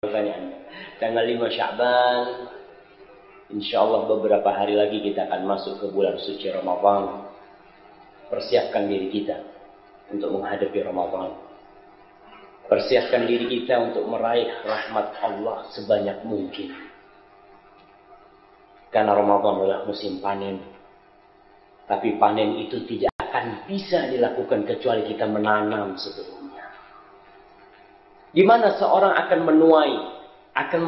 pertanyaan. Tanggal 5 Sya'ban, insya Allah beberapa hari lagi kita akan masuk ke bulan suci Ramadan. Persiapkan diri kita untuk menghadapi Ramadan. Persiapkan diri kita untuk meraih rahmat Allah sebanyak mungkin. Karena Ramadan adalah musim panen. Tapi panen itu tidak akan bisa dilakukan kecuali kita menanam sebelumnya. Di mana seorang akan menuai, akan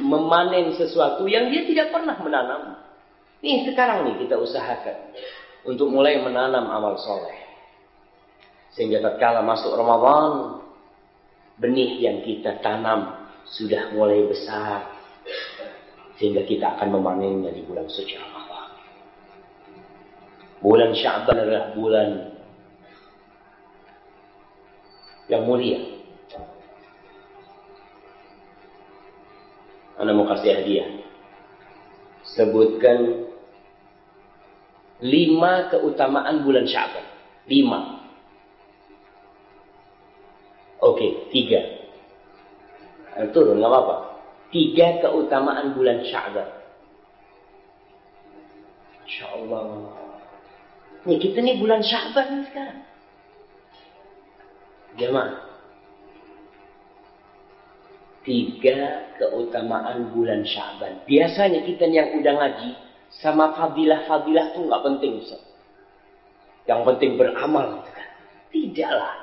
memanen sesuatu yang dia tidak pernah menanam. Nih sekarang nih kita usahakan untuk mulai menanam amal soleh. Sehingga tatkala masuk Ramadan, benih yang kita tanam sudah mulai besar. Sehingga kita akan memanennya di bulan suci Ramadan. Bulan Syaban adalah bulan yang mulia. Anda mau kasih hadiah. Sebutkan lima keutamaan bulan Syaban. Lima. Oke, tiga. Turun, nggak apa-apa. Tiga keutamaan bulan Syaban. Masya Allah. Nih kita nih bulan Syaban sekarang. Jemaah tiga keutamaan bulan Syaban. Biasanya kita yang udah ngaji sama fadilah-fadilah tuh nggak penting Ustaz. Yang penting beramal. Tidaklah.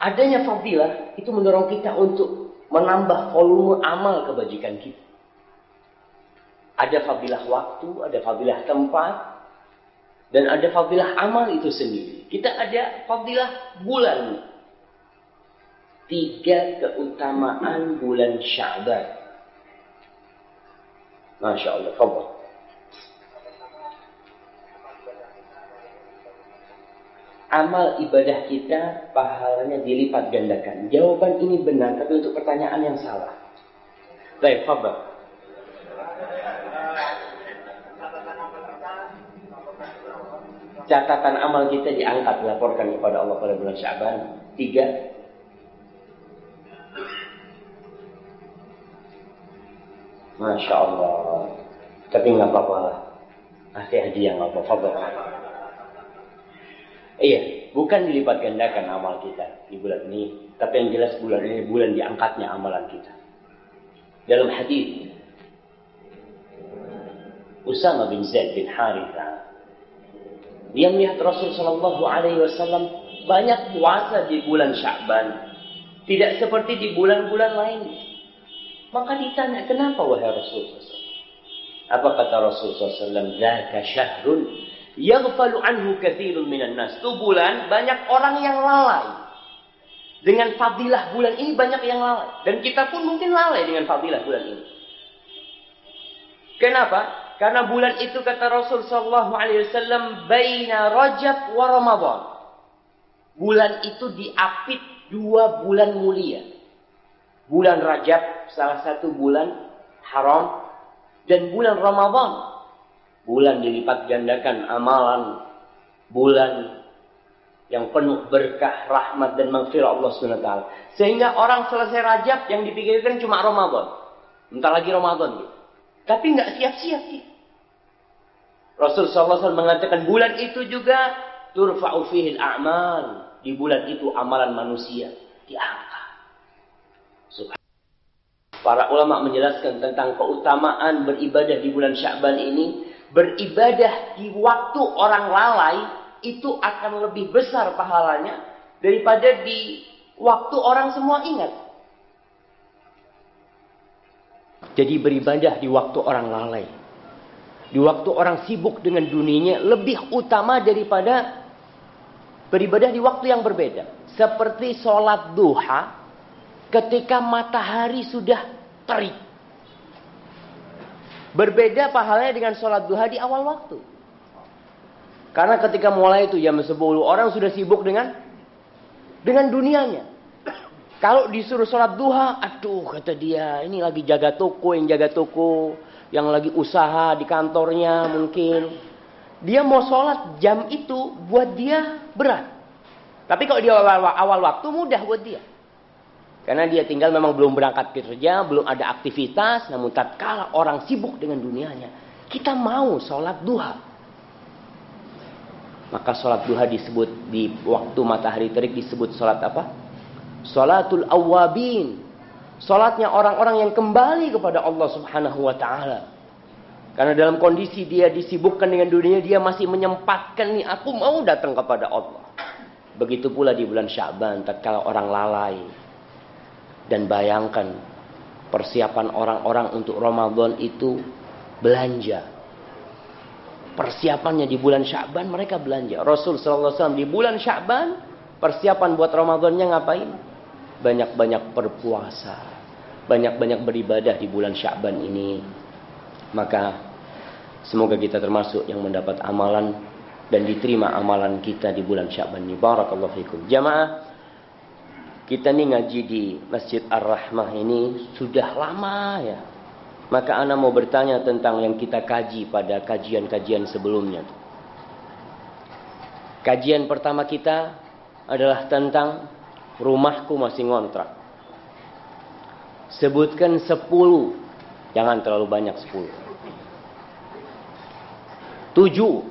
Adanya fadilah itu mendorong kita untuk menambah volume amal kebajikan kita. Ada fadilah waktu, ada fadilah tempat, dan ada fadilah amal itu sendiri. Kita ada fadilah bulan tiga keutamaan bulan Sya'ban. Masya Allah, fadal. Amal ibadah kita pahalanya dilipat gandakan. Jawaban ini benar, tapi untuk pertanyaan yang salah. Baik, fadal. Catatan amal kita diangkat, dilaporkan kepada Allah pada bulan Syaban. Tiga, Masya Allah. Tapi nggak apa-apa lah. Kasih hadiah nggak apa-apa. Iya, bukan dilipat gandakan amal kita di bulan ini. Tapi yang jelas bulan ini bulan diangkatnya amalan kita. Dalam hadis Usama bin Zaid bin Haritha dia melihat Rasul Shallallahu Alaihi Wasallam banyak puasa di bulan Sya'ban, tidak seperti di bulan-bulan lainnya. Maka ditanya, kenapa wahai Rasulullah SAW? Apa kata Rasulullah SAW? Zaka syahrun yaghfalu anhu kathirun minan nas. Itu bulan banyak orang yang lalai. Dengan fadilah bulan ini banyak yang lalai. Dan kita pun mungkin lalai dengan fadilah bulan ini. Kenapa? Karena bulan itu kata Rasul sallallahu alaihi wasallam baina Rajab wa Ramadan. Bulan itu diapit dua bulan mulia. Bulan Rajab salah satu bulan haram dan bulan Ramadan bulan dilipat gandakan amalan bulan yang penuh berkah, rahmat dan maghfirah Allah SWT. Sehingga orang selesai Rajab yang dipikirkan cuma Ramadan. Entar lagi Ramadan gitu. Tapi nggak siap-siap gitu. Rasul SAW mengatakan bulan itu juga turfa'u fihil a'mal. Di bulan itu amalan manusia diangkat. Para ulama menjelaskan tentang keutamaan beribadah di bulan Sya'ban ini. Beribadah di waktu orang lalai itu akan lebih besar pahalanya daripada di waktu orang semua ingat. Jadi beribadah di waktu orang lalai. Di waktu orang sibuk dengan dunianya lebih utama daripada beribadah di waktu yang berbeda. Seperti sholat duha ketika matahari sudah terik. Berbeda pahalanya dengan sholat duha di awal waktu. Karena ketika mulai itu jam 10 orang sudah sibuk dengan dengan dunianya. Kalau disuruh sholat duha, aduh kata dia ini lagi jaga toko yang jaga toko, yang lagi usaha di kantornya mungkin. Dia mau sholat jam itu buat dia berat. Tapi kalau di awal, awal waktu mudah buat dia. Karena dia tinggal memang belum berangkat kerja, belum ada aktivitas, namun tatkala orang sibuk dengan dunianya, kita mau sholat duha. Maka sholat duha disebut di waktu matahari terik disebut sholat apa? Sholatul awabin. Sholatnya orang-orang yang kembali kepada Allah subhanahu wa ta'ala. Karena dalam kondisi dia disibukkan dengan dunia, dia masih menyempatkan nih, aku mau datang kepada Allah. Begitu pula di bulan Syaban, tatkala orang lalai, dan bayangkan persiapan orang-orang untuk Ramadan itu belanja. Persiapannya di bulan Sya'ban mereka belanja. Rasul wasallam di bulan Sya'ban persiapan buat Ramadannya ngapain? Banyak-banyak berpuasa. Banyak-banyak beribadah di bulan Sya'ban ini. Maka semoga kita termasuk yang mendapat amalan dan diterima amalan kita di bulan Sya'ban ini. Barakallahu fikum. Jamaah kita nih ngaji di Masjid Ar-Rahmah ini sudah lama ya. Maka Ana mau bertanya tentang yang kita kaji pada kajian-kajian sebelumnya. Kajian pertama kita adalah tentang rumahku masih ngontrak. Sebutkan 10. Jangan terlalu banyak 10. 7.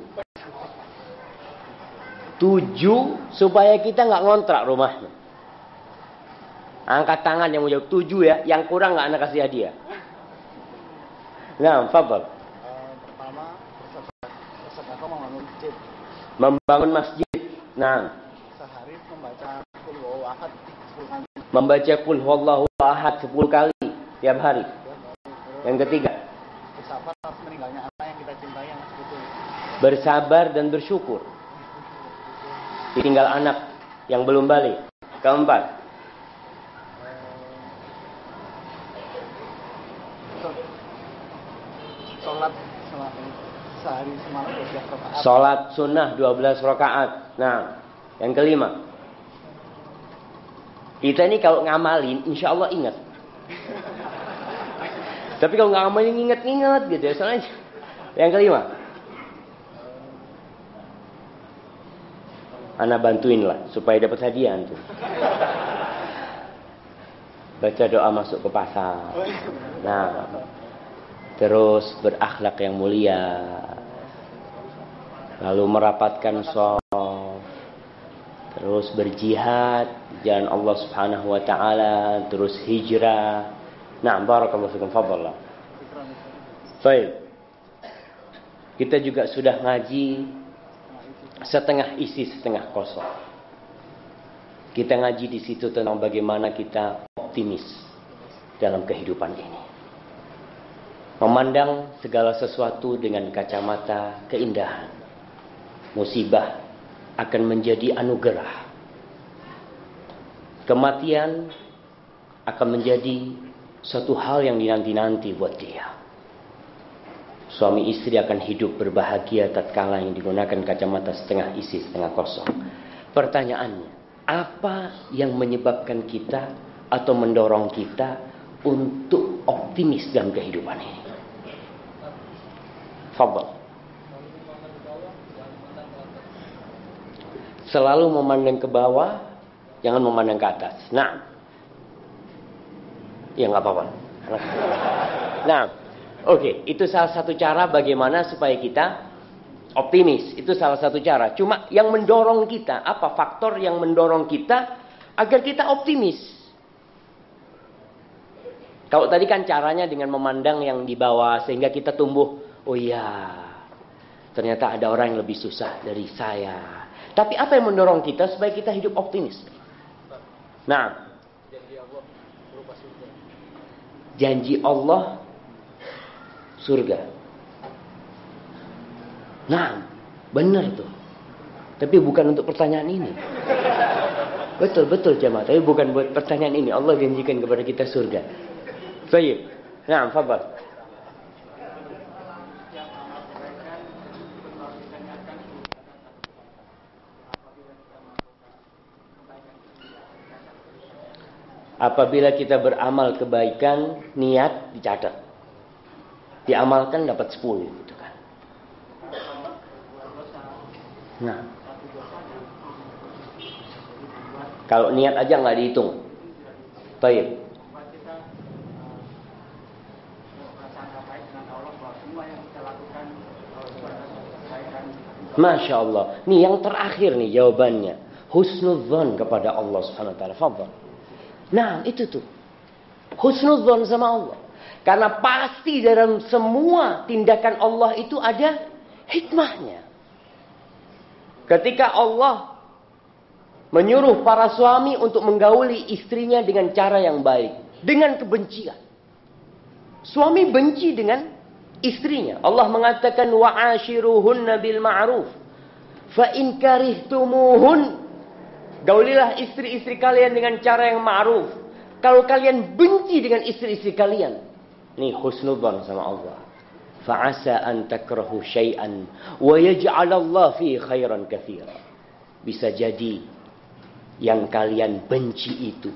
7 supaya kita nggak ngontrak rumahnya. Angkat tangan yang mau jawab tujuh ya. Yang kurang nggak anak kasih hadiah. Nah, fabel. Uh, pertama, bersedekah membangun masjid. Membangun masjid. Nah. Sehari membaca kul ahad sepuluh kali. Membaca kul wallahu ahad sepuluh kali tiap hari. Yang ketiga. Bersabar meninggalnya anak yang kita cintai yang itu. Bersabar dan bersyukur. Ditinggal anak yang belum balik. Keempat. Sholat sehari semalam 12 rakaat. Sholat sunnah 12 rakaat. Nah, yang kelima. Kita ini kalau ngamalin, insya Allah ingat. Tapi kalau nggak ngamalin ingat-ingat gitu ya. Soalnya yang kelima. Anak bantuin lah supaya dapat hadiah tuh. Baca doa masuk ke pasar. Nah, terus berakhlak yang mulia. Lalu merapatkan sholat terus berjihad jalan Allah Subhanahu wa taala terus hijrah. Nah barakallahu fikum fadallah baik. Kita juga sudah ngaji setengah isi setengah kosong. Kita ngaji di situ tentang bagaimana kita optimis dalam kehidupan ini Memandang segala sesuatu dengan kacamata keindahan. Musibah akan menjadi anugerah. Kematian akan menjadi suatu hal yang dinanti-nanti buat dia. Suami istri akan hidup berbahagia tatkala yang digunakan kacamata setengah isi, setengah kosong. Pertanyaannya, apa yang menyebabkan kita atau mendorong kita untuk optimis dalam kehidupan ini? Fadal. Selalu memandang ke bawah, jangan memandang ke atas. Nah, ya nggak apa-apa. Nah, oke, okay. itu salah satu cara bagaimana supaya kita optimis. Itu salah satu cara. Cuma yang mendorong kita, apa faktor yang mendorong kita agar kita optimis? Kalau tadi kan caranya dengan memandang yang di bawah sehingga kita tumbuh Oh iya, ternyata ada orang yang lebih susah dari saya. Tapi apa yang mendorong kita supaya kita hidup optimis? Nah, janji Allah surga. Nah, benar tuh. Tapi bukan untuk pertanyaan ini. Betul, betul jemaah. Tapi bukan buat pertanyaan ini. Allah janjikan kepada kita surga. Baik. Nah, fabel. Apabila kita beramal kebaikan, niat dicatat. Diamalkan dapat 10 gitu kan. Nah. Kalau niat aja nggak dihitung. Taib. Masya Allah. Nih yang terakhir nih jawabannya. Husnudzon kepada Allah subhanahu wa ta'ala. Nah itu tuh. Husnudzon sama Allah. Karena pasti dalam semua tindakan Allah itu ada hikmahnya. Ketika Allah menyuruh para suami untuk menggauli istrinya dengan cara yang baik. Dengan kebencian. Suami benci dengan istrinya. Allah mengatakan wa'ashiruhunna bil ma'ruf. Fa gaulilah istri-istri kalian dengan cara yang ma'ruf. Kalau kalian benci dengan istri-istri kalian, nih husnudzan sama Allah. Fa'asa an takrahu syai'an wa yaj'alallah fi khairan katsira. Bisa jadi yang kalian benci itu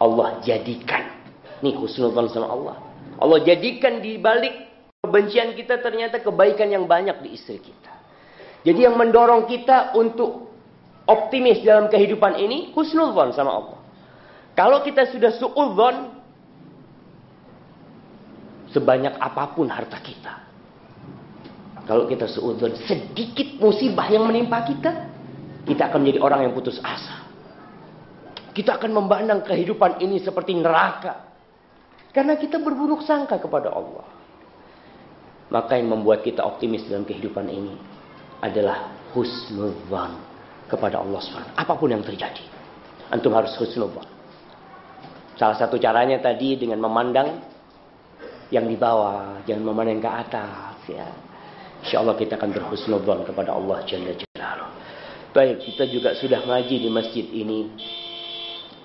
Allah jadikan. Nih husnudzan sama Allah. Allah jadikan di balik Kebencian kita ternyata kebaikan yang banyak di istri kita. Jadi yang mendorong kita untuk optimis dalam kehidupan ini, husnuzon sama Allah. Kalau kita sudah su'udzon, sebanyak apa pun harta kita. Kalau kita su'udzon, sedikit musibah yang menimpa kita, kita akan menjadi orang yang putus asa. Kita akan memandang kehidupan ini seperti neraka. Karena kita berburuk sangka kepada Allah. Maka yang membuat kita optimis dalam kehidupan ini adalah husnudzan kepada Allah SWT. Apa pun yang terjadi. Antum harus husnudzan. Salah satu caranya tadi dengan memandang yang di bawah, jangan memandang ke atas ya. Insya Allah kita akan berhusnudzan kepada Allah Jalla. Baik, kita juga sudah ngaji di masjid ini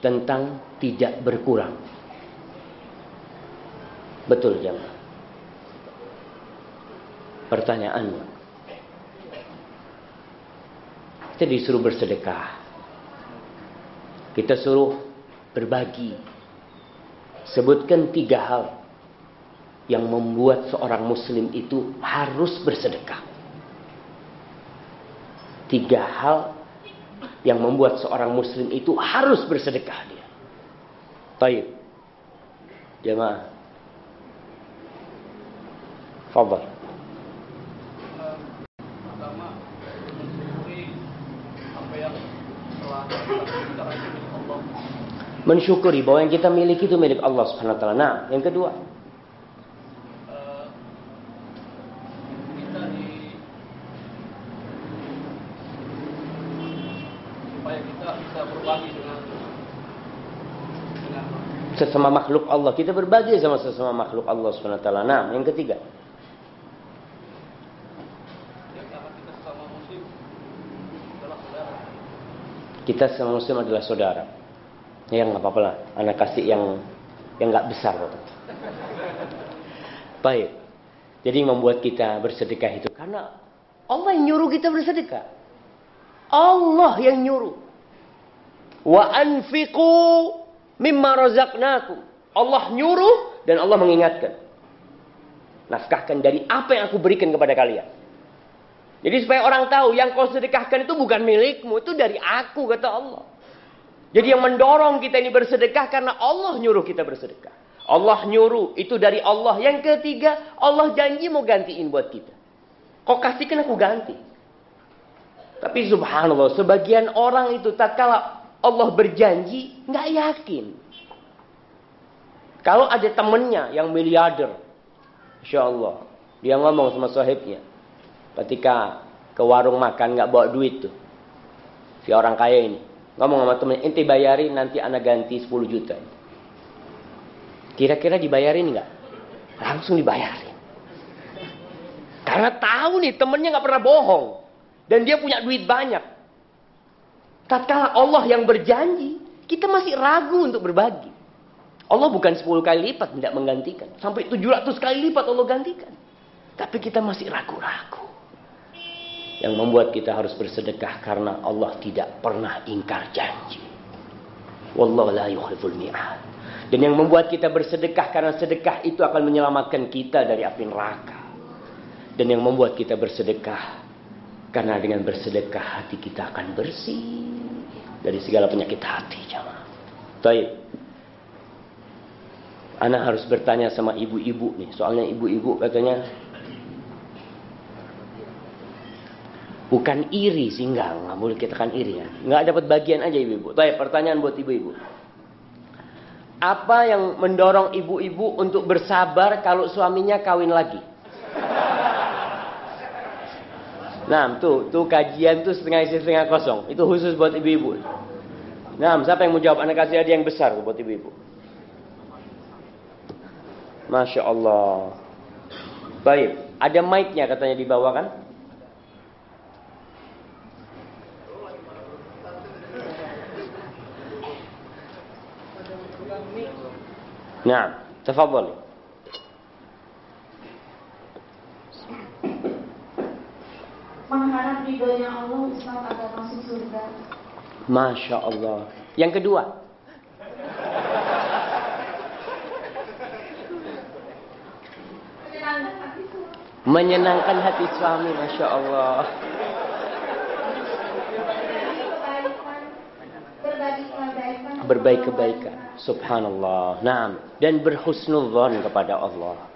tentang tidak berkurang. Betul jemaah. Pertanyaannya, kita disuruh bersedekah. Kita suruh berbagi. Sebutkan tiga hal yang membuat seorang muslim itu harus bersedekah. Tiga hal yang membuat seorang muslim itu harus bersedekah dia. Baik. Jemaah. Fadal. Mensyukuri bahwa yang kita miliki itu milik Allah Subhanahu wa taala. Nah, yang kedua, sesama makhluk Allah. Kita berbagi sama sesama makhluk Allah Subhanahu taala. Nah, yang ketiga. Kita sama muslim adalah saudara. Ya nggak apa-apa lah. Anak kasih yang yang nggak besar. Baik. Jadi membuat kita bersedekah itu karena Allah yang nyuruh kita bersedekah. Allah yang nyuruh. Wa anfiqu mimma razaqnakum. Allah nyuruh dan Allah mengingatkan. Nafkahkan dari apa yang aku berikan kepada kalian. Jadi supaya orang tahu yang kau sedekahkan itu bukan milikmu, itu dari aku kata Allah. Jadi yang mendorong kita ini bersedekah karena Allah nyuruh kita bersedekah. Allah nyuruh, itu dari Allah. Yang ketiga, Allah janji mau gantiin buat kita. Kok kasihkan aku ganti. Tapi subhanallah, sebagian orang itu tatkala Allah berjanji, nggak yakin. Kalau ada temennya yang miliarder, Insya Allah, dia ngomong sama sahibnya, ketika ke warung makan nggak bawa duit tuh, si orang kaya ini, Ngomong sama temen, ente bayarin nanti anak ganti 10 juta. Kira-kira dibayarin nggak? Langsung dibayarin. Karena tahu nih temennya nggak pernah bohong. Dan dia punya duit banyak. Tatkala Allah yang berjanji, kita masih ragu untuk berbagi. Allah bukan 10 kali lipat tidak menggantikan. Sampai 700 kali lipat Allah gantikan. Tapi kita masih ragu-ragu yang membuat kita harus bersedekah karena Allah tidak pernah ingkar janji. Wallahu la yukhliful mi'ad. Dan yang membuat kita bersedekah karena sedekah itu akan menyelamatkan kita dari api neraka. Dan yang membuat kita bersedekah karena dengan bersedekah hati kita akan bersih dari segala penyakit hati, jemaah. Baik. Anak harus bertanya sama ibu-ibu nih. Soalnya ibu-ibu katanya bukan iri sih enggak, enggak boleh kita kan iri ya. Enggak dapat bagian aja ibu-ibu. Baik, pertanyaan buat ibu-ibu. Apa yang mendorong ibu-ibu untuk bersabar kalau suaminya kawin lagi? Nah, tuh, tuh kajian tuh setengah isi setengah kosong. Itu khusus buat ibu-ibu. Nah, siapa yang mau jawab? Anak kasih hadiah yang besar buat ibu-ibu. Masya Allah. Baik, ada mic-nya katanya di bawah kan? Nah, tafadhali. Mengharap ridhonya Allah Ustaz agar masuk surga. Masya Allah. Yang kedua. Menyenangkan hati suami. Masya Allah. Berbaik kebaikan. Subhanallah. Nah, dan berhusnuzon kepada Allah.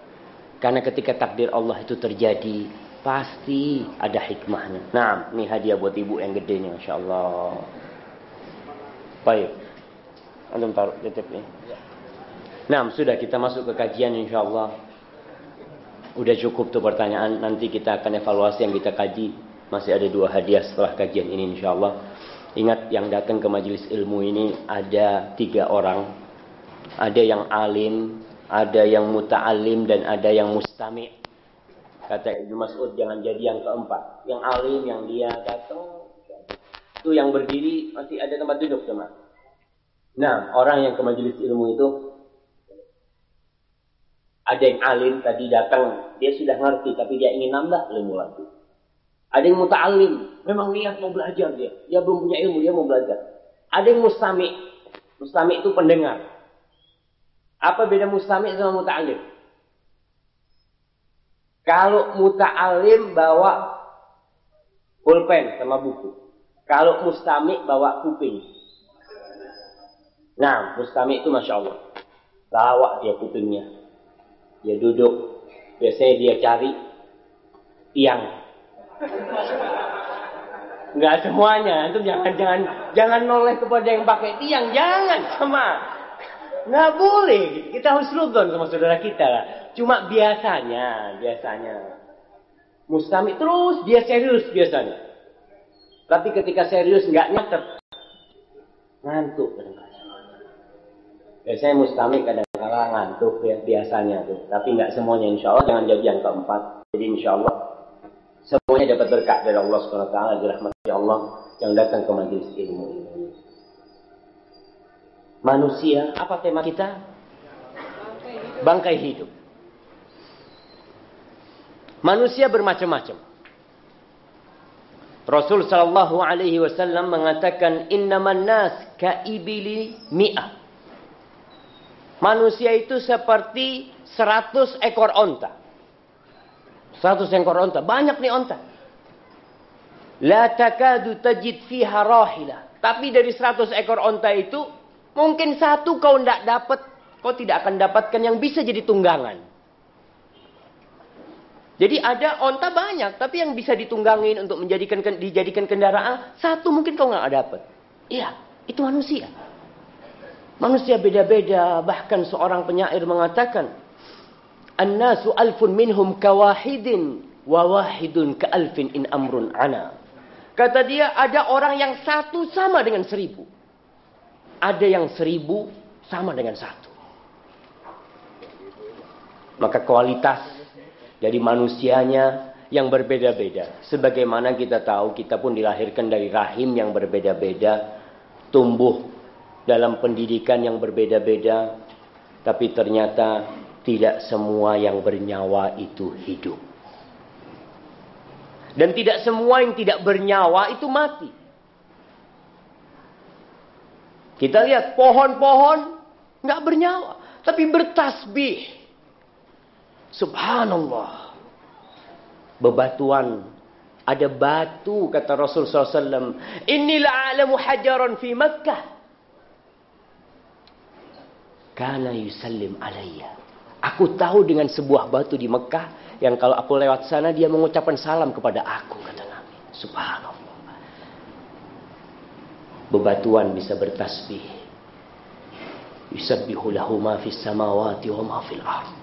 Karena ketika takdir Allah itu terjadi, pasti ada hikmahnya. Nah, ini hadiah buat ibu yang gede nih, Masya Allah. Baik. Antum taruh titip nih. Nah, sudah kita masuk ke kajian insya Allah. Udah cukup tuh pertanyaan. Nanti kita akan evaluasi yang kita kaji. Masih ada dua hadiah setelah kajian ini insya Allah. Ingat yang datang ke majelis ilmu ini ada tiga orang. Ada yang alim, ada yang muta'alim dan ada yang mustami. Kata Ibnu Mas'ud jangan jadi yang keempat. Yang alim yang dia datang itu yang berdiri masih ada tempat duduk cuma. Nah, orang yang ke majelis ilmu itu ada yang alim tadi datang, dia sudah ngerti tapi dia ingin nambah ilmu lagi. Ada yang muta'alim, memang niat mau belajar dia. Dia belum punya ilmu, dia mau belajar. Ada yang mustami. Mustami itu pendengar. Apa beda mustami sama muta'alim? Kalau muta'alim bawa pulpen sama buku. Kalau mustami bawa kuping. Nah, mustami itu Masya Allah. Bawa dia kupingnya. Dia duduk. Biasanya dia cari tiang Enggak semuanya, itu jangan jangan jangan noleh kepada yang pakai tiang, jangan sama. Nggak boleh, kita harus rudon sama saudara kita lah. Cuma biasanya, biasanya. Mustami terus, dia serius biasanya. Tapi ketika serius nggak nyatet, ngantuk Biasanya mustami kadang-kadang ngantuk ya, biasanya tuh. Tapi nggak semuanya insya Allah jangan jadi yang keempat. Jadi insya Allah Semuanya dapat berkah dari Allah SWT, dirahmati Allah yang datang ke majelis ilmu ini. Manusia, apa tema kita? Bangkai hidup. Manusia bermacam-macam. Rasul sallallahu alaihi wasallam mengatakan innaman nas kaibili mi'ah. Manusia itu seperti seratus ekor onta. 100 ekor onta. Banyak nih onta. La takadu tajid fiha rahilah. Tapi dari 100 ekor onta itu, mungkin satu kau tidak dapat, kau tidak akan dapatkan yang bisa jadi tunggangan. Jadi ada onta banyak, tapi yang bisa ditunggangin untuk menjadikan dijadikan kendaraan, satu mungkin kau nggak dapat. Iya, itu manusia. Manusia beda-beda, bahkan seorang penyair mengatakan, An-nasu alfun minhum kawahidin wa wahidun ka alfin in amrun ana. Kata dia ada orang yang satu sama dengan seribu. Ada yang seribu sama dengan satu. Maka kualitas dari manusianya yang berbeda-beda. Sebagaimana kita tahu kita pun dilahirkan dari rahim yang berbeda-beda. Tumbuh dalam pendidikan yang berbeda-beda. Tapi ternyata tidak semua yang bernyawa itu hidup. Dan tidak semua yang tidak bernyawa itu mati. Kita lihat pohon-pohon nggak bernyawa, tapi bertasbih. Subhanallah. Bebatuan. Ada batu kata Rasul SAW. Inilah alamu hajaran fi Makkah. Kana yusallim alayya. Aku tahu dengan sebuah batu di Mekah yang kalau aku lewat sana dia mengucapkan salam kepada aku kata Nabi. Subhanallah. Bebatuan bisa bertasbih. Yusabbihu lahu ma fis samawati wa ma fil ard.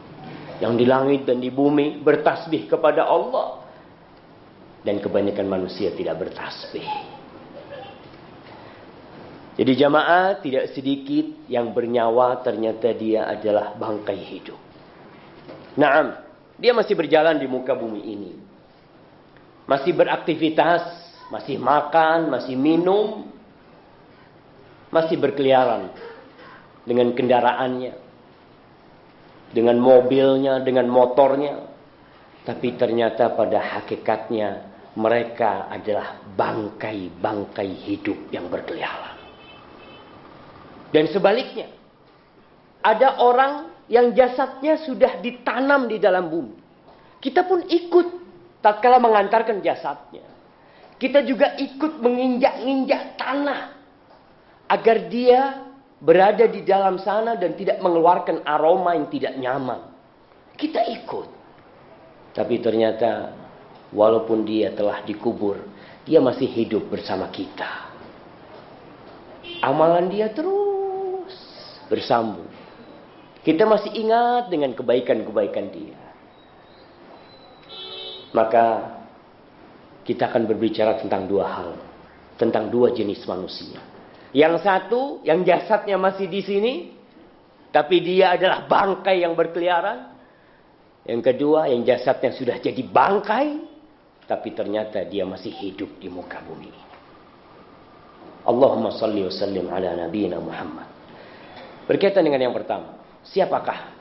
Yang di langit dan di bumi bertasbih kepada Allah. Dan kebanyakan manusia tidak bertasbih. Jadi jamaah tidak sedikit yang bernyawa ternyata dia adalah bangkai hidup. Naam, dia masih berjalan di muka bumi ini. Masih beraktivitas, masih makan, masih minum, masih berkeliaran dengan kendaraannya, dengan mobilnya, dengan motornya. Tapi ternyata pada hakikatnya mereka adalah bangkai-bangkai hidup yang berkeliaran. Dan sebaliknya, ada orang yang jasadnya sudah ditanam di dalam bumi. Kita pun ikut tatkala mengantarkan jasadnya. Kita juga ikut menginjak-injak tanah agar dia berada di dalam sana dan tidak mengeluarkan aroma yang tidak nyaman. Kita ikut. Tapi ternyata walaupun dia telah dikubur, dia masih hidup bersama kita. Amalan dia terus bersambung. Kita masih ingat dengan kebaikan-kebaikan dia. Maka kita akan berbicara tentang dua hal. Tentang dua jenis manusia. Yang satu, yang jasadnya masih di sini. Tapi dia adalah bangkai yang berkeliaran. Yang kedua, yang jasadnya sudah jadi bangkai. Tapi ternyata dia masih hidup di muka bumi. Allahumma salli wa sallim ala nabiyina Muhammad. Berkaitan dengan yang pertama, siapakah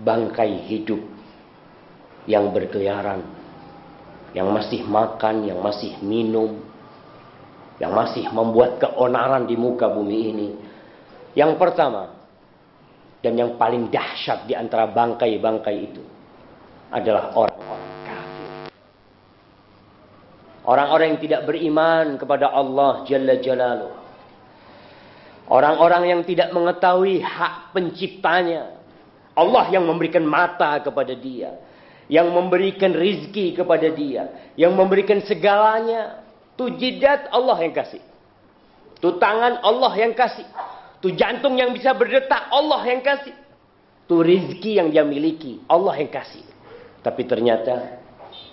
bangkai hidup yang berkeliaran, yang masih makan, yang masih minum, yang masih membuat keonaran di muka bumi ini? Yang pertama, dan yang paling dahsyat di antara bangkai-bangkai itu adalah orang-orang kafir. Orang-orang yang tidak beriman kepada Allah Jalla Jalaluh. Orang-orang yang tidak mengetahui hak penciptanya. Allah yang memberikan mata kepada dia. Yang memberikan rizki kepada dia. Yang memberikan segalanya. Itu jidat Allah yang kasih. Itu tangan Allah yang kasih. Itu jantung yang bisa berdetak Allah yang kasih. Itu rizki yang dia miliki Allah yang kasih. Tapi ternyata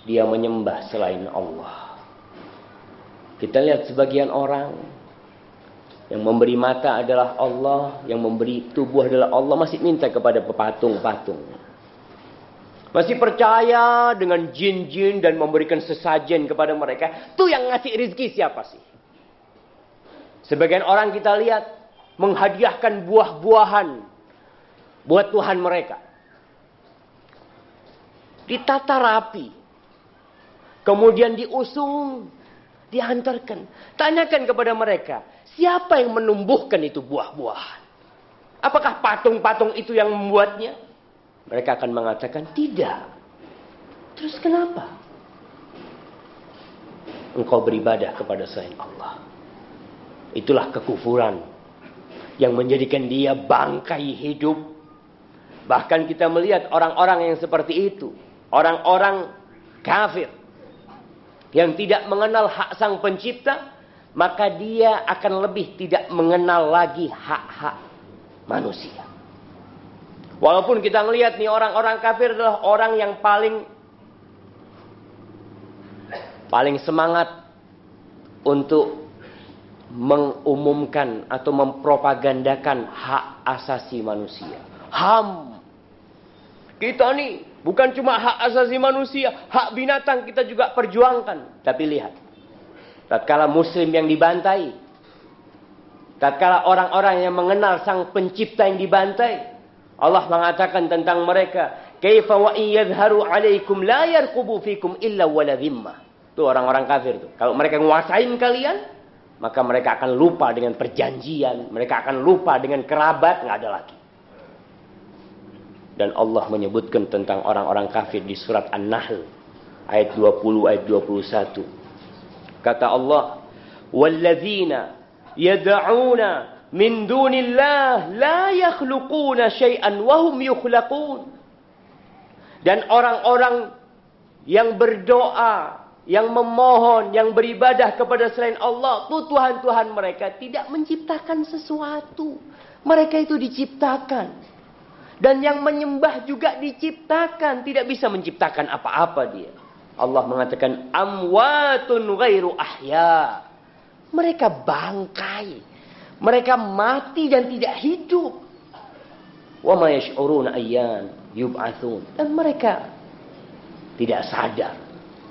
dia menyembah selain Allah. Kita lihat sebagian orang yang memberi mata adalah Allah, yang memberi tubuh adalah Allah, masih minta kepada pepatung-patung. Masih percaya dengan jin-jin dan memberikan sesajen kepada mereka. Itu yang ngasih rezeki siapa sih? Sebagian orang kita lihat menghadiahkan buah-buahan buat Tuhan mereka. Ditata rapi. Kemudian diusung, dihantarkan. Tanyakan kepada mereka, Siapa yang menumbuhkan itu buah-buahan? Apakah patung-patung itu yang membuatnya? Mereka akan mengatakan tidak. Terus kenapa? Engkau beribadah kepada selain Allah. Itulah kekufuran yang menjadikan dia bangkai hidup. Bahkan kita melihat orang-orang yang seperti itu, orang-orang kafir yang tidak mengenal hak sang pencipta, maka dia akan lebih tidak mengenal lagi hak-hak manusia. Walaupun kita melihat nih orang-orang kafir adalah orang yang paling paling semangat untuk mengumumkan atau mempropagandakan hak asasi manusia. HAM. Kita nih bukan cuma hak asasi manusia, hak binatang kita juga perjuangkan. Tapi lihat, tatkala muslim yang dibantai, tatkala orang-orang yang mengenal sang pencipta yang dibantai, Allah mengatakan tentang mereka, "Kaifa wa yadhharu 'alaikum la yarqubu fikum illa wala dhimmah." Itu orang-orang kafir tuh. Kalau mereka nguasain kalian, maka mereka akan lupa dengan perjanjian, mereka akan lupa dengan kerabat, nggak ada lagi. Dan Allah menyebutkan tentang orang-orang kafir di surat An-Nahl ayat 20 ayat 21. Kata Allah, "Walladzina yad'una min dunillah la yakhluquna syai'an wa hum yukhlaqun. Dan orang-orang yang berdoa, yang memohon, yang beribadah kepada selain Allah, tuh Tuhan-Tuhan mereka tidak menciptakan sesuatu. Mereka itu diciptakan. Dan yang menyembah juga diciptakan, tidak bisa menciptakan apa-apa dia. Allah mengatakan amwatun ghairu ahya. Mereka bangkai. Mereka mati dan tidak hidup. Wa ma yash'uruna ayyan yub'atsun. Dan mereka tidak sadar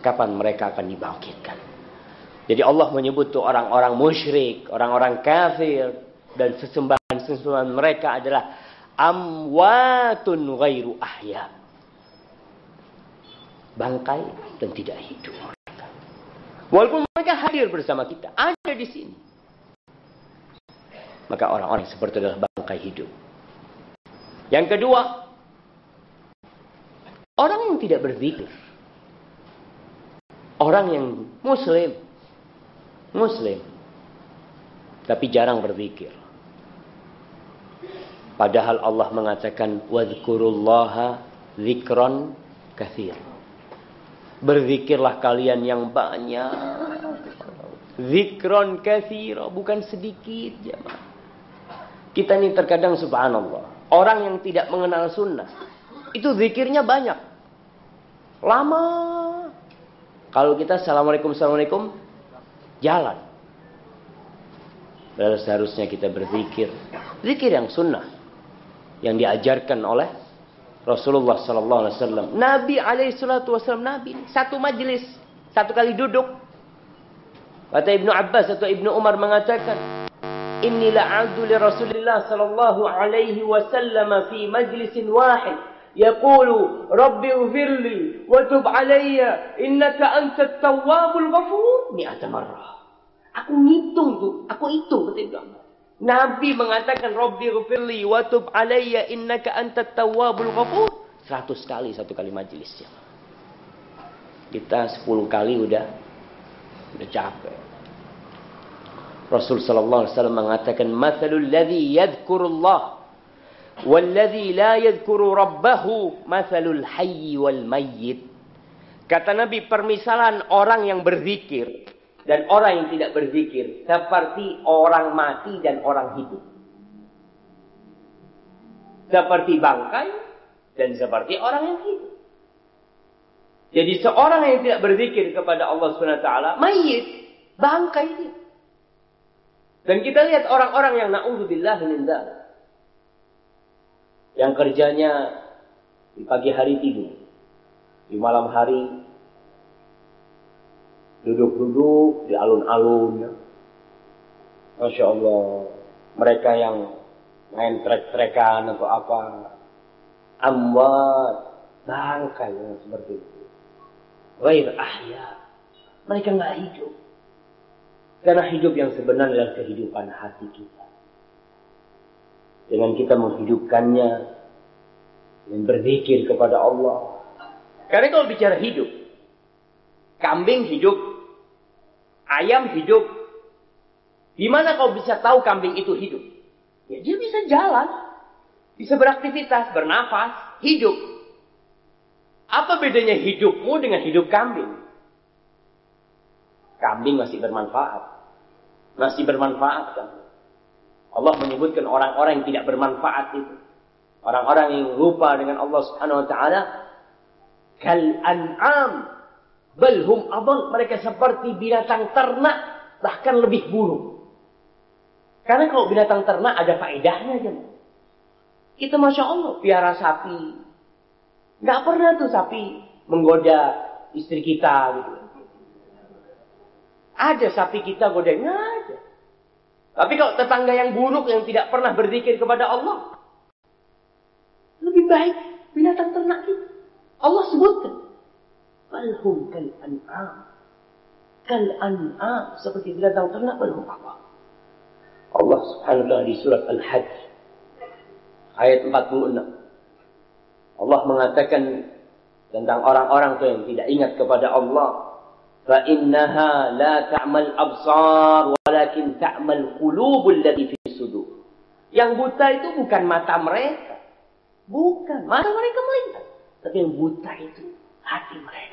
kapan mereka akan dibangkitkan. Jadi Allah menyebut tuh orang-orang musyrik, orang-orang kafir dan sesembahan-sesembahan mereka adalah amwatun ghairu ahya. Bangkai dan tidak hidup mereka. Walaupun mereka hadir bersama kita, ada di sini. Maka orang-orang seperti adalah bangkai hidup. Yang kedua, orang yang tidak berzikir. Orang yang muslim. Muslim. Tapi jarang berzikir. Padahal Allah mengatakan wadhkurullaha zikron kathir. Berzikirlah kalian yang banyak. Zikron kathir, bukan sedikit jemaah. Kita ini terkadang subhanallah. Orang yang tidak mengenal sunnah. Itu zikirnya banyak. Lama. Kalau kita assalamualaikum, assalamualaikum. Jalan. Padahal seharusnya kita berzikir. Zikir yang sunnah yang diajarkan oleh Rasulullah sallallahu alaihi wasallam. Nabi alaihi salatu wasallam nabi satu majelis, satu kali duduk. Kata Ibnu Abbas atau Ibnu Umar mengatakan, "Inni la'adu li Rasulillah sallallahu alaihi wasallam fi majlisin wahid." يقول رب اغفر لي وتب علي إنك أنت التواب الغفور مئة مرة aku ngitung tuh aku hitung kata Ibnu Nabi mengatakan Rabbi ghafirli wa tub alayya innaka antat tawwabul ghafur. 100 kali satu kali majelis ya. Kita 10 kali udah udah capek. Rasul sallallahu alaihi wasallam mengatakan mathalul ladzi yadhkurullah la yadhkuru rabbahu mathalul hayy wal mayyit. Kata Nabi permisalan orang yang berzikir dan orang yang tidak berzikir seperti orang mati dan orang hidup. Seperti bangkai dan seperti orang yang hidup. Jadi seorang yang tidak berzikir kepada Allah Subhanahu wa taala, mayit, bangkai dia. Dan kita lihat orang-orang yang naudzubillah min Yang kerjanya di pagi hari tidur, di malam hari duduk-duduk di alun-alun ya. Masya Allah. Mereka yang main trek-trekan atau apa. Amwat. Bangkai yang seperti itu. Wair ahya. Mereka nggak hidup. Karena hidup yang sebenarnya adalah kehidupan hati kita. Dengan kita menghidupkannya dan berzikir kepada Allah. Karena kalau bicara hidup kambing hidup ayam hidup. Di mana kau bisa tahu kambing itu hidup? Ya, dia bisa jalan, bisa beraktivitas, bernafas, hidup. Apa bedanya hidupmu dengan hidup kambing? Kambing masih bermanfaat. Masih bermanfaat kan? Allah menyebutkan orang-orang yang tidak bermanfaat itu. Orang-orang yang lupa dengan Allah Subhanahu wa taala kal an'am Belhum abal mereka seperti binatang ternak bahkan lebih buruk. Karena kalau binatang ternak ada faedahnya aja. Kita masya Allah piara sapi. Gak pernah tuh sapi menggoda istri kita gitu. Ada sapi kita goda nggak. Tapi kalau tetangga yang buruk yang tidak pernah berzikir kepada Allah, lebih baik binatang ternak kita. Allah sebutkan balhum kal an'am. Kal an'am seperti binatang ternak balhum apa? Allah subhanahu wa ta'ala di surat Al-Hajj ayat 46 Allah mengatakan tentang orang-orang itu yang tidak ingat kepada Allah fa innaha la ta'mal absar walakin ta'mal qulubul lati fi sudur. Yang buta itu bukan mata mereka. Bukan mata mereka melihat. Tapi yang buta itu hati mereka.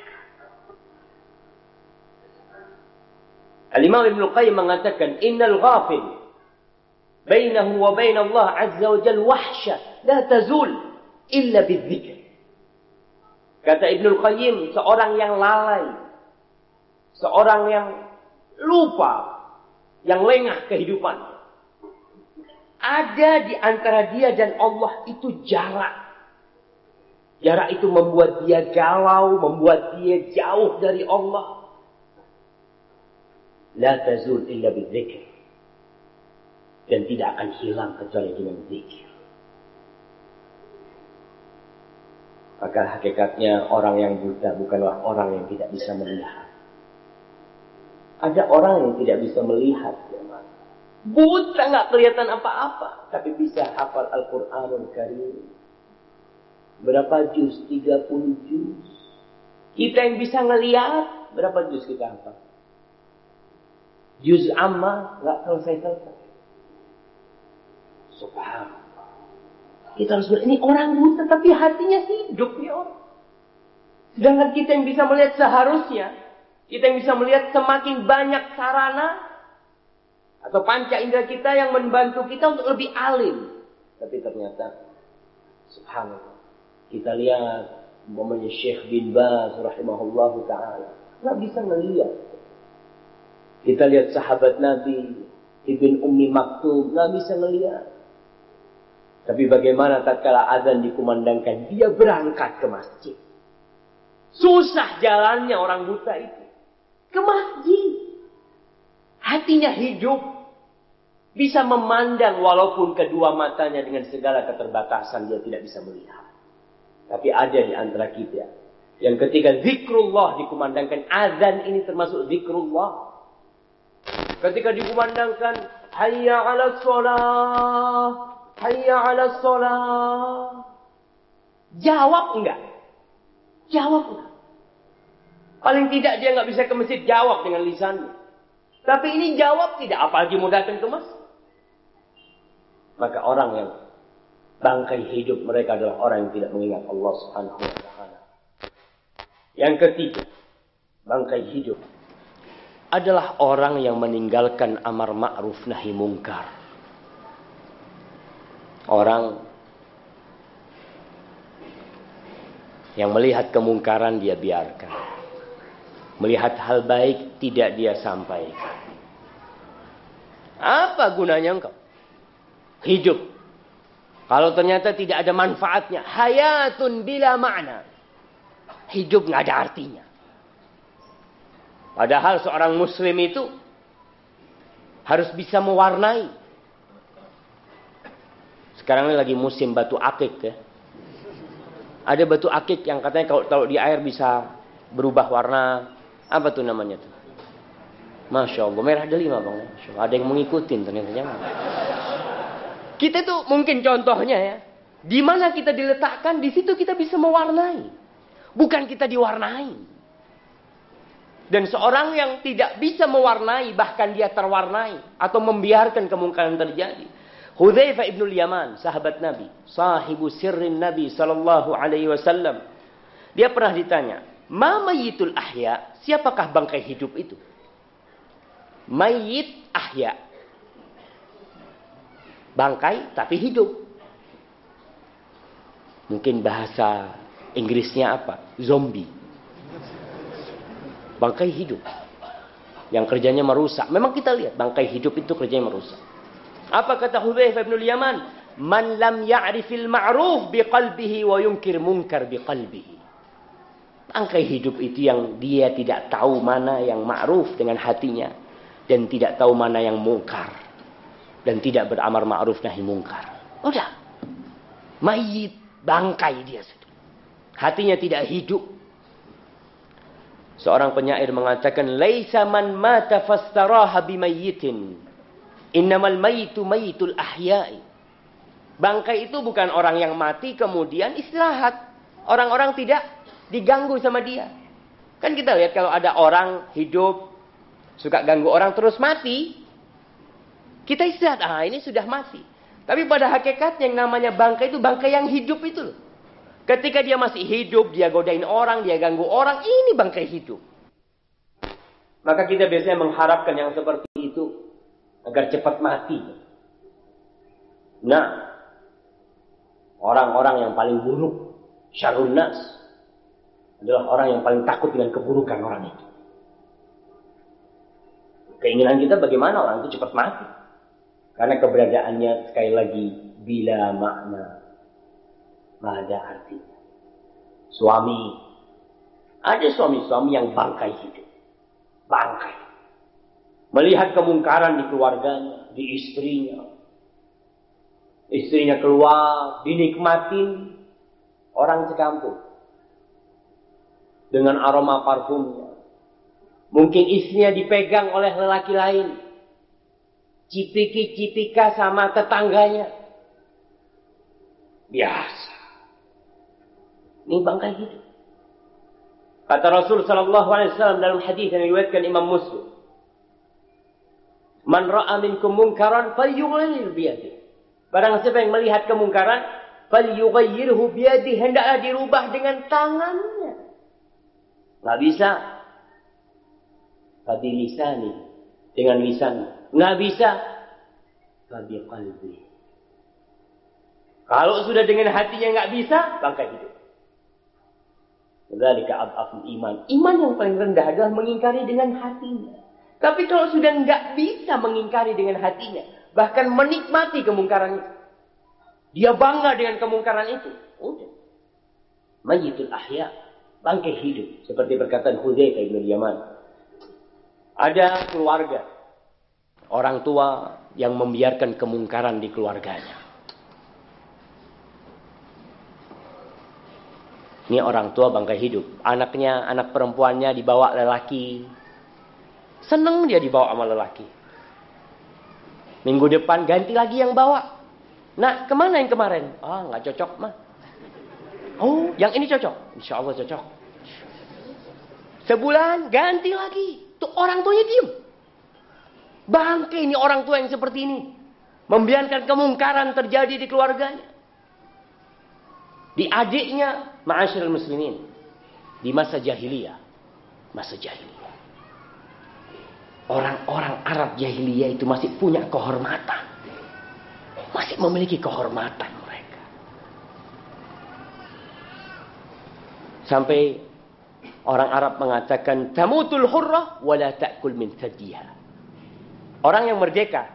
Al-Imam Ibn Qayyim mengatakan, Innal ghafil bainahu wa bain Allah azza wa jal wahsya la tazul illa bidzikr. Kata Ibn Qayyim, seorang yang lalai, seorang yang lupa, yang lengah kehidupan. Ada di antara dia dan Allah itu jarak. Jarak itu membuat dia galau, membuat dia jauh dari Allah. La tazul illa bidzikr. Dan tidak akan hilang kecuali dengan zikir. Maka hakikatnya orang yang buta bukanlah orang yang tidak bisa melihat. Ada orang yang tidak bisa melihat. Ya, buta nggak kelihatan apa-apa. Tapi bisa hafal Al-Quranul Karim. Berapa juz? 30 juz. Kita yang bisa ngelihat, berapa juz kita hafal? Juz amma nggak selesai-selesai. Subhanallah. Kita harus ini orang buta tapi hatinya hidup ya orang. Sedangkan kita yang bisa melihat seharusnya, kita yang bisa melihat semakin banyak sarana atau panca indera kita yang membantu kita untuk lebih alim. Tapi ternyata, subhanallah, kita lihat umpamanya Syekh bin Baz rahimahullah ta'ala. Nggak bisa melihat. Kita lihat sahabat Nabi, Ibn Ummi Maktub, nggak bisa melihat. Tapi bagaimana tatkala azan dikumandangkan, dia berangkat ke masjid. Susah jalannya orang buta itu. Ke masjid. Hatinya hidup. Bisa memandang walaupun kedua matanya dengan segala keterbatasan dia tidak bisa melihat. Tapi ada di antara kita. Yang ketika zikrullah dikumandangkan. Azan ini termasuk zikrullah. Ketika dikumandangkan. Hayya ala sholah. Hayya ala sholat. Jawab enggak? Jawab enggak? Paling tidak dia enggak bisa ke masjid jawab dengan lisannya. Tapi ini jawab tidak, apalagi mau datang ke masjid. Maka orang yang bangkai hidup mereka adalah orang yang tidak mengingat Allah Subhanahu wa taala. Yang ketiga, bangkai hidup adalah orang yang meninggalkan amar ma'ruf nahi mungkar orang yang melihat kemungkaran dia biarkan. Melihat hal baik tidak dia sampaikan. Apa gunanya engkau? Hidup. Kalau ternyata tidak ada manfaatnya. Hayatun bila makna. Hidup nggak ada artinya. Padahal seorang muslim itu harus bisa mewarnai sekarang ini lagi musim batu akik ya. Ada batu akik yang katanya kalau taruh di air bisa berubah warna. Apa tuh namanya tuh? Masya Allah, merah delima bang. Ada yang mengikutin ternyata jangan. Kita tuh mungkin contohnya ya. Di mana kita diletakkan, di situ kita bisa mewarnai. Bukan kita diwarnai. Dan seorang yang tidak bisa mewarnai, bahkan dia terwarnai. Atau membiarkan kemungkaran terjadi. Hudzaifah ibn Yaman, sahabat Nabi, sahibu sirrin Nabi sallallahu alaihi wasallam. Dia pernah ditanya, "Ma mayyitul ahya?" Siapakah bangkai hidup itu? Mayyit ahya. Bangkai tapi hidup. Mungkin bahasa Inggrisnya apa? Zombie. Bangkai hidup. Yang kerjanya merusak. Memang kita lihat bangkai hidup itu kerjanya merusak. Apa kata Hudzaifah bin Yaman? Man lam ya'rifil ma'ruf biqalbihi wa yunkir munkar biqalbihi. Angkai hidup itu yang dia tidak tahu mana yang ma'ruf dengan hatinya dan tidak tahu mana yang mungkar dan tidak beramar ma'ruf nahi mungkar. Udah. Mayit bangkai dia sudah. Hatinya tidak hidup. Seorang penyair mengatakan, "Laisa man mata fastaraha bimayyitin." Innamal mayitu mayitul ahya'i. Bangkai itu bukan orang yang mati kemudian istirahat. Orang-orang tidak diganggu sama dia. Kan kita lihat kalau ada orang hidup suka ganggu orang terus mati. Kita istirahat, ah ini sudah mati. Tapi pada hakikatnya yang namanya bangkai itu bangkai yang hidup itu loh. Ketika dia masih hidup, dia godain orang, dia ganggu orang, ini bangkai hidup. Maka kita biasanya mengharapkan yang seperti itu agar cepat mati. Nah, orang-orang yang paling buruk, syarun nas, adalah orang yang paling takut dengan keburukan orang itu. Keinginan kita bagaimana orang itu cepat mati. Karena keberadaannya sekali lagi bila makna. Ada artinya. Suami. Ada suami-suami yang bangkai hidup. Bangkai. Melihat kemungkaran di keluarganya, di istrinya. Istrinya keluar, dinikmatin orang sekampung. Dengan aroma parfumnya. Mungkin istrinya dipegang oleh lelaki lain. Cipiki-cipika sama tetangganya. Biasa. Ini bangkai hidup. Kata Rasul sallallahu alaihi wasallam dalam hadis yang diriwayatkan Imam Muslim. Man ra'a minkum munkaran falyughayyir biyadihi. Barang siapa yang melihat kemungkaran, falyughayyirhu biyadihi, hendaklah dirubah dengan tangannya. Enggak bisa. Tadi lisani dengan lisan. Enggak bisa. Tadi qalbi. Kalau sudah dengan hatinya enggak bisa, bangkai hidup. Dzalika adhaful iman. Iman yang paling rendah adalah mengingkari dengan hatinya. Tapi kalau sudah nggak bisa mengingkari dengan hatinya, bahkan menikmati kemungkaran itu, dia bangga dengan kemungkaran itu, udah. Mayyitul ahya, bangkai hidup. Seperti perkataan Hudzaifah bin Yaman. Ada keluarga, orang tua yang membiarkan kemungkaran di keluarganya. Ini orang tua bangkai hidup. Anaknya, anak perempuannya dibawa lelaki. Seneng dia dibawa sama lelaki. Minggu depan ganti lagi yang bawa. Nah, ke mana yang kemarin? Ah, nggak cocok mah. Oh, yang ini cocok. Insya Allah cocok. Sebulan ganti lagi. Tuh orang tuanya diem. Bangke ini orang tua yang seperti ini. Membiarkan kemungkaran terjadi di keluarganya. Di adiknya, ma'asyirul muslimin. Di masa jahiliyah. Masa jahiliyah. Orang-orang Arab jahiliyah itu masih punya kehormatan. Masih memiliki kehormatan mereka. Sampai orang Arab mengatakan, Tamutul hurrah wala ta'kul min thadiha. Orang yang merdeka,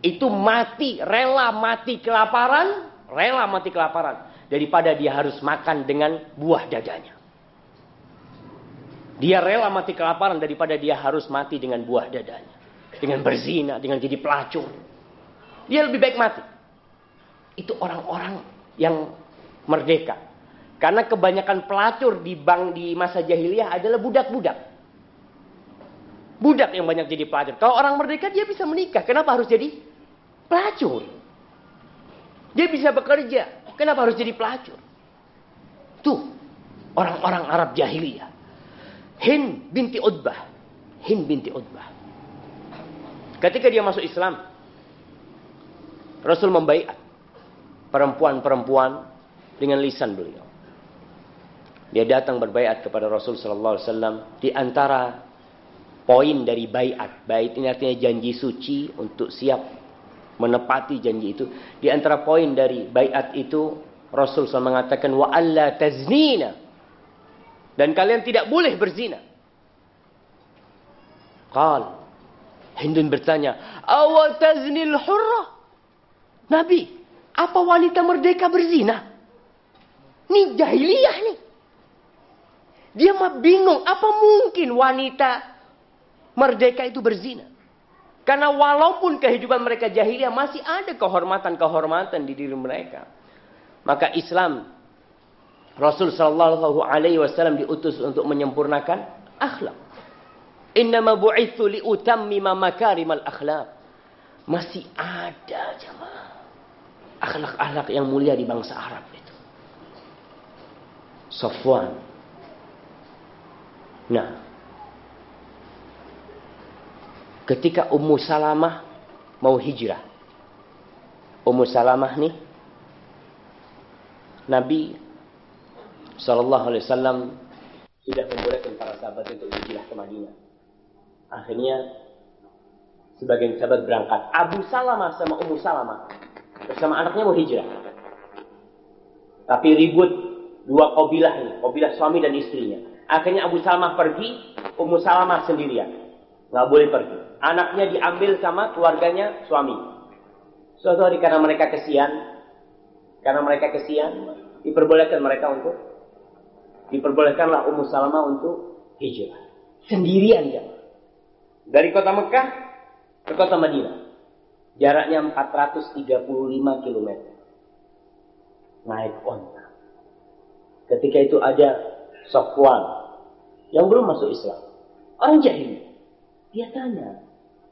itu mati, rela mati kelaparan, rela mati kelaparan daripada dia harus makan dengan buah dadanya. Dia rela mati kelaparan daripada dia harus mati dengan buah dadanya. Dengan berzina, dengan jadi pelacur. Dia lebih baik mati. Itu orang-orang yang merdeka. Karena kebanyakan pelacur di bank di masa jahiliyah adalah budak-budak. Budak yang banyak jadi pelacur. Kalau orang merdeka dia bisa menikah. Kenapa harus jadi pelacur? Dia bisa bekerja. Kenapa harus jadi pelacur? Tuh, orang-orang Arab jahiliyah. Hin binti Utbah. Hin binti Utbah. Ketika dia masuk Islam, Rasul membaiat perempuan-perempuan dengan lisan beliau. Dia datang berbaiat kepada Rasul sallallahu alaihi wasallam di antara poin dari baiat. Bait ini artinya janji suci untuk siap menepati janji itu. Di antara poin dari bayat itu Rasul SAW mengatakan wa alla taznina dan kalian tidak boleh berzina. Qal Hindun bertanya, "Aw taznil hurra?" Nabi, apa wanita merdeka berzina? Ini jahiliyah nih. Dia mah bingung, apa mungkin wanita merdeka itu berzina? Karena walaupun kehidupan mereka jahiliyah masih ada kehormatan-kehormatan di diri mereka. Maka Islam Rasul sallallahu alaihi wasallam diutus untuk menyempurnakan akhlak. Innama bu'itsu li utammima makarimal akhlak. Masih ada jemaah. Akhlak-akhlak yang mulia di bangsa Arab itu. Safwan. Nah, ketika Ummu Salamah mau hijrah. Ummu Salamah nih Nabi Shallallahu Alaihi Wasallam sudah membolehkan para sahabat untuk hijrah ke Madinah. Akhirnya sebagian sahabat berangkat. Abu Salamah sama Ummu Salamah bersama anaknya mau hijrah. Tapi ribut dua kabilah ini, kabilah suami dan istrinya. Akhirnya Abu Salamah pergi, Ummu Salamah sendirian. Nggak boleh pergi. Anaknya diambil sama keluarganya suami. Suatu hari karena mereka kesian, karena mereka kesian, diperbolehkan mereka untuk diperbolehkanlah Ummu Salamah untuk hijrah. Sendirian ya. Dari kota Mekah ke kota Madinah. Jaraknya 435 km. Naik onta. Ketika itu ada Sofwan yang belum masuk Islam. Orang jahil. Dia tanya,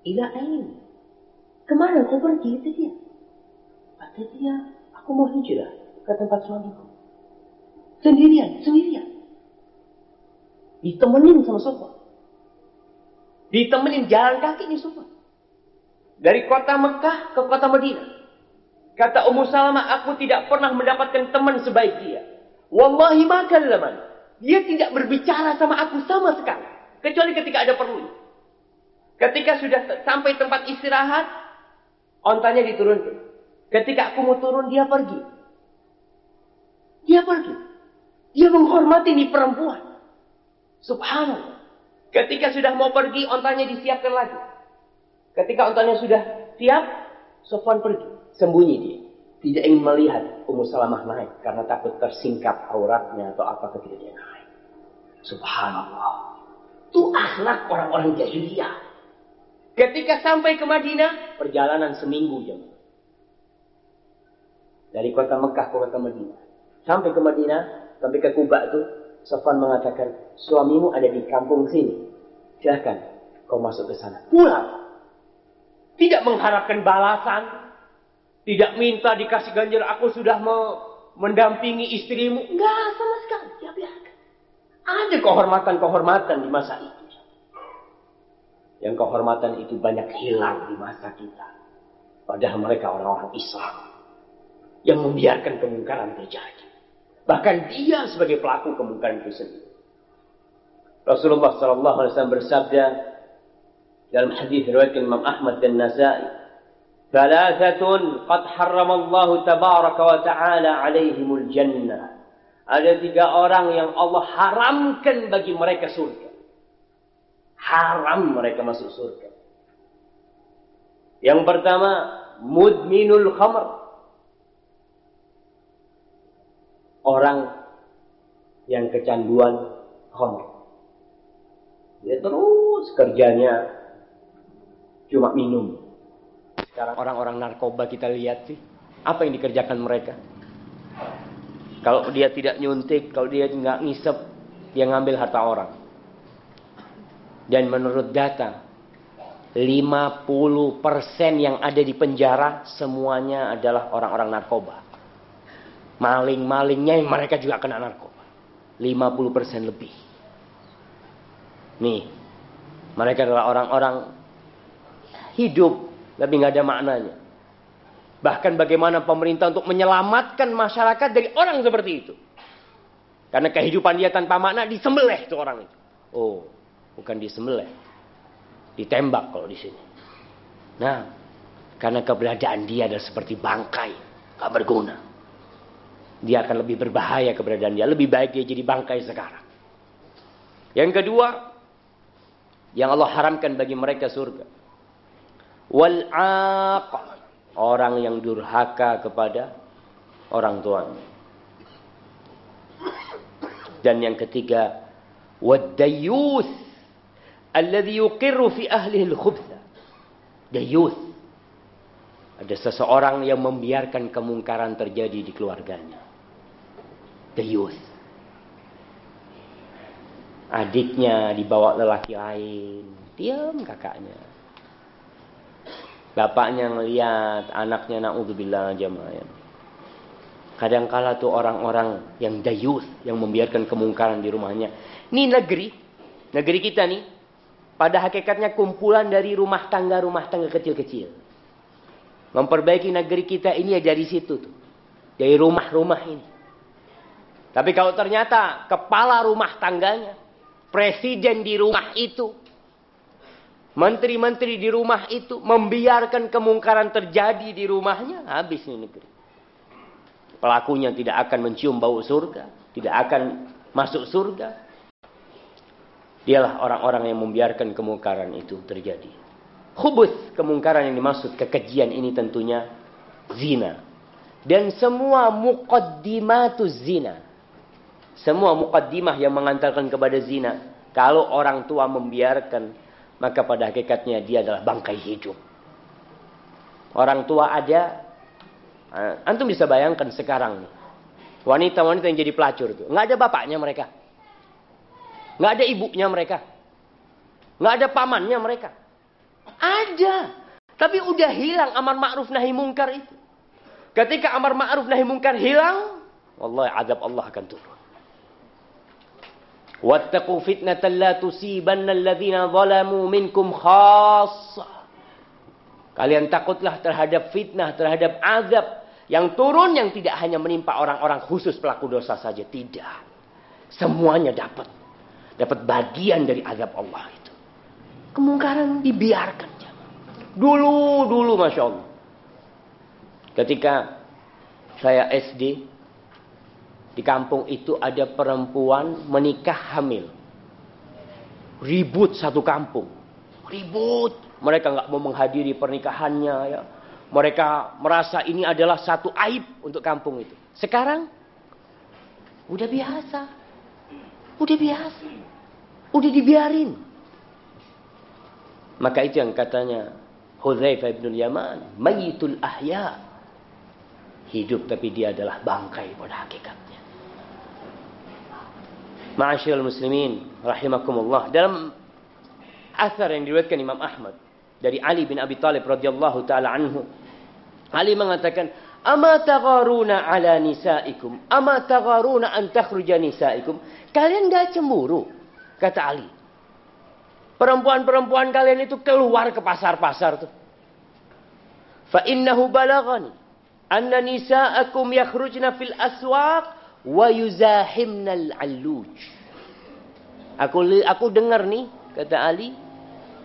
Ila ini. Ke mana kau pergi? Kata dia. Kata dia, aku mau hijrah ke tempat suamiku. Sendirian, sendirian. Ditemenin sama Sofwan. Ditemenin jalan kaki nih Sofwan. Dari kota Mekah ke kota Madinah. Kata Ummu Salamah, aku tidak pernah mendapatkan teman sebaik dia. Wallahi makallaman. Dia tidak berbicara sama aku sama sekali. Kecuali ketika ada perlu. Ketika sudah sampai tempat istirahat, ontanya diturunkan. Ketika aku mau turun, dia pergi. Dia pergi. Dia menghormati nih perempuan. Subhanallah. Ketika sudah mau pergi, ontanya disiapkan lagi. Ketika ontanya sudah siap, Sofwan pergi. Sembunyi dia. Tidak ingin melihat Ummu Salamah naik. Karena takut tersingkap auratnya atau apa ketika dia naik. Subhanallah. Itu akhlak orang-orang jahiliyah. Ketika sampai ke Madinah, perjalanan seminggu jam. Dari kota Mekah ke kota Madinah. Sampai ke Madinah, sampai ke Kuba itu, Sofwan mengatakan, suamimu ada di kampung sini. Silahkan, kau masuk ke sana. Pulang. Tidak mengharapkan balasan. Tidak minta dikasih ganjar, aku sudah mendampingi istrimu. Enggak, sama sekali. Ya biarkan. Ada kehormatan-kehormatan di masa itu. Yang kehormatan itu banyak hilang di masa kita. Padahal mereka orang-orang Islam. Yang membiarkan kemungkaran terjadi. Bahkan dia sebagai pelaku kemungkaran itu sendiri. Rasulullah Sallallahu Alaihi Wasallam bersabda dalam hadis riwayat Imam Ahmad dan Nasai, "Thalathatun qad Allah tabaraka wa ta'ala alaihimul jannah." Ada tiga orang yang Allah haramkan bagi mereka surga. Haram mereka masuk surga. Yang pertama, mudminul khamr. Orang yang kecanduan khamr. Dia terus kerjanya cuma minum. Sekarang orang-orang narkoba kita lihat sih, apa yang dikerjakan mereka? Kalau dia tidak nyuntik, kalau dia nggak ngisep, dia ngambil harta orang. Dan menurut data, 50% yang ada di penjara semuanya adalah orang-orang narkoba. Maling-malingnya mereka juga kena narkoba. 50% lebih. Nih, mereka adalah orang-orang hidup, tapi nggak ada maknanya. Bahkan bagaimana pemerintah untuk menyelamatkan masyarakat dari orang seperti itu. Karena kehidupan dia tanpa makna disembelih tuh orang itu. Oh, bukan disembelih. Ditembak kalau di sini. Nah, karena keberadaan dia adalah seperti bangkai, gak berguna. Dia akan lebih berbahaya keberadaan dia. Lebih baik dia jadi bangkai sekarang. Yang kedua, yang Allah haramkan bagi mereka surga. Wal orang yang durhaka kepada orang tuanya. Dan yang ketiga, wad alladhi yuqirru fi ahlihi al-khubtha. Dayuth. Ada seseorang yang membiarkan kemungkaran terjadi di keluarganya. Dayuth. Adiknya dibawa lelaki lain. Diam kakaknya. Bapaknya ngeliat anaknya na'udzubillah jamaah. Kadangkala tuh orang-orang yang dayuth, yang membiarkan kemungkaran di rumahnya. Ini negeri, negeri kita nih, pada hakikatnya kumpulan dari rumah tangga-rumah tangga kecil-kecil. Memperbaiki negeri kita ini ya dari situ tuh. Dari rumah-rumah ini. Tapi kalau ternyata kepala rumah tangganya, presiden di rumah itu, menteri-menteri di rumah itu membiarkan kemungkaran terjadi di rumahnya, habis nih negeri. Pelakunya tidak akan mencium bau surga, tidak akan masuk surga. Dialah orang-orang yang membiarkan kemungkaran itu terjadi. Khubus kemungkaran yang dimaksud kekejian ini tentunya zina. Dan semua muqaddimatuz zina. Semua muqaddimah yang mengantarkan kepada zina. Kalau orang tua membiarkan, maka pada hakikatnya dia adalah bangkai hidup. Orang tua ada, eh, antum bisa bayangkan sekarang Wanita-wanita yang jadi pelacur itu. Nggak ada bapaknya mereka. Nggak ada ibunya mereka. Nggak ada pamannya mereka. Ada. Tapi udah hilang amar ma'ruf nahi mungkar itu. Ketika amar ma'ruf nahi mungkar hilang, wallahi azab Allah akan turun. Wattaqu fitnatan la tusibanna alladhina zalamu minkum khassah. Kalian takutlah terhadap fitnah, terhadap azab yang turun yang tidak hanya menimpa orang-orang khusus pelaku dosa saja, tidak. Semuanya dapat. Dapat bagian dari azab Allah itu. Kemungkaran dibiarkan. Dulu, dulu Masya Allah. Ketika saya SD, di kampung itu ada perempuan menikah hamil. Ribut satu kampung. Ribut. Mereka nggak mau menghadiri pernikahannya. ya. Mereka merasa ini adalah satu aib untuk kampung itu. Sekarang, udah biasa. Udah biasa. Udah dibiarin. Maka itu yang katanya Hudzaifah bin Yaman, mayitul ahya. Hidup tapi dia adalah bangkai pada hakikatnya. Ma'asyiral muslimin rahimakumullah. Dalam asar yang diriwayatkan Imam Ahmad dari Ali bin Abi Thalib radhiyallahu taala anhu. Ali mengatakan, "Ama tagharuna ala nisaikum? Ama tagharuna an takhruja nisaikum?" Kalian enggak cemburu? Kata Ali. Perempuan-perempuan kalian itu keluar ke pasar-pasar tuh. Fa innahu balagani anna nisa'akum yakhrujna fil aswaq wa yuzahimna al-alluj. Aku aku dengar nih kata Ali,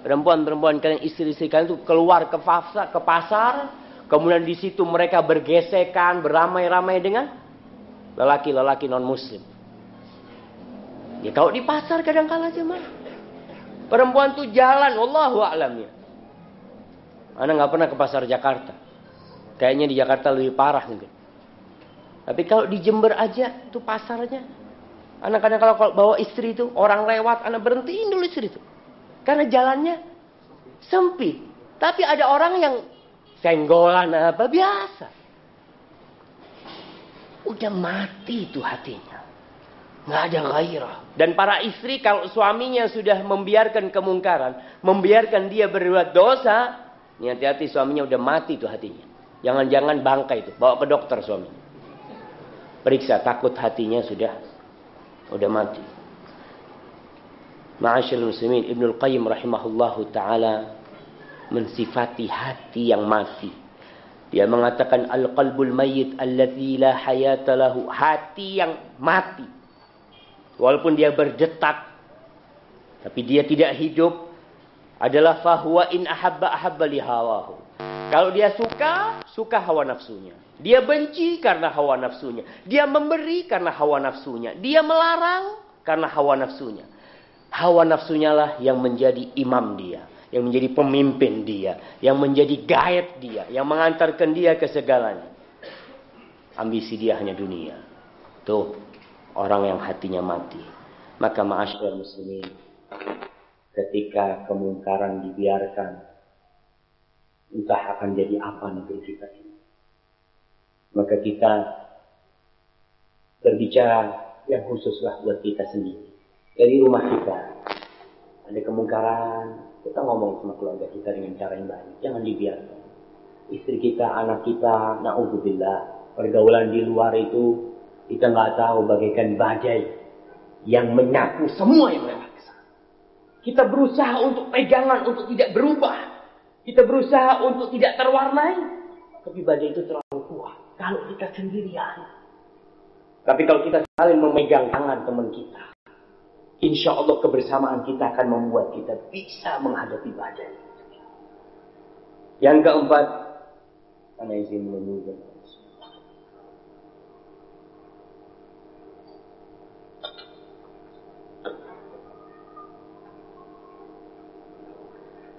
perempuan-perempuan kalian istri-istri kalian itu keluar ke pasar, ke pasar, kemudian di situ mereka bergesekan, beramai-ramai dengan lelaki-lelaki non muslim. Ya kalau di pasar kadang-kala cuma Perempuan tuh jalan, wallahu a'lam ya. Anda nggak pernah ke pasar Jakarta. Kayaknya di Jakarta lebih parah mungkin. Tapi kalau di Jember aja tuh pasarnya. Anak kadang kalau bawa istri itu orang lewat, anak berhentiin dulu istri itu. Karena jalannya sempit. Tapi ada orang yang senggolan apa biasa. Udah mati itu hatinya. Nggak ada gairah. Dan para istri kalau suaminya sudah membiarkan kemungkaran, membiarkan dia berbuat dosa, ini hati-hati suaminya udah mati tuh hatinya. Jangan-jangan bangkai itu, bawa ke dokter suaminya. Periksa, takut hatinya sudah udah mati. Ma'asyil muslimin, Ibnul Qayyim rahimahullahu ta'ala mensifati hati yang mati. Dia mengatakan al-qalbul mayyit allati la hayata lahu. Hati yang mati walaupun dia berdetak tapi dia tidak hidup adalah fahuwa in ahabba ahabba lihawahu. Kalau dia suka, suka hawa nafsunya. Dia benci karena hawa nafsunya. Dia memberi karena hawa nafsunya. Dia melarang karena hawa nafsunya. Hawa nafsunya lah yang menjadi imam dia. Yang menjadi pemimpin dia. Yang menjadi guide dia. Yang mengantarkan dia ke segalanya. Ambisi dia hanya dunia. Tuh orang yang hatinya mati. Maka ma'asyur muslimin, ketika kemungkaran dibiarkan, entah akan jadi apa negeri kita ini. Maka kita berbicara yang khususlah buat kita sendiri. Dari rumah kita, ada kemungkaran, kita ngomong sama keluarga kita dengan cara yang baik. Jangan dibiarkan. Istri kita, anak kita, na'udzubillah, pergaulan di luar itu kita nggak tahu bagaikan badai yang menyapu semua yang lewat ke sana. Kita berusaha untuk pegangan untuk tidak berubah. Kita berusaha untuk tidak terwarnai. Tapi badai itu terlalu kuat. Kalau kita sendirian. Tapi kalau kita saling memegang tangan teman kita. Insya Allah kebersamaan kita akan membuat kita bisa menghadapi badai. Yang keempat, karena izin menunggu.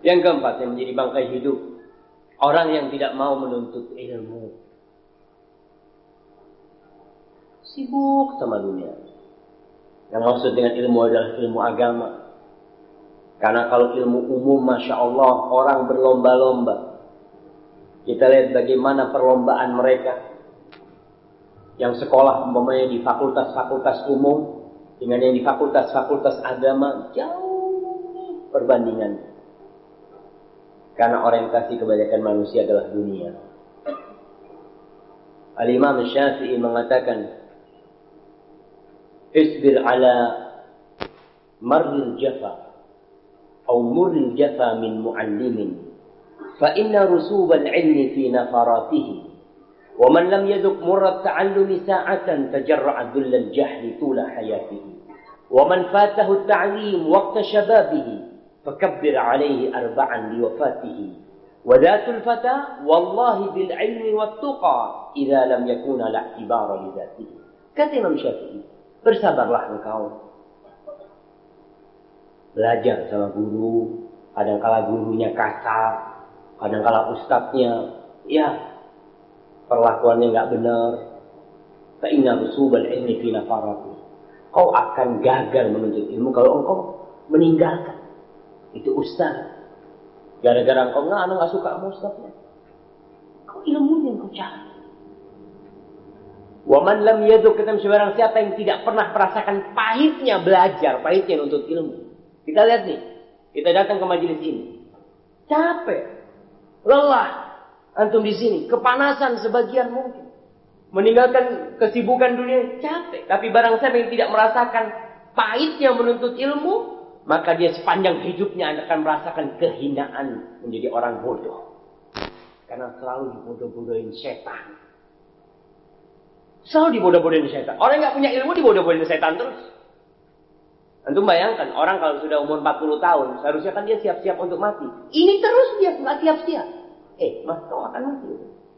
Yang keempat yang menjadi bangkai hidup orang yang tidak mau menuntut ilmu. Sibuk sama dunia. Yang maksud dengan ilmu adalah ilmu agama. Karena kalau ilmu umum, Masya Allah, orang berlomba-lomba. Kita lihat bagaimana perlombaan mereka. Yang sekolah umpamanya di fakultas-fakultas umum. Dengan yang di fakultas-fakultas agama. Jauh perbandingan. Karena orientasi kebanyakan manusia adalah dunia. Al-Imam Syafi'i mengatakan, Isbir ala marril jafa أو مر الجفا من معلم فإن رسوب العلم في نفراته ومن لم يذق مر التعلم ساعة تجرع ذل الجهل طول حياته ومن فاته التعليم وقت شبابه فكبر عليه أربعا لوفاته وذات الفتى والله بالعلم والتقى إذا لم يكون لا اعتبار لذاته kata Imam Syafi'i bersabarlah engkau belajar sama guru kadangkala gurunya kasar kadangkala ustadznya ya perlakuannya nggak benar Fa'inna rusubal ilmi fi nafarati. Kau akan gagal menuntut ilmu kalau engkau meninggalkan itu ustaz. Gara-gara engkau nggak, anu nggak suka sama ustaznya. Kau ilmunya engkau cari. Waman lam yaduk kata sebarang siapa yang tidak pernah merasakan pahitnya belajar, pahitnya untuk ilmu. Kita lihat nih, kita datang ke majelis ini. Capek, lelah, antum di sini, kepanasan sebagian mungkin. Meninggalkan kesibukan dunia, capek. Tapi barang siapa yang tidak merasakan pahitnya menuntut ilmu, maka dia sepanjang hidupnya akan merasakan kehinaan menjadi orang bodoh. Karena selalu dibodoh-bodohin setan. Selalu dibodoh-bodohin setan. Orang nggak punya ilmu dibodoh-bodohin setan terus. Antum bayangkan, orang kalau sudah umur 40 tahun, seharusnya kan dia siap-siap untuk mati. Ini terus dia nggak siap-siap. Eh, mas kau akan mati.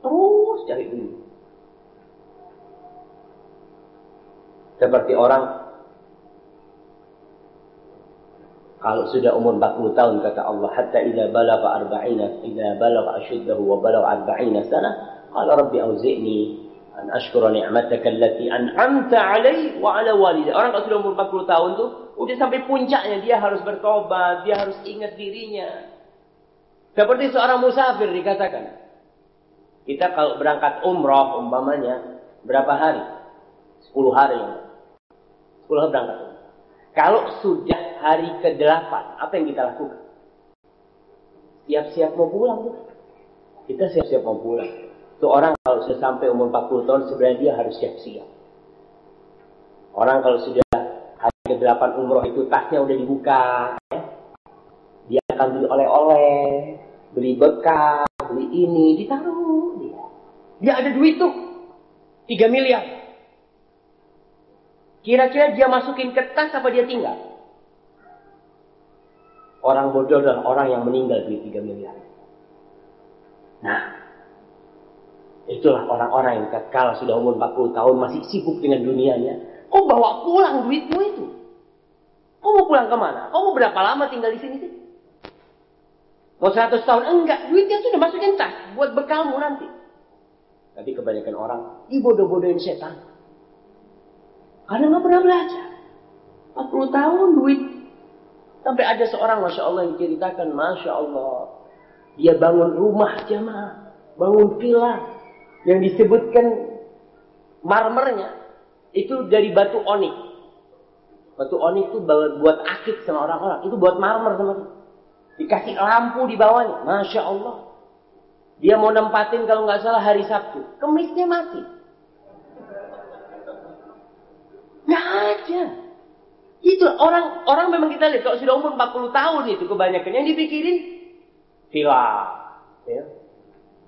Terus cari dulu. Seperti orang Kalau sudah umur 40 tahun kata Allah, hatta idza balagha arba'ina idza balagha ashuddahu wa balagha arba'ina sana, qala rabbi auzi'ni an ashkura ni'mataka allati an'amta 'alai wa 'ala walidayya. Orang kalau sudah umur 40 tahun tuh udah sampai puncaknya dia harus bertobat, dia harus ingat dirinya. Seperti seorang musafir dikatakan. Kita kalau berangkat umroh umpamanya berapa hari? 10 hari. 10 hari berangkat. Kalau sudah hari ke-8, apa yang kita lakukan? Siap-siap mau pulang. Tuh. Kita siap-siap mau pulang. Itu orang kalau sudah sampai umur 40 tahun sebenarnya dia harus siap-siap. Orang kalau sudah hari ke-8 umroh itu tasnya udah dibuka. Ya. Dia akan beli oleh-oleh, beli bekal, beli ini, ditaruh dia. Dia ada duit tuh. 3 miliar. Kira-kira dia masukin ke tas apa dia tinggal? Orang bodoh adalah orang yang meninggal duit 3 miliar. Nah, itulah orang-orang yang kalau sudah umur 40 tahun masih sibuk dengan dunianya. Kau bawa pulang duitmu itu? Kau mau pulang ke mana? Kau mau berapa lama tinggal di sini sih? Mau 100 tahun? Enggak, duitnya sudah masukin tas buat bekalmu nanti. Tapi kebanyakan orang dibodoh-bodohin setan. Karena nggak pernah belajar. 40 tahun duit Sampai ada seorang Masya Allah yang ceritakan Masya Allah. Dia bangun rumah jamaah. Bangun villa. Yang disebutkan marmernya. Itu dari batu onik. Batu onik itu buat akik sama orang-orang. Itu buat marmer sama dia. Dikasih lampu di bawahnya. Masya Allah. Dia mau nempatin kalau nggak salah hari Sabtu. Kemisnya mati. Nggak aja. Itu orang orang memang kita lihat kalau sudah umur 40 tahun itu kebanyakan yang dipikirin villa, ya.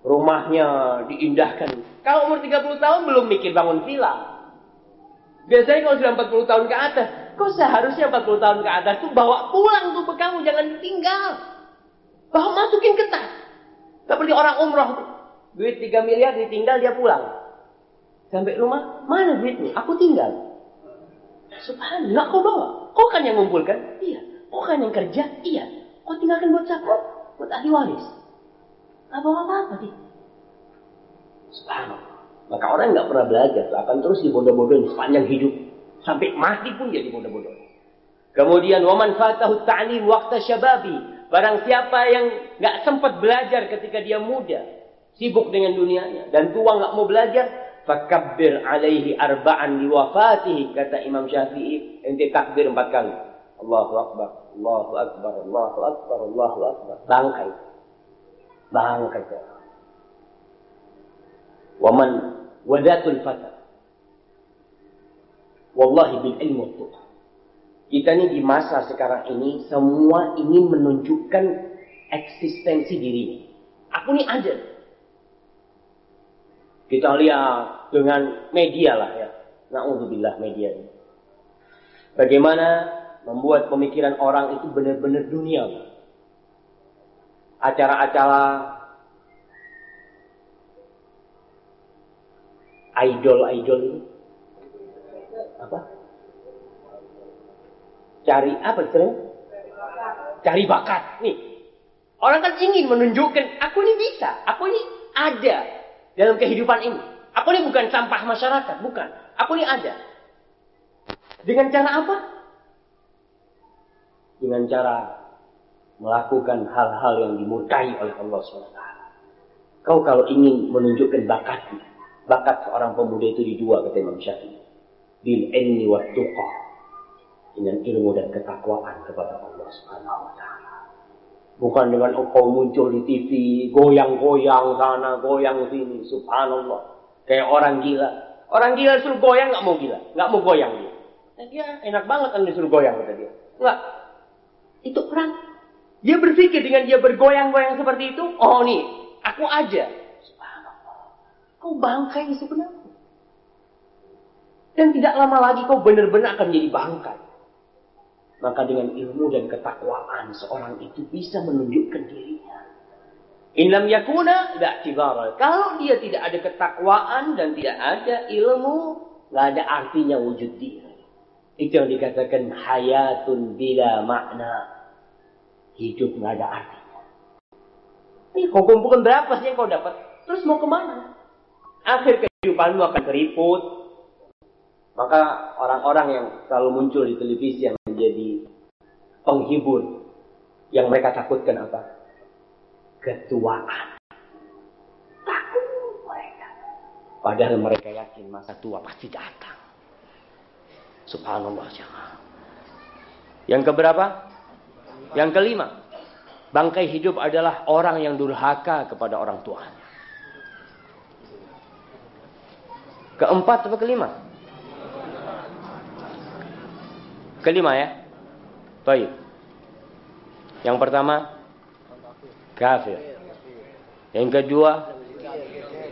Rumahnya diindahkan. Kalau umur 30 tahun belum mikir bangun villa. Biasanya kalau sudah 40 tahun ke atas, kok seharusnya 40 tahun ke atas tuh bawa pulang tuh kamu, jangan ditinggal. Bawa masukin ke tas. Seperti orang umroh tuh. Duit 3 miliar ditinggal dia pulang. Sampai rumah, mana duitnya? Aku tinggal. Subhanallah, kau bawa. Kau kan yang ngumpulkan? Iya. Kau kan yang kerja? Iya. Kau tinggalkan buat siapa? Buat ahli waris. Bawa apa-apa dia. Subhanallah. Maka orang nggak pernah belajar akan terus dibodoh-bodohin sepanjang hidup. Sampai mati pun dia dibodoh-bodohin. Kemudian waman fatahu ta'lim waktu syababi. Barang siapa yang nggak sempat belajar ketika dia muda, sibuk dengan dunianya dan tua nggak mau belajar, fakabbir alaihi arba'an liwafatihi kata Imam Syafi'i. Ente takbir empat kali. Allahu akbar Allahu akbar Allahu akbar Allahu akbar. Bangkai. Bangkai waman wadatul fata. Wallahi bil ilmu tuh kita ini di masa sekarang ini semua ingin menunjukkan eksistensi dirinya aku ini ada kita lihat dengan media lah ya. Na'udzubillah media ini. Bagaimana membuat pemikiran orang itu benar-benar dunia. Acara-acara idol-idol ini. Apa? Cari apa istilahnya? Cari bakat. Nih. Orang kan ingin menunjukkan, aku ini bisa, aku ini ada dalam kehidupan ini. Aku ini bukan sampah masyarakat, bukan. Aku ini ada. Dengan cara apa? Dengan cara melakukan hal-hal yang dimurkai oleh Allah SWT. Kau kalau ingin menunjukkan bakat, bakat seorang pemuda itu di dua kata Imam Syafi'i. Bil ilmi wa. Dengan ilmu dan ketakwaan kepada Allah Subhanahu wa. Bukan dengan engkau muncul di TV, goyang-goyang sana, goyang sini, subhanallah. Kayak orang gila. Orang gila suruh goyang nggak mau gila, nggak mau goyang dia. Nah, dia enak banget kan disuruh goyang kata dia. Enggak. Itu orang. Dia berpikir dengan dia bergoyang-goyang seperti itu, oh nih, aku aja. Subhanallah. Kau bangkai sebenarnya. Dan tidak lama lagi kau benar-benar akan menjadi bangkai. Maka dengan ilmu dan ketakwaan seorang itu bisa menunjukkan dirinya. Inlam yakuna tidak Kalau dia tidak ada ketakwaan dan tidak ada ilmu, nggak ada artinya wujud dia. Itu yang dikatakan hayatun bila makna. Hidup nggak ada artinya. Ini kau kumpulkan berapa sih yang kau dapat? Terus mau ke mana? Akhir kehidupanmu akan keriput. Maka orang-orang yang selalu muncul di televisi yang menjadi penghibur yang mereka takutkan apa? Ketuaan. Takut mereka. Padahal mereka yakin masa tua pasti datang. Subhanallah jangan. Yang keberapa? Yang kelima. Bangkai hidup adalah orang yang durhaka kepada orang tuanya. Keempat atau kelima? Kelima ya. Baik. Yang pertama kafir. Yang kedua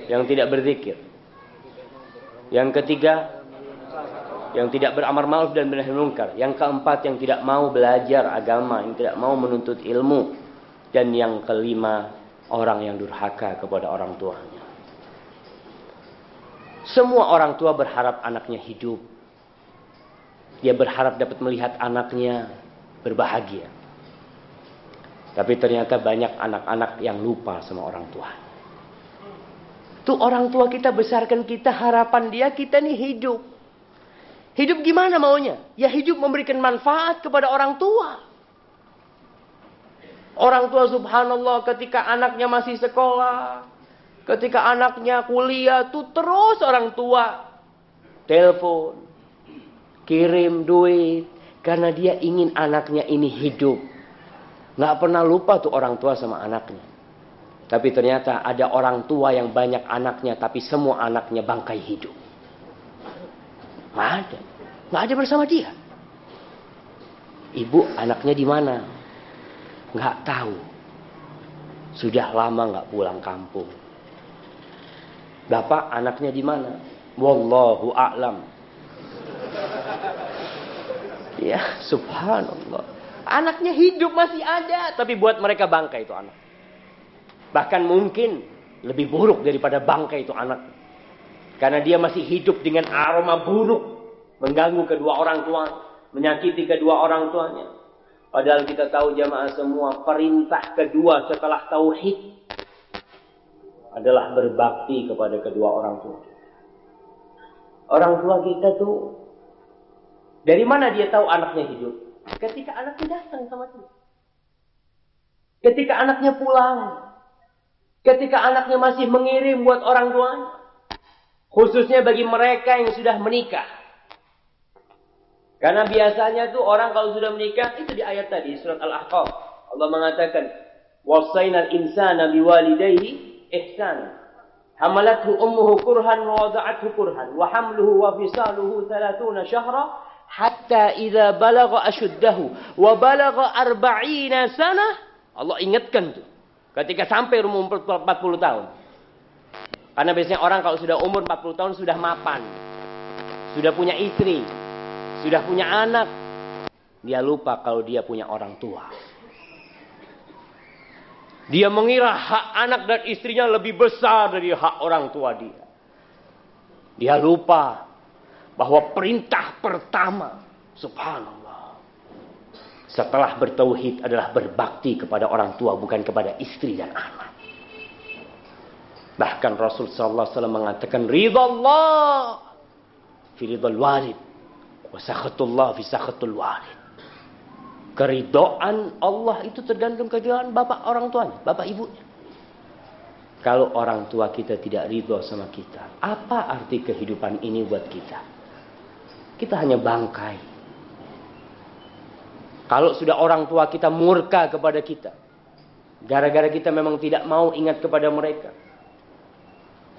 yang tidak berzikir. Yang ketiga yang tidak beramar ma'ruf dan benar munkar. Yang keempat yang tidak mau belajar agama, yang tidak mau menuntut ilmu. Dan yang kelima orang yang durhaka kepada orang tuanya. Semua orang tua berharap anaknya hidup. Dia berharap dapat melihat anaknya berbahagia. Tapi ternyata banyak anak-anak yang lupa sama orang tua. Tuh orang tua kita besarkan kita, harapan dia kita nih hidup. Hidup gimana maunya? Ya hidup memberikan manfaat kepada orang tua. Orang tua subhanallah ketika anaknya masih sekolah. Ketika anaknya kuliah tuh terus orang tua telepon. Kirim duit. Karena dia ingin anaknya ini hidup. Nggak pernah lupa tuh orang tua sama anaknya. Tapi ternyata ada orang tua yang banyak anaknya, tapi semua anaknya bangkai hidup. Nggak ada. Nggak ada bersama dia. Ibu anaknya di mana? Nggak tahu. Sudah lama nggak pulang kampung. Bapak anaknya di mana? Wallahu a'lam. Ya, subhanallah. Anaknya hidup masih ada, tapi buat mereka bangkai itu anak. Bahkan mungkin lebih buruk daripada bangkai itu anak. Karena dia masih hidup dengan aroma buruk, mengganggu kedua orang tua, menyakiti kedua orang tuanya. Padahal kita tahu jamaah semua perintah kedua setelah tauhid adalah berbakti kepada kedua orang tua. Orang tua kita tuh dari mana dia tahu anaknya hidup? Ketika anaknya datang sama dia. Ketika anaknya pulang. Ketika anaknya masih mengirim buat orang tuanya. Khususnya bagi mereka yang sudah menikah. Karena biasanya tuh orang kalau sudah menikah, itu di ayat tadi, surat Al-Ahqaf. Allah mengatakan, وَصَيْنَا الْإِنسَانَ بِوَالِدَيْهِ إِحْسَانًا حَمَلَتْهُ أُمُّهُ كُرْهًا وَوَضَعَتْهُ كُرْهًا وَحَمْلُهُ وَفِصَالُهُ ثَلَاثُونَ شَهْرًا hatta idza balagha ashuddahu wa balagha arba'ina sana Allah ingatkan tuh ketika sampai umur 40 tahun. Karena biasanya orang kalau sudah umur 40 tahun sudah mapan sudah punya istri sudah punya anak dia lupa kalau dia punya orang tua. Dia mengira hak anak dan istrinya lebih besar dari hak orang tua dia. Dia lupa bahwa perintah pertama subhanallah setelah bertauhid adalah berbakti kepada orang tua bukan kepada istri dan anak. Bahkan Rasul sallallahu alaihi wasallam mengatakan ridha Allah fi ridhal walid wa sakhatullah fi sakhatul walid. Keridhaan Allah itu tergantung keridhaan bapak orang tuanya, bapak ibunya. Kalau orang tua kita tidak ridho sama kita, apa arti kehidupan ini buat kita? Kita hanya bangkai. Kalau sudah orang tua kita murka kepada kita. Gara-gara kita memang tidak mau ingat kepada mereka.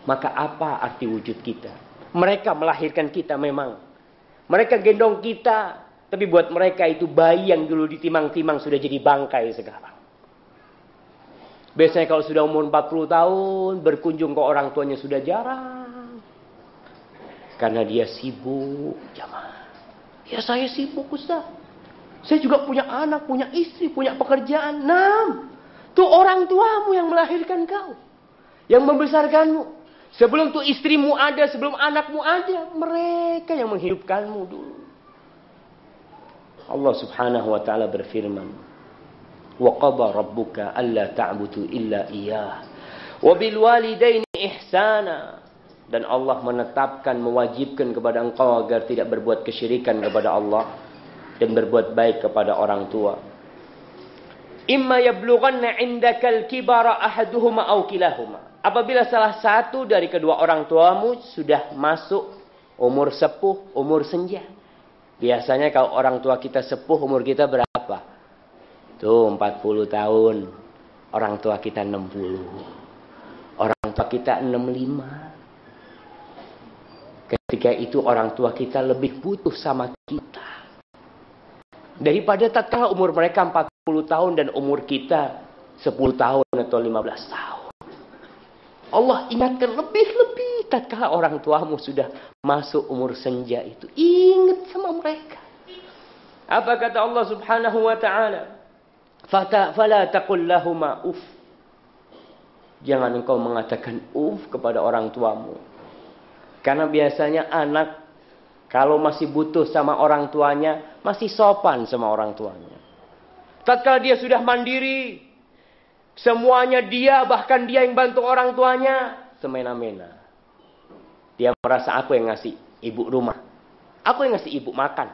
Maka apa arti wujud kita? Mereka melahirkan kita memang. Mereka gendong kita. Tapi buat mereka itu bayi yang dulu ditimang-timang sudah jadi bangkai sekarang. Biasanya kalau sudah umur 40 tahun berkunjung ke orang tuanya sudah jarang. Karena dia sibuk jamaah. Ya saya sibuk Ustaz. Saya juga punya anak, punya istri, punya pekerjaan. Enam. Tuh orang tuamu yang melahirkan kau. Yang membesarkanmu. Sebelum tuh istrimu ada, sebelum anakmu ada. Mereka yang menghidupkanmu dulu. Allah subhanahu wa ta'ala berfirman. Alla ta'budu illa iyah. Wa bil walidaini ihsana dan Allah menetapkan mewajibkan kepada engkau agar tidak berbuat kesyirikan kepada Allah dan berbuat baik kepada orang tua. Imma yablughanna indakal kibara ahaduhuma aw kilahuma. Apabila salah satu dari kedua orang tuamu sudah masuk umur sepuh, umur senja. Biasanya kalau orang tua kita sepuh umur kita berapa? Tuh 40 tahun. Orang tua kita 60. Orang tua kita 65. Ketika itu orang tua kita lebih butuh sama kita. Daripada tatkala umur mereka 40 tahun dan umur kita 10 tahun atau 15 tahun. Allah ingatkan lebih-lebih tatkala orang tuamu sudah masuk umur senja itu. Ingat sama mereka. Apa kata Allah Subhanahu wa taala? Fala taqul lahumā uf. Jangan engkau mengatakan uf kepada orang tuamu. Karena biasanya anak kalau masih butuh sama orang tuanya, masih sopan sama orang tuanya. Tatkala dia sudah mandiri, semuanya dia, bahkan dia yang bantu orang tuanya, semena-mena. Dia merasa aku yang ngasih ibu rumah. Aku yang ngasih ibu makan.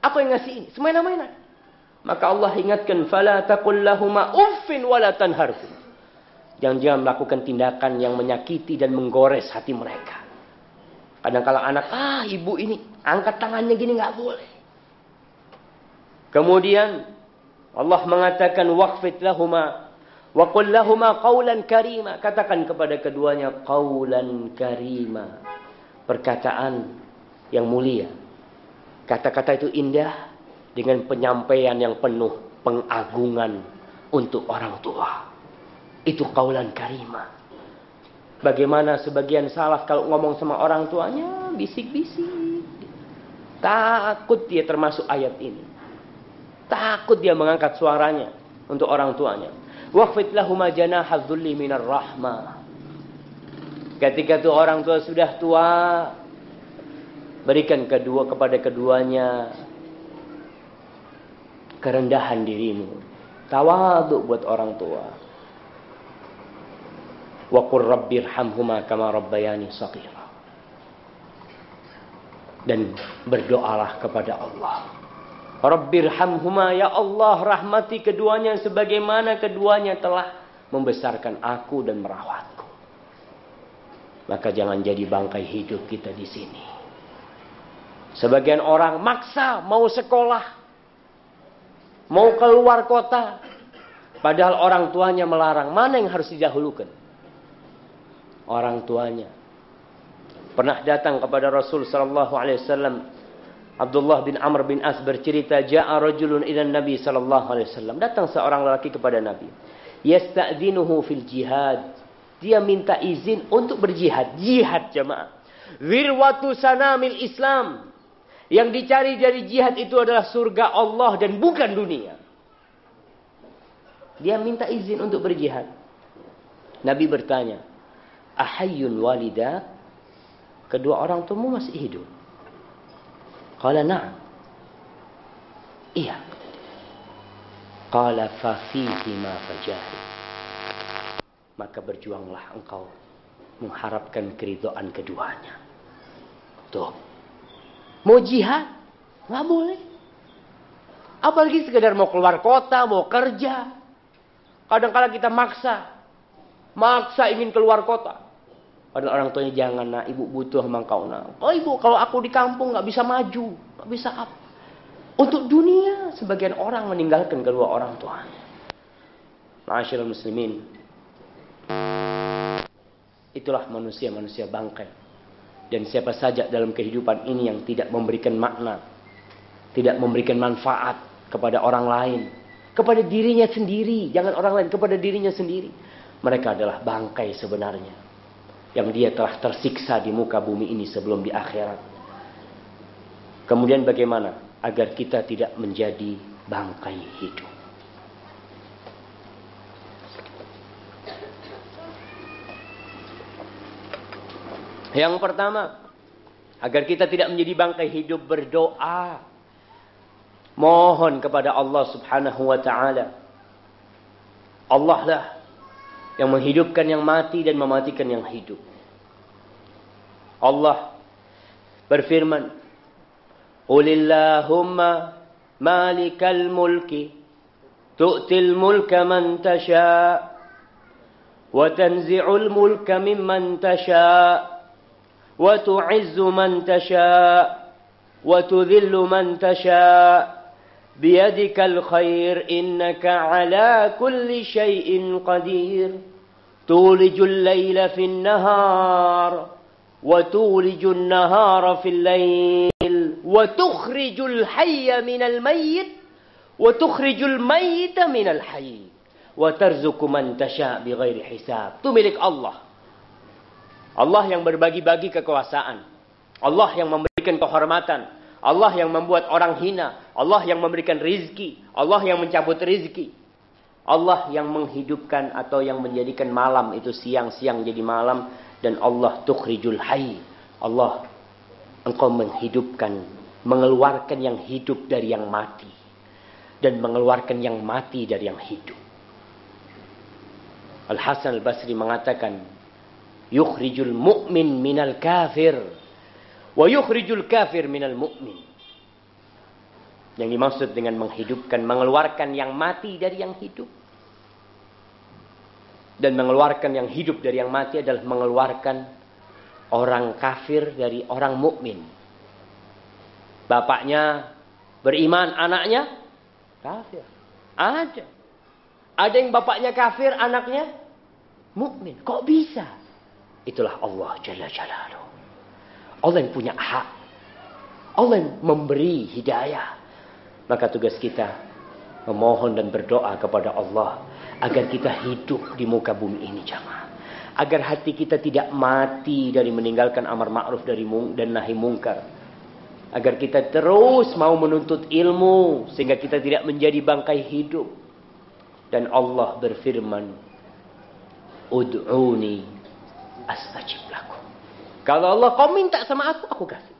Aku yang ngasih ini, semena-mena. Maka Allah ingatkan, fala taqul lahuma uffin wala tanharhum. Jangan-jangan melakukan tindakan yang menyakiti dan menggores hati mereka. Kadang kala anak, ah ibu ini angkat tangannya gini nggak boleh. Kemudian Allah mengatakan waqfit lahuma wa qul lahuma qawlan karima. Katakan kepada keduanya qawlan karima. Perkataan yang mulia. Kata-kata itu indah dengan penyampaian yang penuh pengagungan untuk orang tua. Itu qawlan karima. Bagaimana sebagian salaf kalau ngomong sama orang tuanya bisik-bisik. Takut dia termasuk ayat ini. Takut dia mengangkat suaranya untuk orang tuanya. Waqfit lahuma janaha dhulli minar rahmah. Ketika itu orang tua sudah tua, berikan kedua kepada keduanya kerendahan dirimu. Tawaduk buat orang tua. Wa qur rabbirhamhuma kama rabbayani saghira. Dan berdoalah kepada Allah. Rabbirhamhuma ya Allah rahmati keduanya sebagaimana keduanya telah membesarkan aku dan merawatku. Maka jangan jadi bangkai hidup kita di sini. Sebagian orang maksa mau sekolah, mau keluar kota, padahal orang tuanya melarang. Mana yang harus didahulukan? Orang tuanya. Pernah datang kepada Rasul sallallahu alaihi wasallam Abdullah bin Amr bin As bercerita ja'a rajulun ila Nabi sallallahu alaihi wasallam. Datang seorang lelaki kepada Nabi. Yasta'dzinuhu fil jihad. Dia minta izin untuk berjihad. Jihad jemaah. Wirwatu sanamil Islam. Yang dicari dari jihad itu adalah surga Allah dan bukan dunia. Dia minta izin untuk berjihad. Nabi bertanya, Ahayun walida kedua orang tuamu masih hidup. Qala na'am. Iya. Qala fa fihi ma fajahid maka berjuanglah engkau mengharapkan keridhaan keduanya. Tuh. Mau jihad? Nggak boleh. Apalagi sekedar mau keluar kota mau kerja. Kadang-kala kita maksa maksa ingin keluar kota Padahal orang tuanya jangan nak, ibu butuh sama kau nak. Oh ibu, kalau aku di kampung nggak bisa maju, nggak bisa apa. Untuk dunia, sebagian orang meninggalkan kedua orang tuanya. Masyaallah muslimin. Itulah manusia-manusia bangkai. Dan siapa saja dalam kehidupan ini yang tidak memberikan makna, tidak memberikan manfaat kepada orang lain, kepada dirinya sendiri, jangan orang lain, kepada dirinya sendiri. Mereka adalah bangkai sebenarnya yang dia telah tersiksa di muka bumi ini sebelum di akhirat. Kemudian bagaimana agar kita tidak menjadi bangkai hidup? Yang pertama, agar kita tidak menjadi bangkai hidup berdoa. Mohon kepada Allah Subhanahu wa taala. Allah lah yang menghidupkan yang mati dan mematikan yang hidup. Allah berfirman, "Qulillahumma malikal mulki tu'til mulka man tasha' wa tanzi'ul mulka mimman tasha' wa tu'izzu man tasha' wa tudhillu man tasha' بيدك الخير إنك على كل شيء قدير. تولج الليل في النهار وتولج النهار في الليل. وتخرج الحي من الميت وتخرج الميت من الحي. وترزق من تشاء بغير حساب. Itu milik Allah. Allah yang berbagi-bagi kekuasaan. Allah yang memberikan kehormatan. Allah yang membuat orang hina. Allah yang memberikan rizki. Allah yang mencabut rizki. Allah yang menghidupkan atau yang menjadikan malam itu siang-siang jadi malam. Dan Allah tukhrijul hayy. Allah engkau menghidupkan, mengeluarkan yang hidup dari yang mati. Dan mengeluarkan yang mati dari yang hidup. Al-Hasan al-Basri mengatakan, Yukhrijul mu'min minal kafir Wa yukhrijul kafir minal mu'min. Yang dimaksud dengan menghidupkan, mengeluarkan yang mati dari yang hidup. Dan mengeluarkan yang hidup dari yang mati adalah mengeluarkan orang kafir dari orang mukmin. Bapaknya beriman, anaknya kafir. Ada. Ada yang bapaknya kafir, anaknya mukmin. Kok bisa? Itulah Allah Jalla Jalaluh. Allah yang punya hak. Allah yang memberi hidayah. Maka tugas kita memohon dan berdoa kepada Allah agar kita hidup di muka bumi ini jamaah. agar hati kita tidak mati dari meninggalkan amar ma'ruf dari mung dan nahi mungkar. Agar kita terus mau menuntut ilmu sehingga kita tidak menjadi bangkai hidup. Dan Allah berfirman, "Ud'uni astajib lakum." Kalau Allah kau minta sama aku, aku kasih.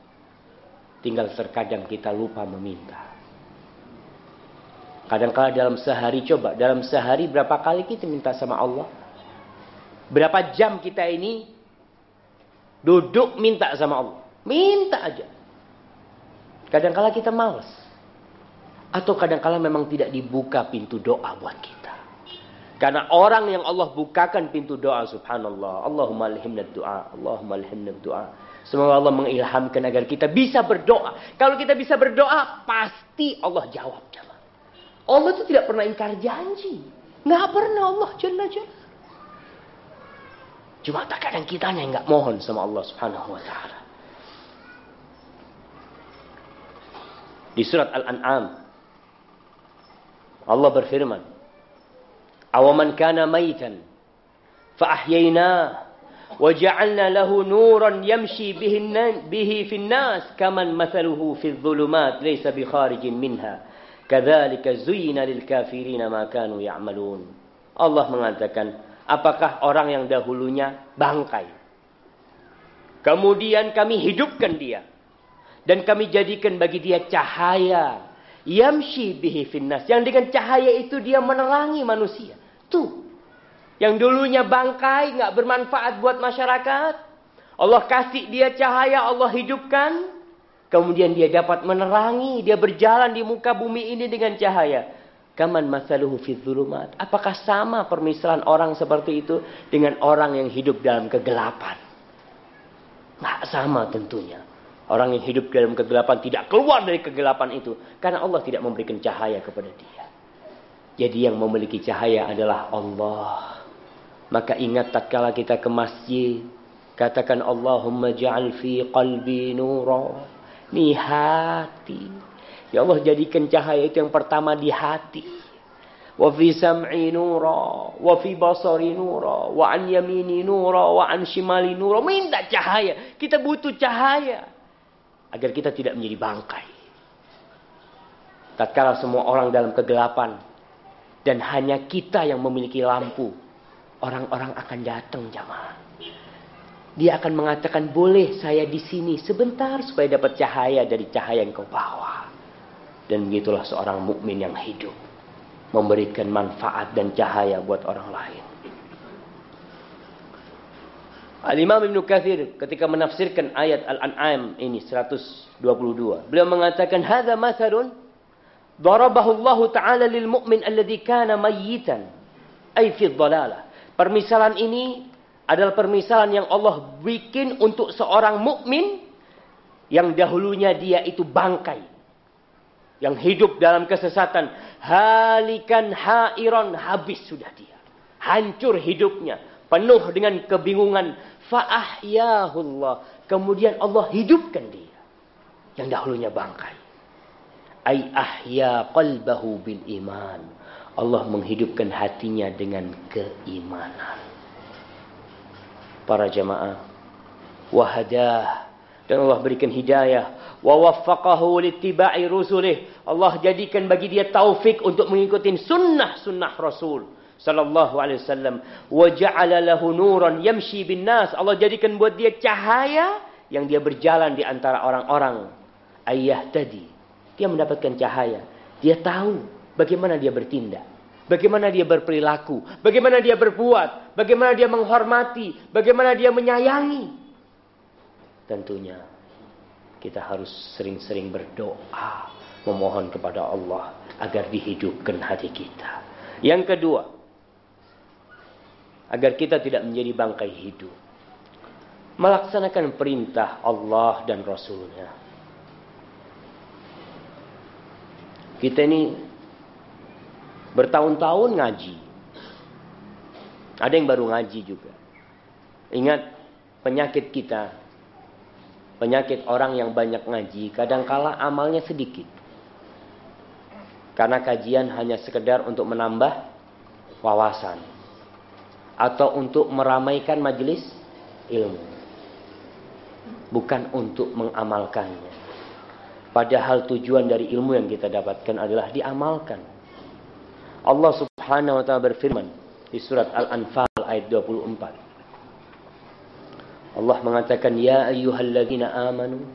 Tinggal terkadang kita lupa meminta. Kadang-kala dalam sehari coba, dalam sehari berapa kali kita minta sama Allah? Berapa jam kita ini duduk minta sama Allah? Minta aja. Kadang-kala kita males. Atau kadang-kala memang tidak dibuka pintu doa buat kita. Karena orang yang Allah bukakan pintu doa subhanallah. Allahumma alhimna doa. Allahumma alhimna doa. Semoga Allah mengilhamkan agar kita bisa berdoa. Kalau kita bisa berdoa, pasti Allah jawab. Allah itu tidak pernah ingkar janji. Nggak pernah Allah jalla jalla. Cuma terkadang kita yang nggak mohon sama Allah subhanahu wa ta'ala. Di surat Al-An'am. Allah berfirman. Awaman kana maitan. Fa'ahyainah. وجعلنا له نورا يمشي به, به في الناس كمن مثله في الظلمات ليس بخارج منها Kadzalika zuyyina lil kafirina ma kanu ya'malun. Allah mengatakan, apakah orang yang dahulunya bangkai? Kemudian kami hidupkan dia dan kami jadikan bagi dia cahaya yamshi bihi finnas yang dengan cahaya itu dia menerangi manusia. Tuh. Yang dulunya bangkai nggak bermanfaat buat masyarakat. Allah kasih dia cahaya, Allah hidupkan. Kemudian dia dapat menerangi, dia berjalan di muka bumi ini dengan cahaya. Kaman masaluhu fi dhulumat. Apakah sama permisalan orang seperti itu dengan orang yang hidup dalam kegelapan? Nggak sama tentunya. Orang yang hidup dalam kegelapan tidak keluar dari kegelapan itu. Karena Allah tidak memberikan cahaya kepada dia. Jadi yang memiliki cahaya adalah Allah. Maka ingat tatkala kita ke masjid. Katakan Allahumma ja'al fi qalbi nura. Nih hati. Ya Allah jadikan cahaya itu yang pertama di hati. Wa fi sam'i nura, wa fi basari nura, wa an yamini nura, wa an shimali nura. Minta cahaya. Kita butuh cahaya. Agar kita tidak menjadi bangkai. Tatkala semua orang dalam kegelapan. Dan hanya kita yang memiliki lampu. Orang-orang akan datang jamaah. Dia akan mengatakan, boleh saya di sini sebentar supaya dapat cahaya dari cahaya yang kau bawa. Dan begitulah seorang mukmin yang hidup. Memberikan manfaat dan cahaya buat orang lain. Al-Imam Ibn Kathir ketika menafsirkan ayat Al-An'am ini 122. Beliau mengatakan, Hada matharun darabahu Allah Ta'ala lil mu'min alladhi kana mayyitan. Ay fi dhalalah. Permisalan ini adalah permisalan yang Allah bikin untuk seorang mukmin yang dahulunya dia itu bangkai yang hidup dalam kesesatan. Halikan hairon habis sudah dia. Hancur hidupnya penuh dengan kebingungan. Faahyahullah. Kemudian Allah hidupkan dia yang dahulunya bangkai ay ahya qalbahu bil iman Allah menghidupkan hatinya dengan keimanan para jamaah. Wahadah. Dan Allah berikan hidayah. Wa waffaqahu littiba'i rusulih. Allah jadikan bagi dia taufik untuk mengikuti sunnah-sunnah Rasul. Sallallahu alaihi wasallam. Wa ja'ala lahu nuran yamshi bin nas. Allah jadikan buat dia cahaya yang dia berjalan di antara orang-orang. Ayah tadi. Dia mendapatkan cahaya. Dia tahu bagaimana dia bertindak. Bagaimana dia berperilaku, bagaimana dia berbuat, bagaimana dia menghormati, bagaimana dia menyayangi. Tentunya kita harus sering-sering berdoa, memohon kepada Allah agar dihidupkan hati kita. Yang kedua, agar kita tidak menjadi bangkai hidup. Melaksanakan perintah Allah dan Rasulnya. Kita ini Bertahun-tahun ngaji. Ada yang baru ngaji juga. Ingat penyakit kita. Penyakit orang yang banyak ngaji. Kadangkala amalnya sedikit. Karena kajian hanya sekedar untuk menambah wawasan. atau untuk meramaikan majelis ilmu. Bukan untuk mengamalkannya. Padahal tujuan dari ilmu yang kita dapatkan adalah diamalkan. Allah Subhanahu wa taala berfirman di surat Al-Anfal ayat 24. Allah mengatakan ya ayyuhalladzina amanu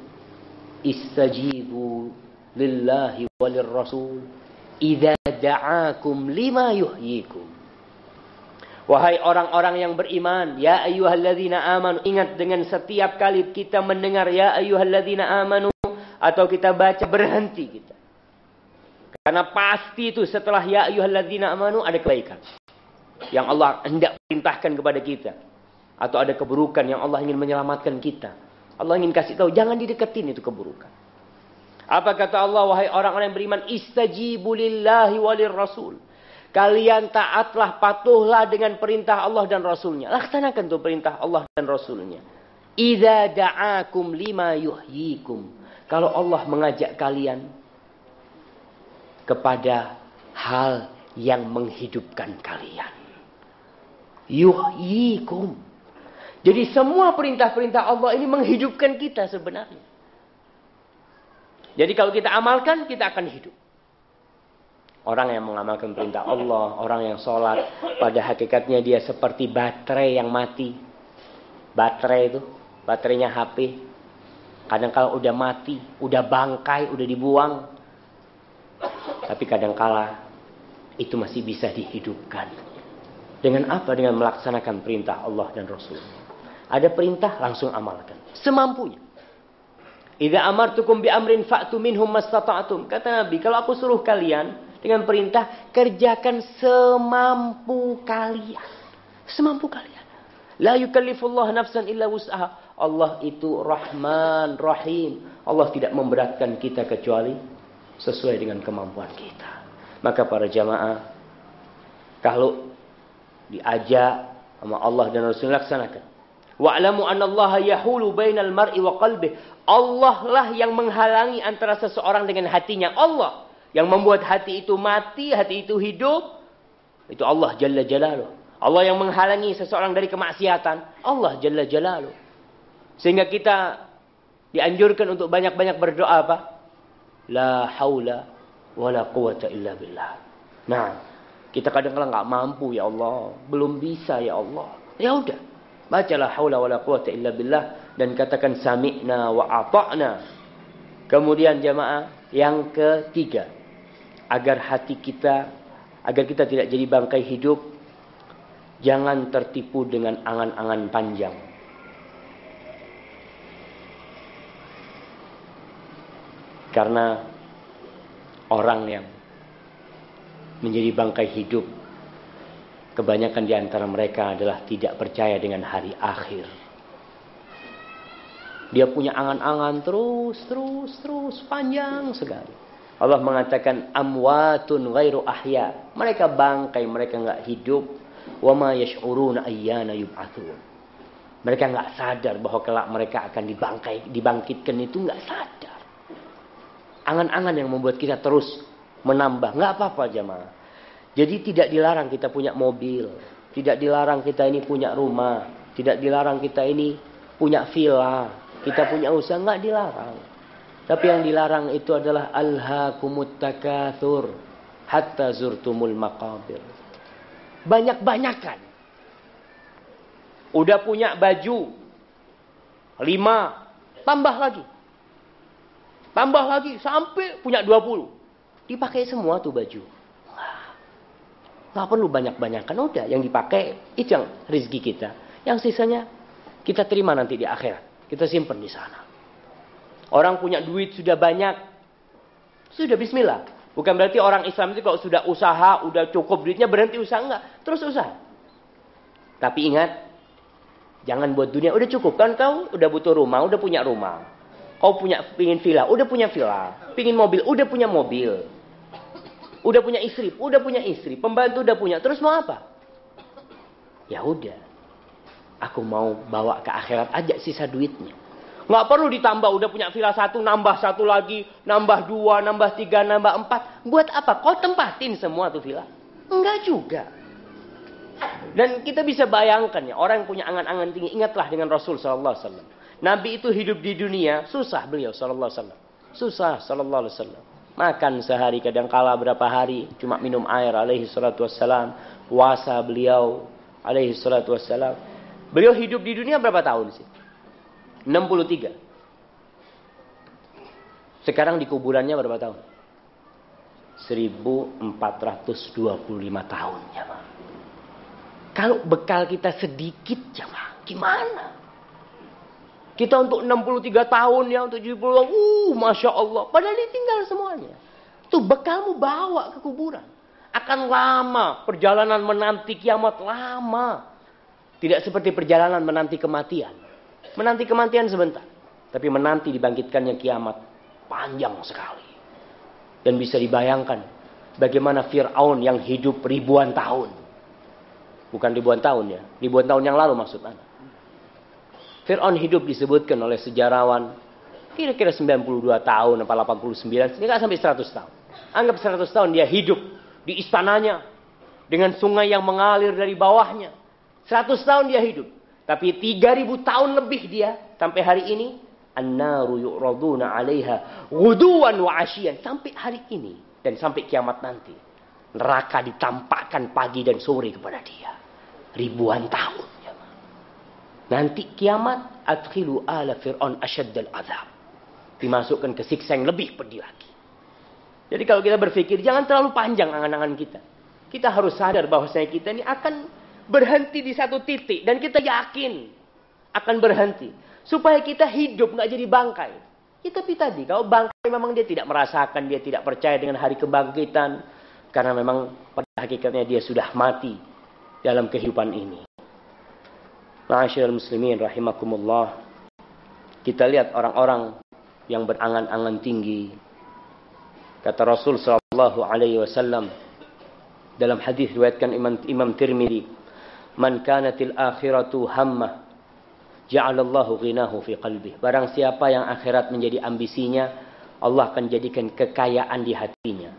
istajibu lillahi walir rasul idza da'akum lima yuhyikum Wahai orang-orang yang beriman, ya ayyuhalladzina amanu, ingat dengan setiap kali kita mendengar ya ayyuhalladzina amanu atau kita baca berhenti kita. Karena pasti itu setelah ya ayyuhalladzina amanu ada kebaikan yang Allah hendak perintahkan kepada kita atau ada keburukan yang Allah ingin menyelamatkan kita. Allah ingin kasih tahu jangan dideketin itu keburukan. Apa kata Allah wahai orang-orang yang beriman istajibu lillahi walir rasul. Kalian taatlah, patuhlah dengan perintah Allah dan Rasulnya. Laksanakan tuh perintah Allah dan Rasulnya. Iza da'akum lima yuhyikum. Kalau Allah mengajak kalian kepada hal yang menghidupkan kalian. Yuhyikum. Jadi semua perintah-perintah Allah ini menghidupkan kita sebenarnya. Jadi kalau kita amalkan, kita akan hidup. Orang yang mengamalkan perintah Allah, orang yang sholat, pada hakikatnya dia seperti baterai yang mati. Baterai itu, baterainya HP. Kadang kala udah mati, udah bangkai, udah dibuang. Tapi kadang kala itu masih bisa dihidupkan. Dengan apa? Dengan melaksanakan perintah Allah dan Rasul. Ada perintah, langsung amalkan. Semampunya. Idza amartukum bi amrin fa'tu minhum mastata'tum. Kata Nabi, kalau aku suruh kalian dengan perintah kerjakan semampu kalian. Semampu kalian. La yukallifullah nafsan illa wus'aha. Allah itu Rahman, Rahim. Allah tidak memberatkan kita kecuali sesuai dengan kemampuan kita. Maka para jamaah kalau diajak sama Allah dan Rasul laksanakan. Wa'lamu anna Allah yahulu bainal mar'i wa qalbih. Allah lah yang menghalangi antara seseorang dengan hatinya. Allah. Yang membuat hati itu mati, hati itu hidup. Itu Allah Jalla Jalaluh. Allah yang menghalangi seseorang dari kemaksiatan. Allah Jalla Jalaluh. Sehingga kita dianjurkan untuk banyak-banyak berdoa apa? La haula wa la quwata illa billah. Nah, kita kadang-kadang nggak mampu ya Allah, belum bisa ya Allah. Ya udah, bacalah haula wala quwata illa billah dan katakan sami'na wa ata'na. Kemudian jamaah yang ketiga, agar hati kita agar kita tidak jadi bangkai hidup jangan tertipu dengan angan-angan panjang karena orang yang menjadi bangkai hidup kebanyakan di antara mereka adalah tidak percaya dengan hari akhir dia punya angan-angan terus terus terus panjang sekali Allah mengatakan amwatun ghairu ahya. Mereka bangkai, mereka enggak hidup. Wa ma yash'uruna ayyana yub'atsun. Mereka enggak sadar bahwa kelak mereka akan dibangkai, dibangkitkan itu enggak sadar. Angan-angan yang membuat kita terus menambah, enggak apa-apa jemaah. Jadi tidak dilarang kita punya mobil, tidak dilarang kita ini punya rumah, tidak dilarang kita ini punya villa, kita punya usaha enggak dilarang. Tapi yang dilarang itu adalah alhaakumut takatsur hatta zurtumul maqabir. Banyak-banyakan. Udah punya baju lima, tambah lagi. Tambah lagi sampai punya dua puluh. Dipakai semua tuh baju. Nggak perlu banyak-banyakan. Udah yang dipakai itu yang rezeki kita. Yang sisanya kita terima nanti di akhirat. Kita simpan di sana. Orang punya duit sudah banyak. Sudah bismillah. Bukan berarti orang Islam itu kalau sudah usaha, udah cukup duitnya berhenti usaha enggak. Terus usaha. Tapi ingat, jangan buat dunia udah cukup kan kau udah butuh rumah, udah punya rumah. Kau punya pingin villa, udah punya villa. Pingin mobil, udah punya mobil. Udah punya istri, udah punya istri. Pembantu udah punya. Terus mau apa? Ya udah. Aku mau bawa ke akhirat aja sisa duitnya. Nggak perlu ditambah, udah punya villa satu, nambah satu lagi, nambah dua, nambah tiga, nambah empat. Buat apa? Kau tempatin semua tuh villa? Enggak juga. Dan kita bisa bayangkan ya, orang yang punya angan-angan tinggi, ingatlah dengan Rasul Wasallam. Nabi itu hidup di dunia, susah beliau Sallallahu Alaihi Wasallam. Susah Sallallahu Alaihi Wasallam. Makan sehari, kadang kala berapa hari, cuma minum air alaihi salatu wassalam. Puasa beliau alaihi salatu wassalam. Beliau hidup di dunia berapa tahun sih? 63. Sekarang di kuburannya berapa tahun? 1425 tahun ya Kalau bekal kita sedikit ya gimana? Kita untuk 63 tahun ya, untuk 70 tahun, uh, Masya Allah. Padahal dia tinggal semuanya. Tuh bekalmu bawa ke kuburan. Akan lama perjalanan menanti kiamat lama. Tidak seperti perjalanan menanti kematian. Menanti kematian sebentar. Tapi menanti dibangkitkannya kiamat panjang sekali. Dan bisa dibayangkan bagaimana Fir'aun yang hidup ribuan tahun. Bukan ribuan tahun ya, ribuan tahun yang lalu maksud Anda. Fir'aun hidup disebutkan oleh sejarawan kira-kira 92 tahun atau 89, ini nggak sampai 100 tahun. Anggap 100 tahun dia hidup di istananya dengan sungai yang mengalir dari bawahnya. 100 tahun dia hidup. Tapi 3000 tahun lebih dia sampai hari ini An-naru yu'raduna 'alaiha wa sampai hari ini dan sampai kiamat nanti. Neraka ditampakkan pagi dan sore kepada dia. Ribuan tahun. Nanti kiamat adkhilu ala fir'aun asyaddal azab. Dimasukkan ke siksa yang lebih pedih lagi. Jadi kalau kita berpikir jangan terlalu panjang angan-angan kita. Kita harus sadar bahwasanya kita ini akan berhenti di satu titik dan kita yakin akan berhenti supaya kita hidup nggak jadi bangkai. Ya, tapi tadi kalau bangkai memang dia tidak merasakan, dia tidak percaya dengan hari kebangkitan karena memang pada hakikatnya dia sudah mati dalam kehidupan ini. Ma'asyiral muslimin rahimakumullah. Kita lihat orang-orang yang berangan-angan tinggi. Kata Rasul sallallahu alaihi wasallam dalam hadis riwayatkan Imam Imam Tirmizi, "Man kanatil akhiratu hammah ja'alallahu ghinahu fi qalbih. Barang siapa yang akhirat menjadi ambisinya, Allah akan jadikan kekayaan di hatinya.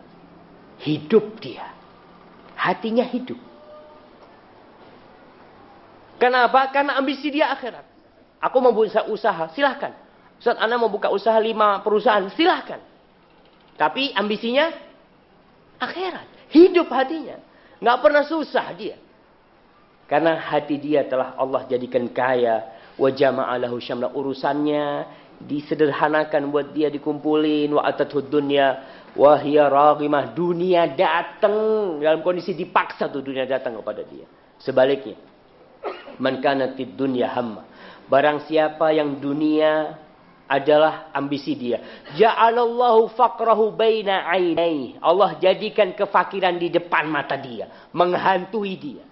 Hidup dia. Hatinya hidup. Kenapa? Karena ambisi dia akhirat. Aku mau buka usaha, silahkan. Ustaz, Anda mau buka usaha lima perusahaan, silahkan. Tapi ambisinya akhirat. Hidup hatinya. Nggak pernah susah dia. Karena hati dia telah Allah jadikan kaya wa jama'alahu syamla urusannya disederhanakan buat dia dikumpulin wa atatud dunya wa hiya raghimah dunia datang dalam kondisi dipaksa tuh dunia datang kepada dia sebaliknya man kanatid dunya hamma barang siapa yang dunia adalah ambisi dia ja'alallahu faqrahu baina ainai Allah jadikan kefakiran di depan mata dia menghantui dia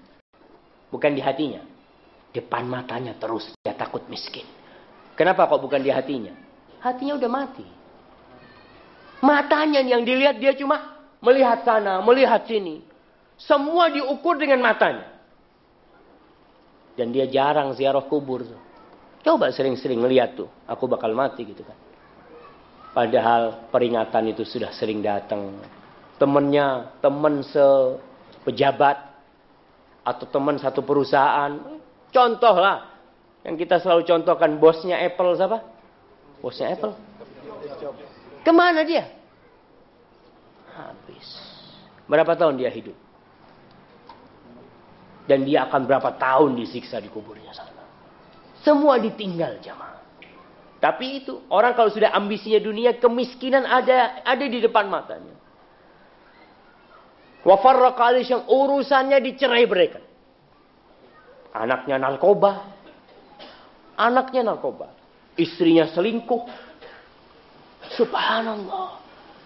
bukan di hatinya Depan matanya terus dia takut miskin. Kenapa kok bukan di hatinya? Hatinya udah mati. Matanya yang dilihat dia cuma melihat sana, melihat sini. Semua diukur dengan matanya. Dan dia jarang ziarah kubur. Coba sering-sering melihat tuh, aku bakal mati gitu kan. Padahal peringatan itu sudah sering datang. Temennya, temen sepejabat, atau teman satu perusahaan, Contoh lah. Yang kita selalu contohkan bosnya Apple siapa? Bosnya Apple. Ke mana dia? Habis. Berapa tahun dia hidup? Dan dia akan berapa tahun disiksa di kuburnya sana. Semua ditinggal jamaah. Tapi itu orang kalau sudah ambisinya dunia, kemiskinan ada ada di depan matanya. Wafarraqa yang urusannya dicerai berikan. Anaknya narkoba. Anaknya narkoba. Istrinya selingkuh. Subhanallah.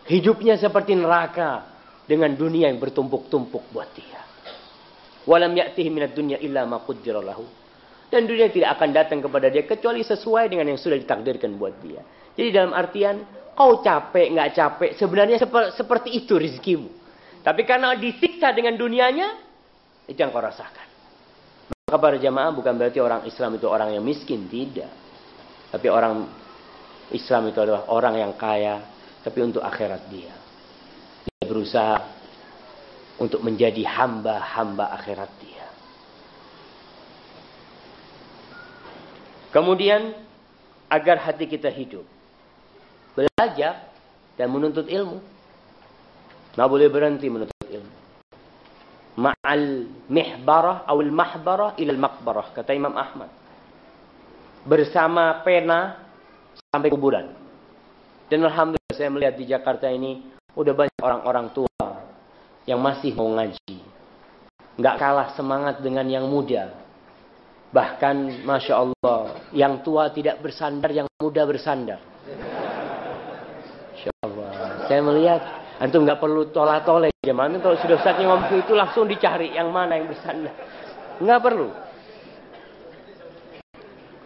Hidupnya seperti neraka. Dengan dunia yang bertumpuk-tumpuk buat dia. Walam ya'tihi minat dunya illa ma lahu. Dan dunia tidak akan datang kepada dia kecuali sesuai dengan yang sudah ditakdirkan buat dia. Jadi dalam artian kau capek nggak capek sebenarnya seperti itu rezekimu. Tapi karena disiksa dengan dunianya itu yang kau rasakan. Maka para jamaah bukan berarti orang Islam itu orang yang miskin, tidak. Tapi orang Islam itu adalah orang yang kaya, tapi untuk akhirat dia. Dia berusaha untuk menjadi hamba-hamba akhirat dia. Kemudian agar hati kita hidup. Belajar dan menuntut ilmu. Nggak boleh berhenti menuntut ilmu. Ma'al mihbarah awal mahbarah ilal makbarah. Kata Imam Ahmad. Bersama pena sampai kuburan. Dan Alhamdulillah saya melihat di Jakarta ini udah banyak orang-orang tua yang masih mau ngaji. Nggak kalah semangat dengan yang muda. Bahkan Masya Allah, yang tua tidak bersandar, yang muda bersandar. Masya Allah. Saya melihat, antum nggak perlu tola-tole. Zaman kalau sudah saatnya ngomong itu langsung dicari yang mana yang bersandar. Nggak perlu.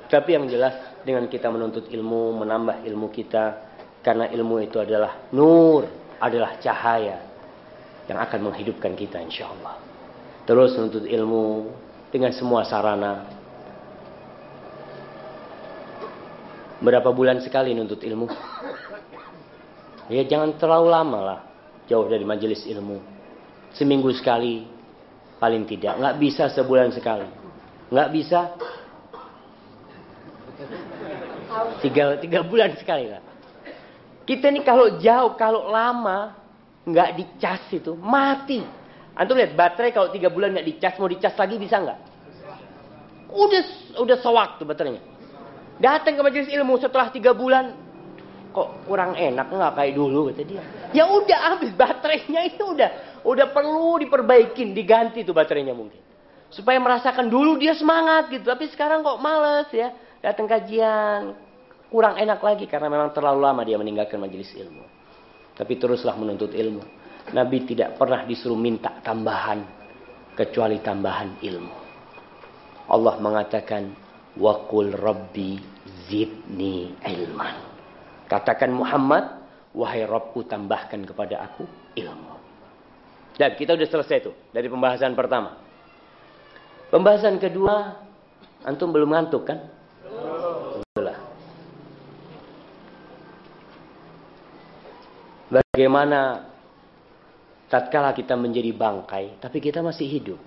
Tapi yang jelas dengan kita menuntut ilmu, menambah ilmu kita. Karena ilmu itu adalah nur, adalah cahaya yang akan menghidupkan kita insya Allah. Terus menuntut ilmu dengan semua sarana. Berapa bulan sekali nuntut ilmu? Ya jangan terlalu lama lah jauh dari majelis ilmu. Seminggu sekali paling tidak. Nggak bisa sebulan sekali. Nggak bisa tiga, tiga bulan sekali lah. Kita ini kalau jauh, kalau lama nggak dicas itu mati. Antum lihat baterai kalau tiga bulan nggak dicas mau dicas lagi bisa nggak? Udah udah sewaktu baterainya. Datang ke majelis ilmu setelah tiga bulan kok kurang enak nggak kayak dulu kata dia. Ya udah habis baterainya itu udah udah perlu diperbaikin diganti tuh baterainya mungkin supaya merasakan dulu dia semangat gitu tapi sekarang kok males ya datang kajian kurang enak lagi karena memang terlalu lama dia meninggalkan majelis ilmu tapi teruslah menuntut ilmu Nabi tidak pernah disuruh minta tambahan kecuali tambahan ilmu Allah mengatakan Wakul Rabbi zidni ilman. Katakan Muhammad, wahai Rabbku tambahkan kepada aku ilmu. Dan kita sudah selesai itu dari pembahasan pertama. Pembahasan kedua, antum belum ngantuk kan? Belum. Bagaimana tatkala kita menjadi bangkai, tapi kita masih hidup?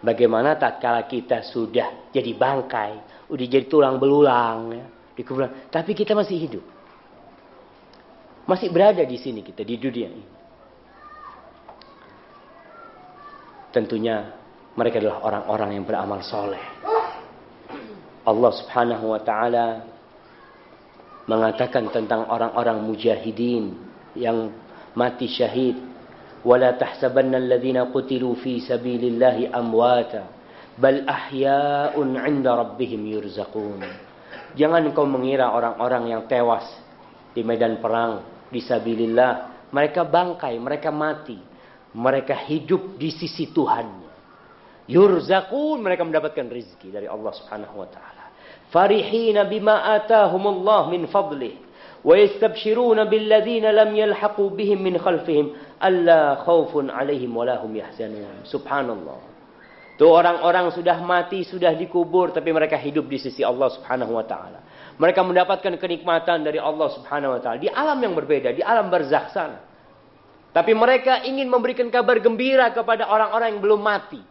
Bagaimana tatkala kita sudah jadi bangkai, udah jadi tulang belulang ya, di kuburan, tapi kita masih hidup. Masih berada di sini kita di dunia ini. Tentunya mereka adalah orang-orang yang beramal soleh. Allah Subhanahu wa taala mengatakan tentang orang-orang mujahidin yang mati syahid. Wala tahsabanna alladhina qutilu fi sabilillahi amwata bal ahya'un 'inda rabbihim yurzaqun. Jangan kau mengira orang-orang yang tewas di medan perang di sabilillah. Mereka bangkai mereka mati. Mereka hidup di sisi Tuhan yurzaqun mereka mendapatkan rezeki dari Allah Subhanahu wa taala. Farihina bima atahumullah min fadlih wa yastabshiruna billadhina lam yalhaqu bihim min khalfihim alla khaufun alaihim walahum yahzanun. Subhanallah. Tuh orang-orang sudah mati, sudah dikubur, tapi mereka hidup di sisi Allah subhanahu wa ta'ala. Mereka mendapatkan kenikmatan dari Allah subhanahu wa ta'ala. Di alam yang berbeda, di alam barzakh sana. Tapi mereka ingin memberikan kabar gembira kepada orang-orang yang belum mati.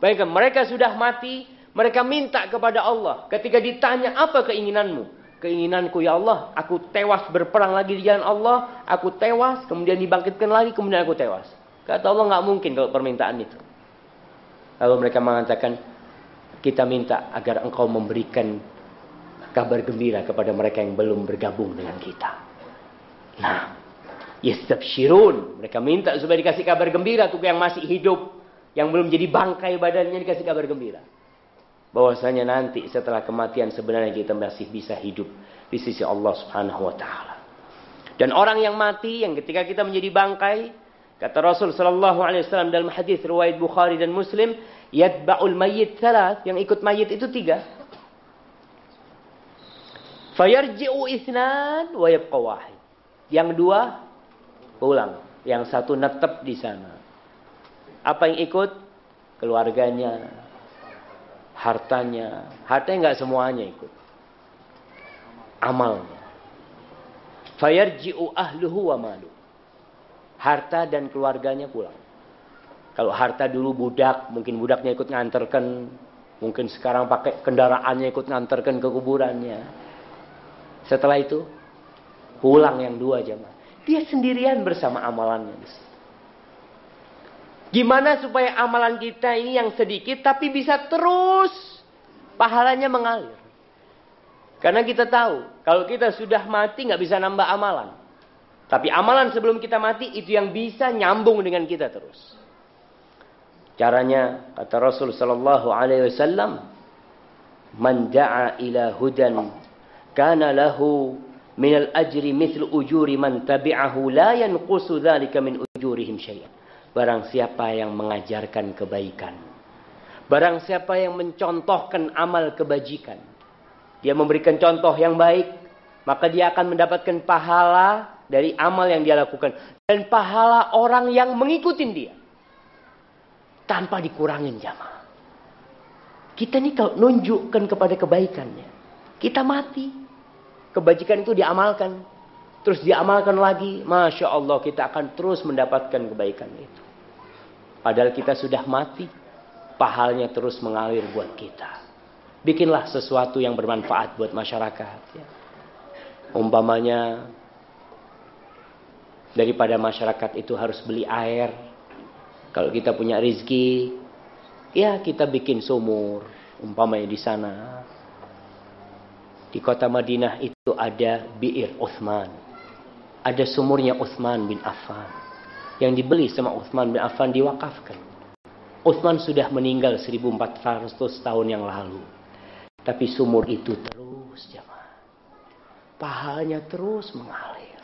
Bayangkan, mereka sudah mati, mereka minta kepada Allah. Ketika ditanya, apa keinginanmu? keinginanku ya Allah, aku tewas berperang lagi di jalan Allah, aku tewas, kemudian dibangkitkan lagi, kemudian aku tewas. Kata Allah nggak mungkin kalau permintaan itu. Lalu mereka mengatakan, kita minta agar engkau memberikan kabar gembira kepada mereka yang belum bergabung dengan kita. Nah, yastabshirun. Mereka minta supaya dikasih kabar gembira untuk yang masih hidup. Yang belum jadi bangkai badannya dikasih kabar gembira bahwasanya nanti setelah kematian sebenarnya kita masih bisa hidup di sisi Allah Subhanahu wa taala. Dan orang yang mati yang ketika kita menjadi bangkai kata Rasul sallallahu alaihi wasallam dalam hadis riwayat Bukhari dan Muslim, yatba'ul mayyit thalath, yang ikut mayit itu tiga. Fayarji'u isnan wa yabqa wahid. Yang dua pulang, yang satu netep di sana. Apa yang ikut? Keluarganya, hartanya. Hartanya nggak semuanya ikut. Amalnya. Fayarji'u ahluhu wa malu. Harta dan keluarganya pulang. Kalau harta dulu budak, mungkin budaknya ikut nganterkan Mungkin sekarang pakai kendaraannya ikut nganterkan ke kuburannya. Setelah itu pulang yang dua jamaah. Dia sendirian bersama amalannya. Gimana supaya amalan kita ini yang sedikit tapi bisa terus pahalanya mengalir. Karena kita tahu kalau kita sudah mati nggak bisa nambah amalan. Tapi amalan sebelum kita mati itu yang bisa nyambung dengan kita terus. Caranya kata Rasul sallallahu alaihi wasallam, "Man da'a ila hudan kana lahu min al-ajri mithlu ujuri man tabi'ahu la yanqusu dhalika min ujurihim syai'an." Barang siapa yang mengajarkan kebaikan. Barang siapa yang mencontohkan amal kebajikan. Dia memberikan contoh yang baik. Maka dia akan mendapatkan pahala dari amal yang dia lakukan. Dan pahala orang yang mengikuti dia. Tanpa dikurangin jamaah. Kita ini kalau nunjukkan kepada kebaikannya. Kita mati. Kebajikan itu diamalkan. Terus diamalkan lagi. Masya Allah kita akan terus mendapatkan kebaikan itu. Padahal kita sudah mati. Pahalnya terus mengalir buat kita. Bikinlah sesuatu yang bermanfaat buat masyarakat. Ya. Umpamanya daripada masyarakat itu harus beli air. Kalau kita punya rizki, ya kita bikin sumur. Umpamanya di sana. Di kota Madinah itu ada Bi'ir Uthman. Ada sumurnya Uthman bin Affan yang dibeli sama Uthman bin Affan diwakafkan. Uthman sudah meninggal 1400 tahun yang lalu. Tapi sumur itu terus jemaah. Pahalanya terus mengalir.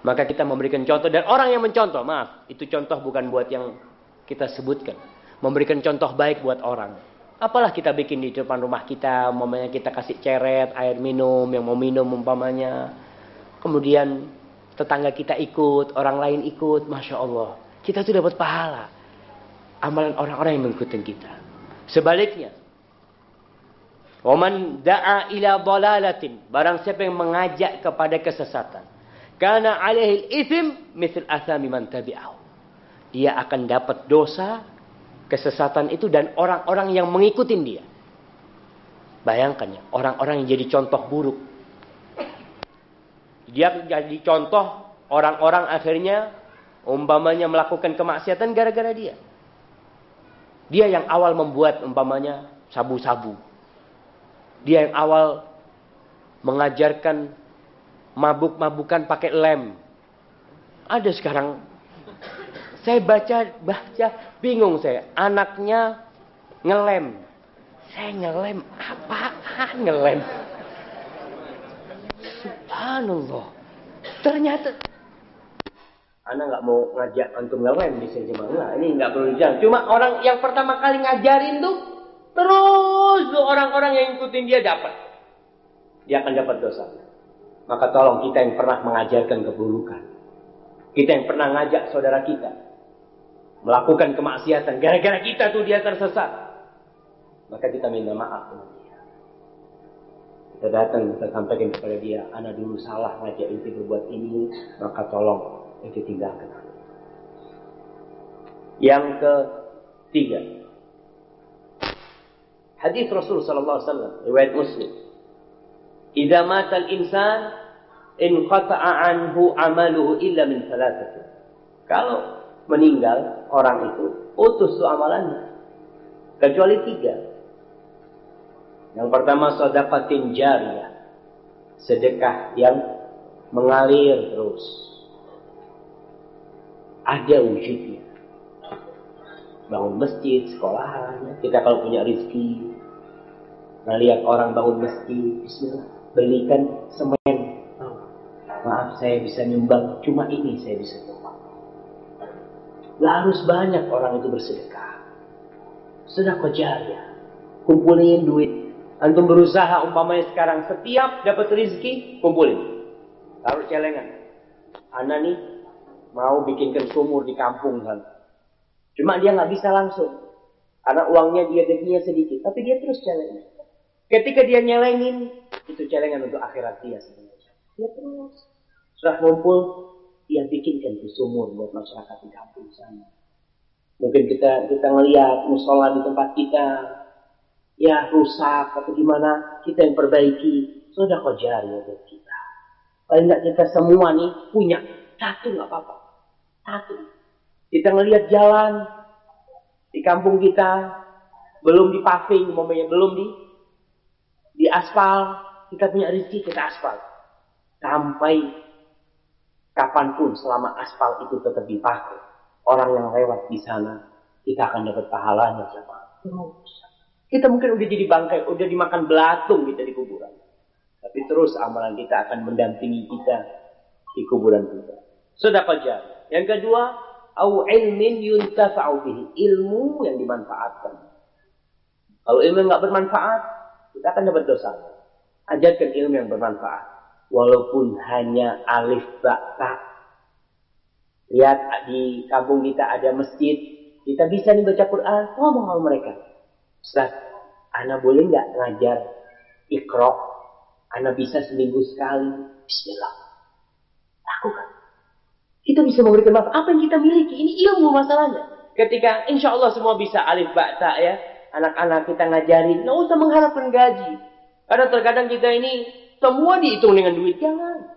Maka kita memberikan contoh dan orang yang mencontoh, maaf, itu contoh bukan buat yang kita sebutkan. Memberikan contoh baik buat orang. Apalah kita bikin di depan rumah kita, umpamanya kita kasih ceret, air minum, yang mau minum umpamanya. Kemudian tetangga kita ikut, orang lain ikut, masya Allah, kita tuh dapat pahala. Amalan orang-orang yang mengikuti kita. Sebaliknya, Waman da'a ila dalalatin. Barang siapa yang mengajak kepada kesesatan. Karena alaihi ithim mithl athami man tabi'ahu. Dia akan dapat dosa kesesatan itu dan orang-orang yang mengikuti dia. Bayangkan ya, orang-orang yang jadi contoh buruk dia jadi contoh orang-orang akhirnya umpamanya melakukan kemaksiatan gara-gara dia. Dia yang awal membuat umpamanya sabu-sabu. Dia yang awal mengajarkan mabuk-mabukan pakai lem. Ada sekarang saya baca baca bingung saya. Anaknya ngelem. Saya ngelem apaan ngelem? Subhanallah. Ternyata Anda nggak mau ngajak antum ngelem di sini Enggak, ini nggak perlu dijalan. Cuma orang yang pertama kali ngajarin tuh terus tuh orang-orang yang ikutin dia dapat. Dia akan dapat dosa. Maka tolong kita yang pernah mengajarkan keburukan. Kita yang pernah ngajak saudara kita melakukan kemaksiatan gara-gara kita tuh dia tersesat. Maka kita minta maaf kita datang kita sampaikan kepada dia anak dulu salah ngajak itu berbuat ini maka tolong itu tinggalkan yang ketiga hadis Rasul sallallahu alaihi riwayat Muslim. Idza mata al-insan in qata'a anhu amaluhu illa min thalathati kalau meninggal orang itu putus tuh amalannya. Kecuali tiga yang pertama sedekatin jariyah. Sedekah yang mengalir terus. Ada wujudnya. Bangun masjid, sekolahan. Kita kalau punya rezeki. Nah, lihat orang bangun masjid. Bismillah. Belikan semen. Oh, maaf saya bisa nyumbang. Cuma ini saya bisa nyumbang. Gak harus banyak orang itu bersedekah. Sedekah jariah. Kumpulin duit Antum berusaha umpamanya sekarang setiap dapat rezeki kumpulin. Taruh celengan. Ana nih mau bikinkan sumur di kampung kan. Cuma dia nggak bisa langsung. Karena uangnya dia gajinya sedikit. Tapi dia terus celengan. Ketika dia nyelengin, itu celengan untuk akhirat dia sebenarnya. Dia terus. Sudah ngumpul, dia bikinkan tuh sumur buat masyarakat di kampung sana. Mungkin kita kita ngelihat musola di tempat kita ya rusak atau gimana, kita yang perbaiki. Sudah kau jari buat kita. Paling nggak kita semua nih punya satu nggak apa-apa. Satu. Kita ngelihat jalan di kampung kita belum di paving, umpamanya belum di di aspal, kita punya rezeki kita aspal. Sampai kapan pun selama aspal itu tetap dipakai, orang yang lewat di sana kita akan dapat pahalanya siapa? Kita mungkin udah jadi bangkai, udah dimakan belatung kita di kuburan. Tapi terus amalan kita akan mendampingi kita di kuburan kita. Sudah jari. Yang kedua, au ilmin yuntafa'u bihi. Ilmu yang dimanfaatkan. Kalau ilmu yang nggak bermanfaat, kita akan dapat dosa. Ajarkan ilmu yang bermanfaat. Walaupun hanya alif bakta. Lihat di kampung kita ada masjid. Kita bisa nih baca Quran. Ngomong sama mereka. Ustaz, Ana boleh nggak ngajar ikro? Ana bisa seminggu sekali. Bismillah. Lakukan. Kita bisa memberikan maaf. Apa yang kita miliki? Ini ilmu masalahnya. Ketika insya Allah semua bisa alif bakta ya. Anak-anak kita ngajarin. Nggak usah mengharapkan gaji. Karena terkadang kita ini semua dihitung dengan duit. Jangan.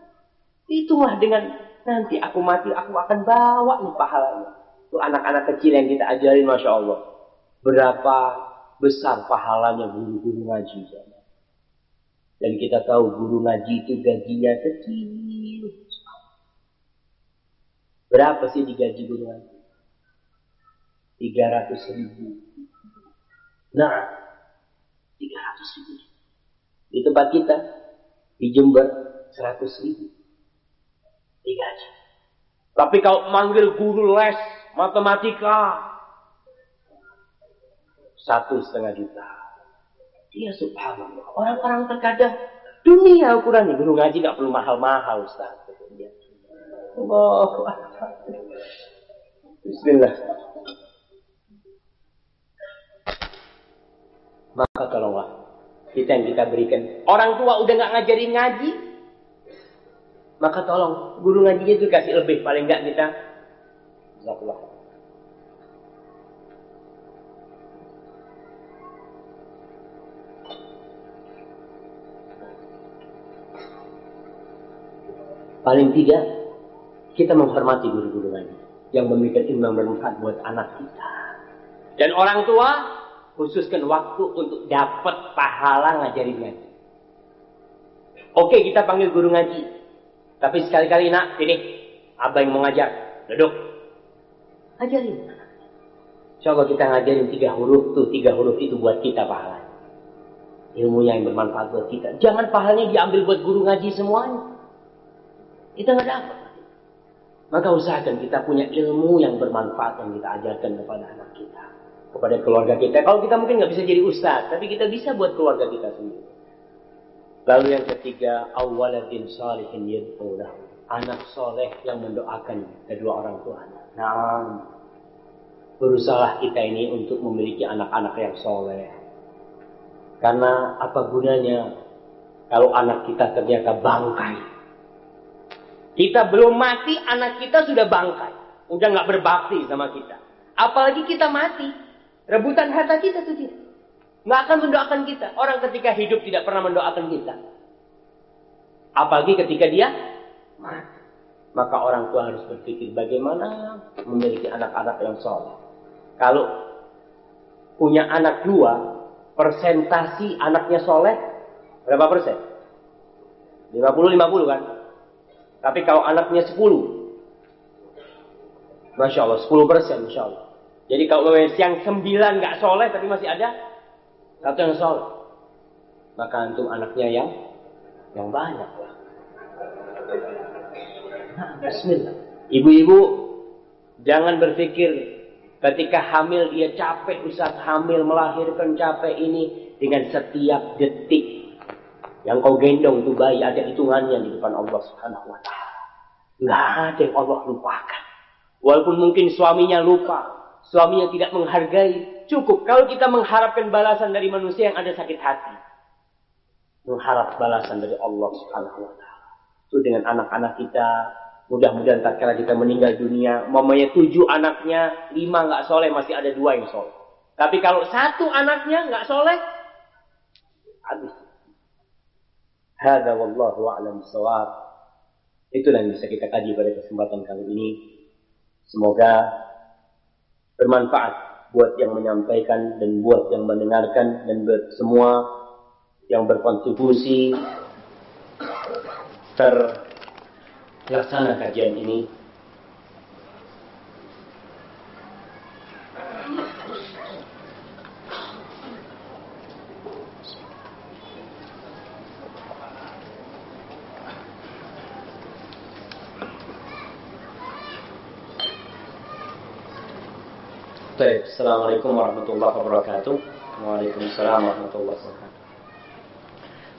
Hitunglah dengan nanti aku mati aku akan bawa nih pahalanya. Itu anak-anak kecil yang kita ajarin Masya Allah. Berapa besar pahalanya guru-guru ngaji. Dan kita tahu guru ngaji itu gajinya kecil. Berapa sih digaji guru ngaji? 300 ribu. Nah, 300 ribu. Di tempat kita, di Jember, 100 ribu. Digaji. Tapi kalau manggil guru les, matematika, satu setengah juta. Iya subhanallah. Orang-orang terkadang dunia ukurannya. Guru ngaji gak perlu mahal-mahal Ustaz. Allah. Bismillah. Maka tolonglah kita yang kita berikan. Orang tua udah nggak ngajarin ngaji, maka tolong guru ngajinya itu kasih lebih paling nggak kita. Jazakallah. Paling tidak kita menghormati guru-guru ngaji yang memberikan ilmu yang bermanfaat buat anak kita. Dan orang tua khususkan waktu untuk dapat pahala ngajarin ngaji. Oke, kita panggil guru ngaji. Tapi sekali-kali nak, sini, abah yang mau ngajar. Duduk. Ajarin. Coba kita ngajarin tiga huruf tuh, tiga huruf itu buat kita pahala. Ilmunya yang bermanfaat buat kita. Jangan pahalanya diambil buat guru ngaji semuanya. Kita nggak dapat. Maka usahakan kita punya ilmu yang bermanfaat yang kita ajarkan kepada anak kita. Kepada keluarga kita. Kalau kita mungkin nggak bisa jadi ustaz, tapi kita bisa buat keluarga kita sendiri. Lalu yang ketiga, awaladin salihin yad'ulah. Anak soleh yang mendoakan kedua orang tua. Nah, berusaha kita ini untuk memiliki anak-anak yang soleh. Karena apa gunanya kalau anak kita ternyata bangkai kita belum mati, anak kita sudah bangkai. Udah nggak berbakti sama kita. Apalagi kita mati. Rebutan harta kita tuh dia. Nggak akan mendoakan kita. Orang ketika hidup tidak pernah mendoakan kita. Apalagi ketika dia mati. Maka orang tua harus berpikir bagaimana memiliki anak-anak yang soleh. Kalau punya anak dua, persentasi anaknya soleh berapa persen? 50-50 kan? Tapi kalau anaknya 10, Masya Allah, 10 persen Masya Allah. Jadi kalau yang 9 nggak soleh tapi masih ada satu yang soleh. Maka antum anaknya yang yang banyak lah. Nah, Bismillah. Ibu-ibu jangan berpikir ketika hamil dia capek Ustaz hamil melahirkan capek ini dengan setiap detik yang kau gendong itu bayi ada hitungannya di depan Allah Subhanahu wa taala. Enggak ada yang Allah lupakan. Walaupun mungkin suaminya lupa, suaminya tidak menghargai, cukup kalau kita mengharapkan balasan dari manusia yang ada sakit hati. Mengharap balasan dari Allah Subhanahu wa taala. Itu dengan anak-anak kita Mudah-mudahan tak kala kita meninggal dunia, mamanya tujuh anaknya, lima nggak soleh, masih ada dua yang soleh. Tapi kalau satu anaknya nggak soleh, habis. Hada wallahu a'lam sawab. Itulah yang bisa kita kaji pada kesempatan kali ini. Semoga bermanfaat buat yang menyampaikan dan buat yang mendengarkan dan buat semua yang berkontribusi terlaksana kajian ini. Baik, Assalamualaikum warahmatullahi wabarakatuh. Waalaikumsalam warahmatullahi wabarakatuh.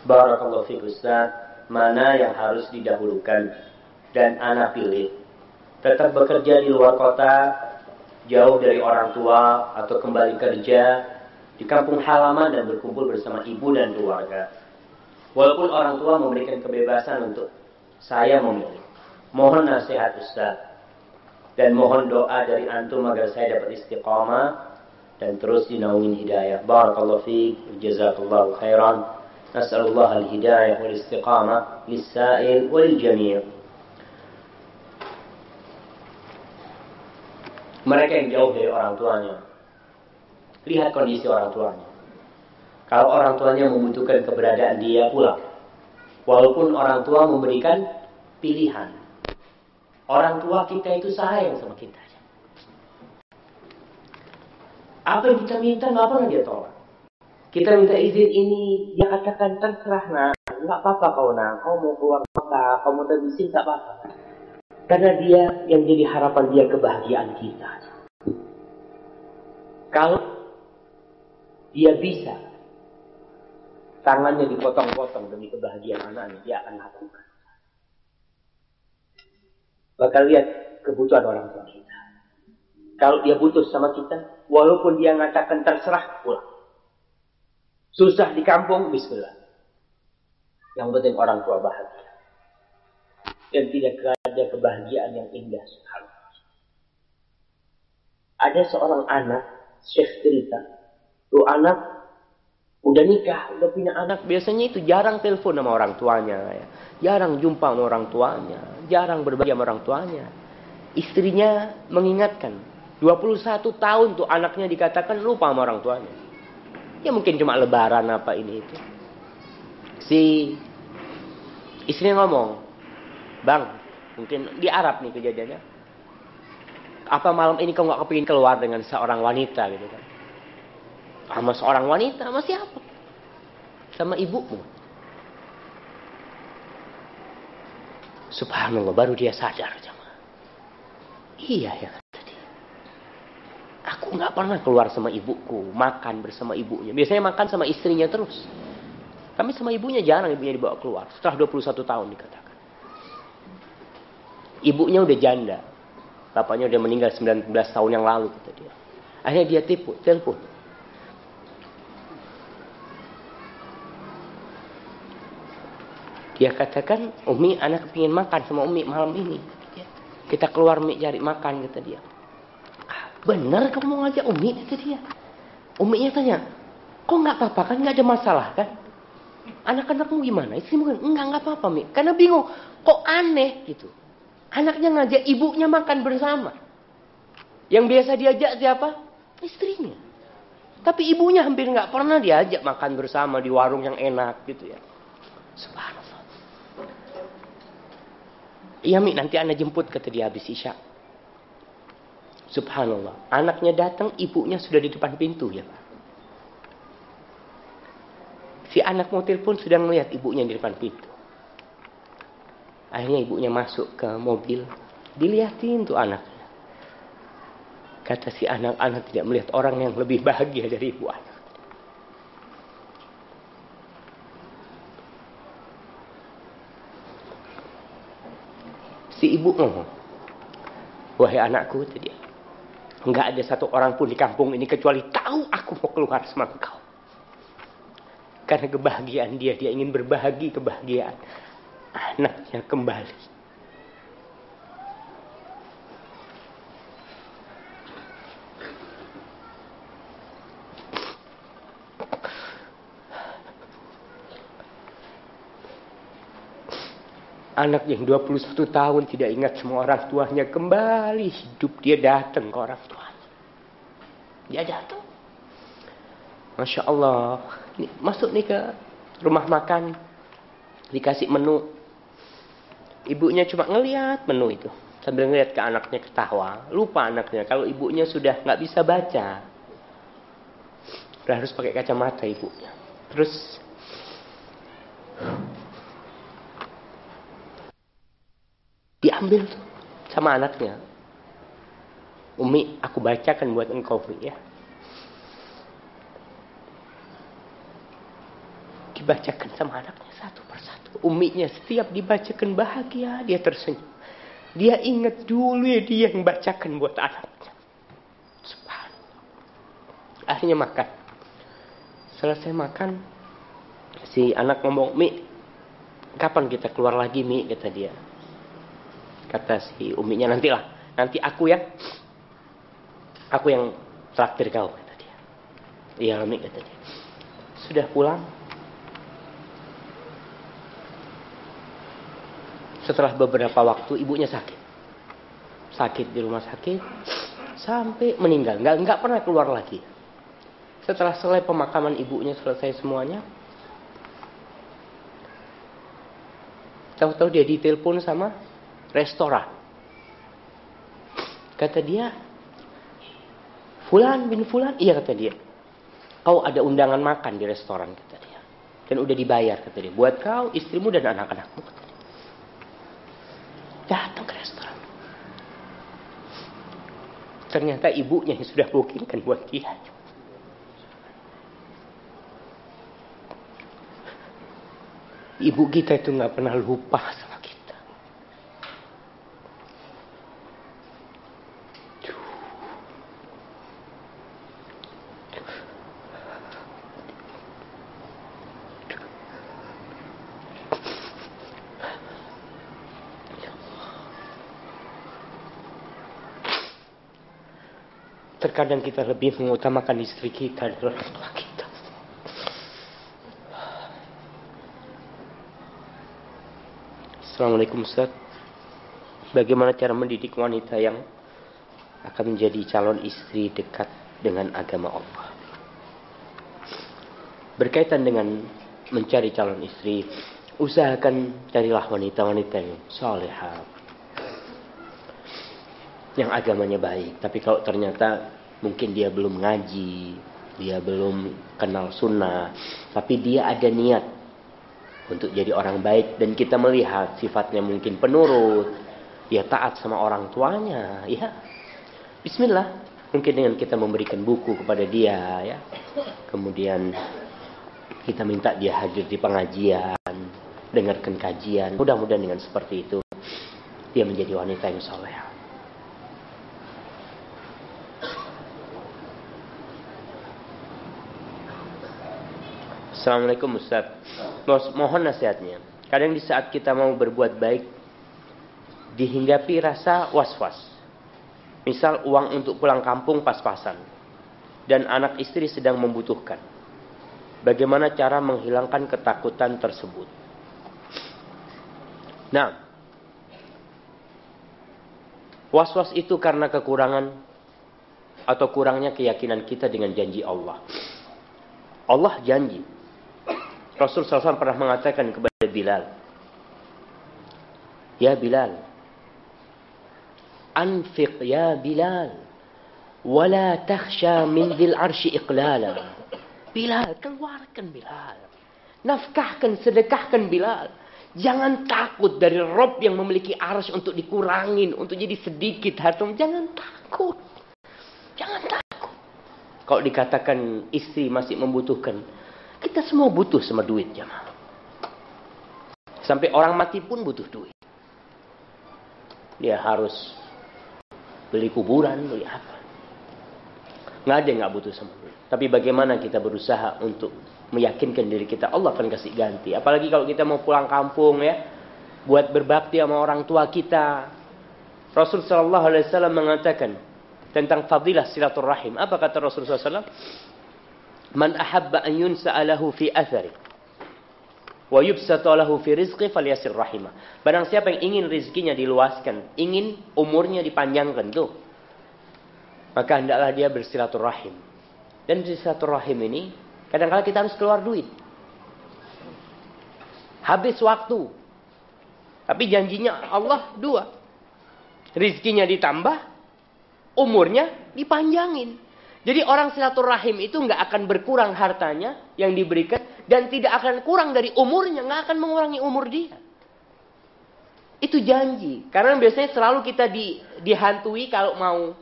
Barakallahu fiik Ustaz. Mana yang harus didahulukan dan anak pilih? Tetap bekerja di luar kota, jauh dari orang tua atau kembali kerja di kampung halaman dan berkumpul bersama ibu dan keluarga. Walaupun orang tua memberikan kebebasan untuk saya memilih. Mohon nasihat Ustaz dan mohon doa dari antum agar saya dapat istiqamah dan terus dinaungi hidayah. Barakallahu fiik, jazakallahu khairan. Nas'alullah al-hidayah wal istiqamah lis-sa'il wal jami'. Mereka yang jauh dari orang tuanya. Lihat kondisi orang tuanya. Kalau orang tuanya membutuhkan keberadaan dia pulang. Walaupun orang tua memberikan pilihan. Orang tua kita itu sayang sama kita. Apa yang kita minta nggak pernah dia tolak. Kita minta izin ini, dia katakan terserah nak, nggak apa-apa kau nak, kau mau keluar kota, kau mau terbisik nggak apa-apa. Karena dia yang jadi harapan dia kebahagiaan kita. Kalau dia bisa tangannya dipotong-potong demi kebahagiaan anaknya, dia akan lakukan. Bakal lihat kebutuhan orang tua kita. Kalau dia butuh sama kita, walaupun dia mengatakan terserah, pulang. Susah di kampung, bismillah. Yang penting orang tua bahagia. Dan tidak ada kebahagiaan yang indah, subhanallah. Ada seorang anak, Syekh cerita, tuh anak udah nikah, udah punya anak, biasanya itu jarang telepon sama orang tuanya. Ya. Jarang jumpa sama orang tuanya, jarang berbagi sama orang tuanya. Istrinya mengingatkan, 21 tahun tuh anaknya dikatakan lupa sama orang tuanya. Ya mungkin cuma lebaran apa ini itu. Si istrinya ngomong, Bang, mungkin di Arab nih kejadiannya. Apa malam ini kau nggak kepingin keluar dengan seorang wanita gitu kan? Sama seorang wanita, sama siapa? Sama ibumu. Subhanallah, baru dia sadar. Jamaah. Iya ya kata dia. Aku nggak pernah keluar sama ibuku, makan bersama ibunya. Biasanya makan sama istrinya terus. Kami sama ibunya jarang ibunya dibawa keluar. Setelah 21 tahun dikatakan. Ibunya udah janda. Bapaknya udah meninggal 19 tahun yang lalu kata dia. Akhirnya dia tipu, telepon. Dia katakan, Umi anak kepingin makan sama Umi malam ini. Kita keluar Umi cari makan kata dia. Ah, bener kamu mau ngajak Umi kata dia. Umi tanya, kok nggak apa-apa kan nggak ada masalah kan? Anak-anakmu gimana? Istrimu kan enggak nggak apa-apa Mi. Karena bingung, kok aneh gitu. Anaknya ngajak ibunya makan bersama. Yang biasa diajak siapa? Istrinya. Tapi ibunya hampir nggak pernah diajak makan bersama di warung yang enak gitu ya. Subhanallah. Iya Mi, nanti anak jemput kata dia habis isya. Subhanallah. Anaknya datang, ibunya sudah di depan pintu ya Pak. Si anak mau telepon sudah melihat ibunya di depan pintu. Akhirnya ibunya masuk ke mobil. Dilihatin tuh anaknya. Kata si anak-anak tidak melihat orang yang lebih bahagia dari ibu anak. Si ibu ngomong, wahai anakku tadi, nggak ada satu orang pun di kampung ini kecuali tahu aku mau keluar sama engkau. Karena kebahagiaan dia, dia ingin berbagi kebahagiaan anaknya kembali. Anak yang 21 tahun tidak ingat semua orang tuanya kembali hidup. Dia datang ke orang tuanya. Dia datang. Masya Allah. Masuk nih ke rumah makan. Dikasih menu. Ibunya cuma ngeliat menu itu. Sambil ngeliat ke anaknya ketawa. Lupa anaknya. Kalau ibunya sudah nggak bisa baca. Harus pakai kacamata ibunya. Terus Diambil tuh sama anaknya. Umi, aku bacakan buat engkau ya. Dibacakan sama anaknya satu persatu. Uminya setiap dibacakan bahagia, dia tersenyum. Dia ingat dulu ya dia yang bacakan buat anaknya. Subhanallah. Akhirnya makan. Selesai makan, si anak ngomong, Mi, kapan kita keluar lagi, Mi? Kata dia. Kata si uminya nantilah. Nanti aku yang aku yang traktir kau kata dia. Iya Umi kata dia. Sudah pulang. Setelah beberapa waktu ibunya sakit. Sakit di rumah sakit sampai meninggal. Nggak nggak pernah keluar lagi. Setelah selesai pemakaman ibunya selesai semuanya, tahu-tahu dia ditelepon sama restoran. Kata dia, Fulan bin Fulan, iya kata dia. Kau ada undangan makan di restoran kata dia. Dan udah dibayar kata dia. Buat kau, istrimu dan anak-anakmu. Datang ke restoran. Ternyata ibunya yang sudah bookingkan buat dia. Ibu kita itu nggak pernah lupa Terkadang kita lebih mengutamakan istri kita daripada orang tua kita. Assalamualaikum Ustaz. Bagaimana cara mendidik wanita yang akan menjadi calon istri dekat dengan agama Allah? Berkaitan dengan mencari calon istri, usahakan carilah wanita-wanita yang salehah, yang agamanya baik. Tapi kalau ternyata mungkin dia belum ngaji, dia belum kenal sunnah, tapi dia ada niat untuk jadi orang baik dan kita melihat sifatnya mungkin penurut, ya taat sama orang tuanya, ya. Bismillah. Mungkin dengan kita memberikan buku kepada dia, ya. Kemudian kita minta dia hadir di pengajian, dengarkan kajian. Mudah-mudahan dengan seperti itu dia menjadi wanita yang soleh. Assalamualaikum Ustaz. Mohon nasihatnya. Kadang di saat kita mau berbuat baik, dihinggapi rasa was-was. Misal uang untuk pulang kampung pas-pasan. Dan anak istri sedang membutuhkan. Bagaimana cara menghilangkan ketakutan tersebut? Nah, was-was itu karena kekurangan atau kurangnya keyakinan kita dengan janji Allah. Allah janji Rasul SAW pernah mengatakan kepada Bilal, Ya Bilal, anfiq ya Bilal, wala takhsha min dil arshi iqlala. Bilal, keluarkan Bilal. Nafkahkan, sedekahkan Bilal. Jangan takut dari Rob yang memiliki arsy untuk dikurangin, untuk jadi sedikit harta. Jangan takut. Jangan takut. Kalau dikatakan istri masih membutuhkan, kita semua butuh sama duit jemaah. Sampai orang mati pun butuh duit. Dia harus beli kuburan, beli apa. Nggak ada yang nggak butuh sama duit. Tapi bagaimana kita berusaha untuk meyakinkan diri kita Allah akan kasih ganti. Apalagi kalau kita mau pulang kampung ya, buat berbakti sama orang tua kita. Rasul Shallallahu Alaihi Wasallam mengatakan tentang fadilah silaturahim. Apa kata Rasul Sallallahu Alaihi Wasallam? Man ahabba an yunsa'alahu fi athari. Wa yubsatu lahu fi rizqi falyasir rahimah. Barang siapa yang ingin rizkinya diluaskan, ingin umurnya dipanjangkan tuh. Maka hendaklah dia bersilaturahim. Dan bersilaturahim ini kadang-kadang kita harus keluar duit. Habis waktu. Tapi janjinya Allah dua. Rizkinya ditambah, umurnya dipanjangin. Jadi orang silaturahim itu nggak akan berkurang hartanya yang diberikan dan tidak akan kurang dari umurnya, nggak akan mengurangi umur dia. Itu janji. Karena biasanya selalu kita di, dihantui kalau mau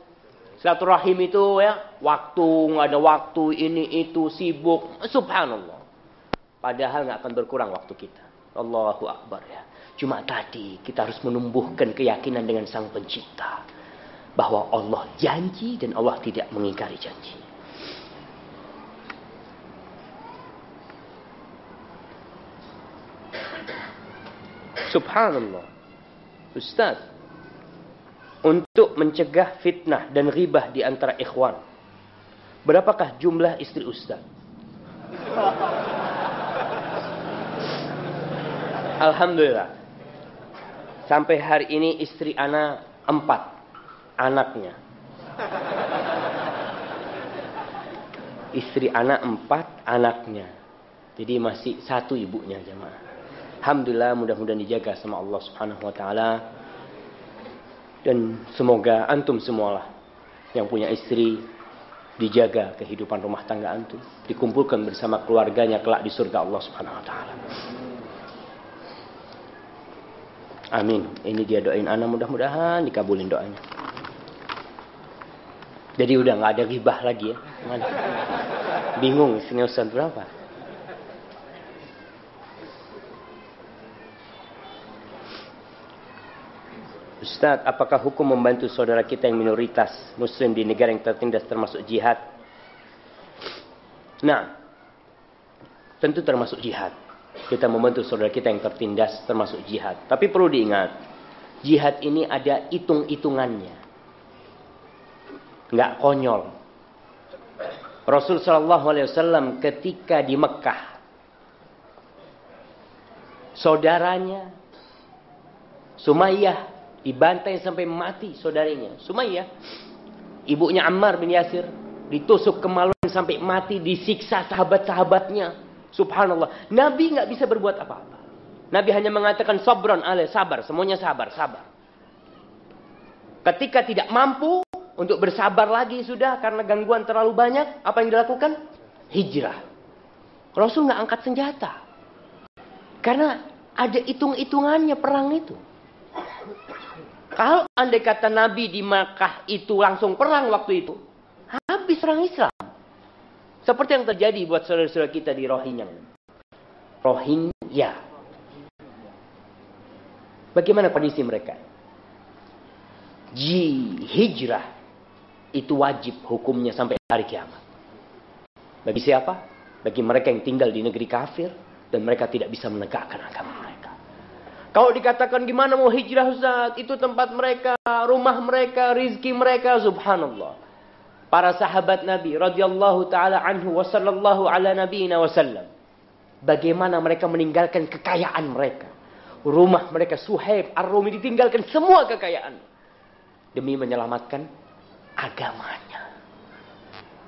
silaturahim itu ya waktu nggak ada waktu ini itu sibuk. Subhanallah. Padahal nggak akan berkurang waktu kita. Allahu Akbar ya. Cuma tadi kita harus menumbuhkan keyakinan dengan Sang Pencipta bahwa Allah janji dan Allah tidak mengingkari janji. Subhanallah. Ustaz, untuk mencegah fitnah dan ribah di antara ikhwan, berapakah jumlah istri Ustaz? Alhamdulillah. Sampai hari ini istri ana empat anaknya. Istri anak empat, anaknya. Jadi masih satu ibunya jemaah. Alhamdulillah mudah-mudahan dijaga sama Allah Subhanahu wa taala. Dan semoga antum semualah yang punya istri dijaga kehidupan rumah tangga antum, dikumpulkan bersama keluarganya kelak di surga Allah Subhanahu wa taala. Amin. Ini dia doain anak mudah-mudahan dikabulin doanya. Jadi udah nggak ada ribah lagi ya. Bingung sini Ustaz berapa? Ustaz, apakah hukum membantu saudara kita yang minoritas muslim di negara yang tertindas termasuk jihad? Nah, tentu termasuk jihad. Kita membantu saudara kita yang tertindas termasuk jihad. Tapi perlu diingat, jihad ini ada hitung-hitungannya nggak konyol. Rasul Shallallahu Alaihi Wasallam ketika di Mekah, saudaranya Sumayyah dibantai sampai mati saudarinya. Sumayyah, ibunya Ammar bin Yasir ditusuk kemaluan sampai mati, disiksa sahabat-sahabatnya. Subhanallah. Nabi nggak bisa berbuat apa-apa. Nabi hanya mengatakan sabron ale sabar, semuanya sabar, sabar. Ketika tidak mampu, untuk bersabar lagi sudah karena gangguan terlalu banyak. Apa yang dilakukan? Hijrah. Rasul nggak angkat senjata. Karena ada hitung-hitungannya perang itu. Kalau andai kata Nabi di Makkah itu langsung perang waktu itu. Habis perang Islam. Seperti yang terjadi buat saudara-saudara kita di Rohingya. Rohingya. Bagaimana kondisi mereka? Ji hijrah itu wajib hukumnya sampai hari kiamat. Bagi siapa? Bagi mereka yang tinggal di negeri kafir dan mereka tidak bisa menegakkan agama mereka. Kalau dikatakan gimana mau hijrah Ustaz, itu tempat mereka, rumah mereka, rizki mereka, subhanallah. Para sahabat Nabi radhiyallahu taala anhu wa sallallahu ala nabiyina wasallam. Bagaimana mereka meninggalkan kekayaan mereka. Rumah mereka Suhaib, Ar-Rumi ditinggalkan semua kekayaan demi menyelamatkan agamanya.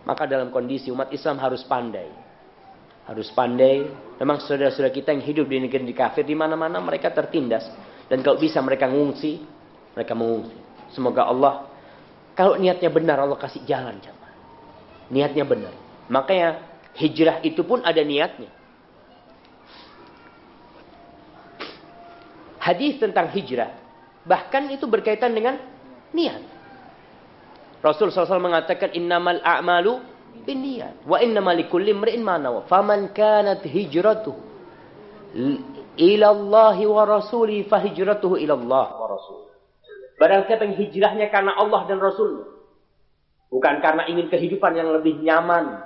Maka dalam kondisi umat Islam harus pandai. Harus pandai. Memang saudara-saudara kita yang hidup di negeri kafir di mana-mana mereka tertindas. Dan kalau bisa mereka mengungsi, mereka mengungsi. Semoga Allah kalau niatnya benar Allah kasih jalan jemaah. Niatnya benar. Makanya hijrah itu pun ada niatnya. Hadis tentang hijrah bahkan itu berkaitan dengan niat. Rasul SAW mengatakan innamal a'malu binniyat wa innamal likulli imri'in ma nawa. Faman kanat hijratuhu ila Allah wa rasuli fa hijratuhu ila Allah wa rasul. Barang siapa yang hijrahnya karena Allah dan Rasulnya. Bukan karena ingin kehidupan yang lebih nyaman.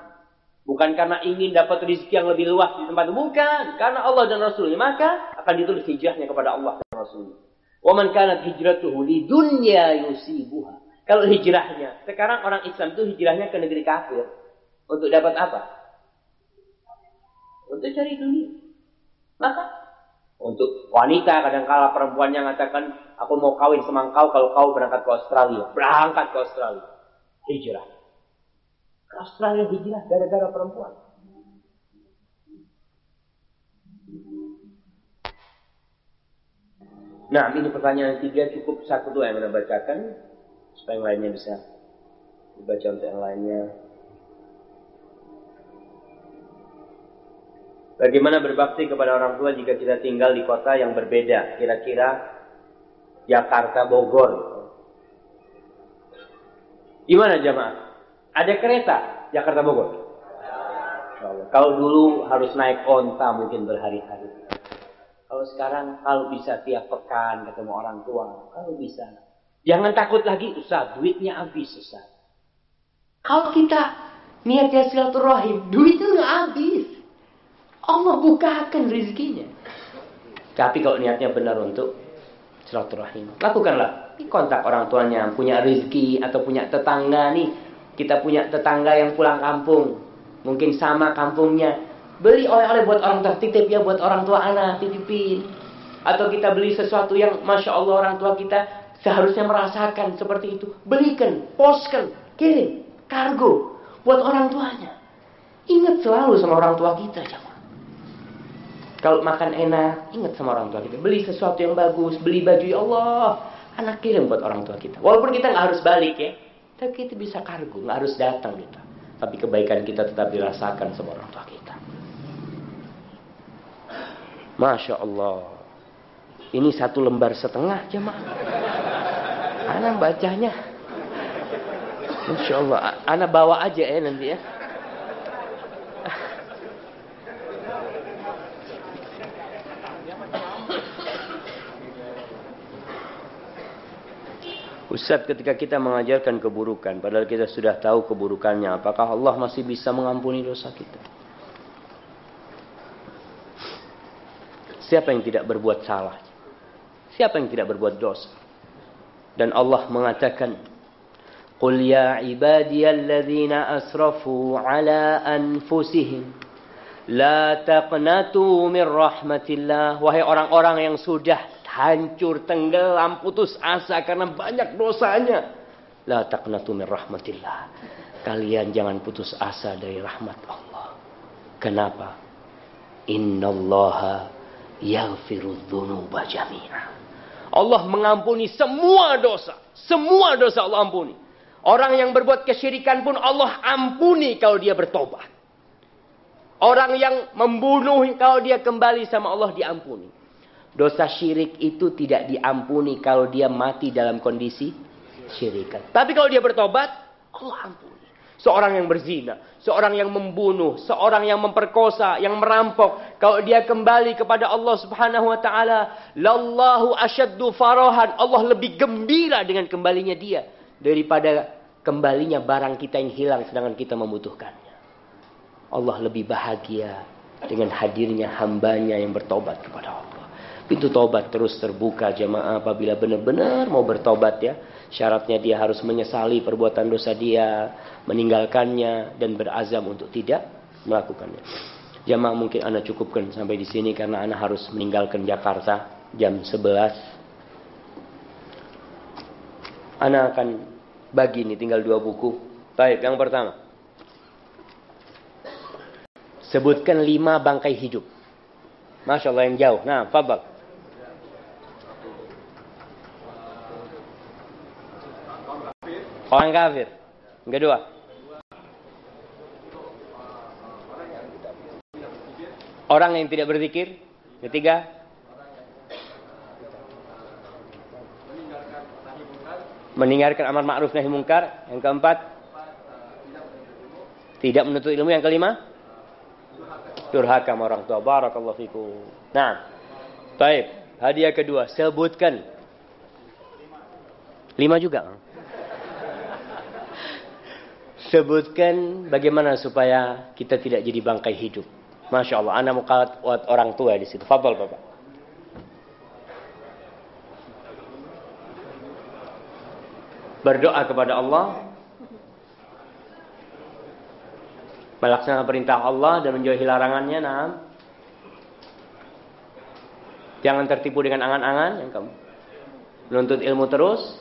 Bukan karena ingin dapat rezeki yang lebih luas di tempat. Bukan. Karena Allah dan Rasulnya. Maka akan ditulis hijrahnya kepada Allah dan Rasulnya. Wa man kanat hijratuhu li dunya yusibuha. Kalau hijrahnya, sekarang orang Islam itu hijrahnya ke negeri kafir. Untuk dapat apa? Untuk cari dunia. Maka untuk wanita kadang-kala perempuannya mengatakan aku mau kawin sama engkau kalau kau berangkat ke Australia. Berangkat ke Australia. Hijrah. Ke Australia hijrah gara-gara perempuan. Nah, ini pertanyaan tiga cukup satu dua yang kita bacakan supaya yang lainnya bisa dibaca untuk yang lainnya. Bagaimana berbakti kepada orang tua jika kita tinggal di kota yang berbeda? Kira-kira Jakarta, Bogor. Gimana jamaah? Ada kereta Jakarta Bogor? Kalau dulu harus naik onta mungkin berhari-hari. Kalau sekarang kalau bisa tiap pekan ketemu orang tua, kalau bisa. Jangan takut lagi, Ustaz, duitnya habis, Ustaz. Kalau kita niatnya silaturahim, duitnya nggak habis. Allah bukakan rezekinya. Tapi kalau niatnya benar untuk silaturahim, lakukanlah. Ini kontak orang tuanya, punya rezeki atau punya tetangga nih. Kita punya tetangga yang pulang kampung, mungkin sama kampungnya. Beli oleh-oleh buat orang tua, titip ya buat orang tua anak, titipin. Atau kita beli sesuatu yang Masya Allah orang tua kita seharusnya merasakan seperti itu. Belikan, poskan, kirim kargo buat orang tuanya. Ingat selalu sama orang tua kita, jamaah. Kalau makan enak, ingat sama orang tua kita. Beli sesuatu yang bagus, beli baju ya Allah, anak kirim buat orang tua kita. Walaupun kita nggak harus balik ya, tapi kita bisa kargo, nggak harus datang kita. Tapi kebaikan kita tetap dirasakan sama orang tua kita. Masya Allah. Ini satu lembar setengah jemaah. Anak bacanya. Insya Allah, anak bawa aja ya nanti ya. Ustaz ketika kita mengajarkan keburukan Padahal kita sudah tahu keburukannya Apakah Allah masih bisa mengampuni dosa kita? Siapa yang tidak berbuat salah? Siapa yang tidak berbuat dosa dan Allah mengatakan, "Qul ya ibadiyalladzina asrafu ala anfusihim, la taqnatu min rahmatillah." Wahai orang-orang yang sudah hancur, tenggelam, putus asa karena banyak dosanya. La taqnatu min rahmatillah. Kalian jangan putus asa dari rahmat Allah. Kenapa? Innallaha yaghfirudz dzunuba jami'a. Allah mengampuni semua dosa semua dosa Allah ampuni Orang yang berbuat kesyirikan pun Allah ampuni kalau dia bertobat. Orang yang membunuh kalau dia kembali sama Allah diampuni. Dosa syirik itu tidak diampuni kalau dia mati dalam kondisi syirikan. Tapi kalau dia bertobat, Allah ampuni. Seorang yang berzina, seorang yang membunuh, seorang yang memperkosa, yang merampok, kalau dia kembali kepada Allah Subhanahu wa taala, lallahu asyaddu farahan, Allah lebih gembira dengan kembalinya dia daripada kembalinya barang kita yang hilang sedangkan kita membutuhkannya. Allah lebih bahagia dengan hadirnya hambanya yang bertobat kepada Allah. Pintu tobat terus terbuka jemaah apabila benar-benar mau bertobat ya. Syaratnya dia harus menyesali perbuatan dosa dia, meninggalkannya dan berazam untuk tidak melakukannya. Jamaah mungkin Anda cukupkan sampai di sini karena Anda harus meninggalkan Jakarta jam 11. Anda akan bagi ini tinggal dua buku. Baik, yang pertama. Sebutkan lima bangkai hidup. Masya Allah yang jauh. Nah, fabak. Orang kafir. Yang kedua. Orang yang tidak berzikir. Ketiga. meninggalkan amar ma'ruf nahi mungkar. Yang keempat, tidak menuntut ilmu. Yang kelima, durhaka orang tua. Barakallahu fikum. Nah, baik. Hadiah kedua, sebutkan. Lima juga. Sebutkan bagaimana supaya kita tidak jadi bangkai hidup. Masya Allah, anak muka orang tua di situ. Fabel, Bapak. berdoa kepada Allah melaksanakan perintah Allah dan menjauhi larangannya nah Jangan tertipu dengan angan-angan yang kamu menuntut ilmu terus.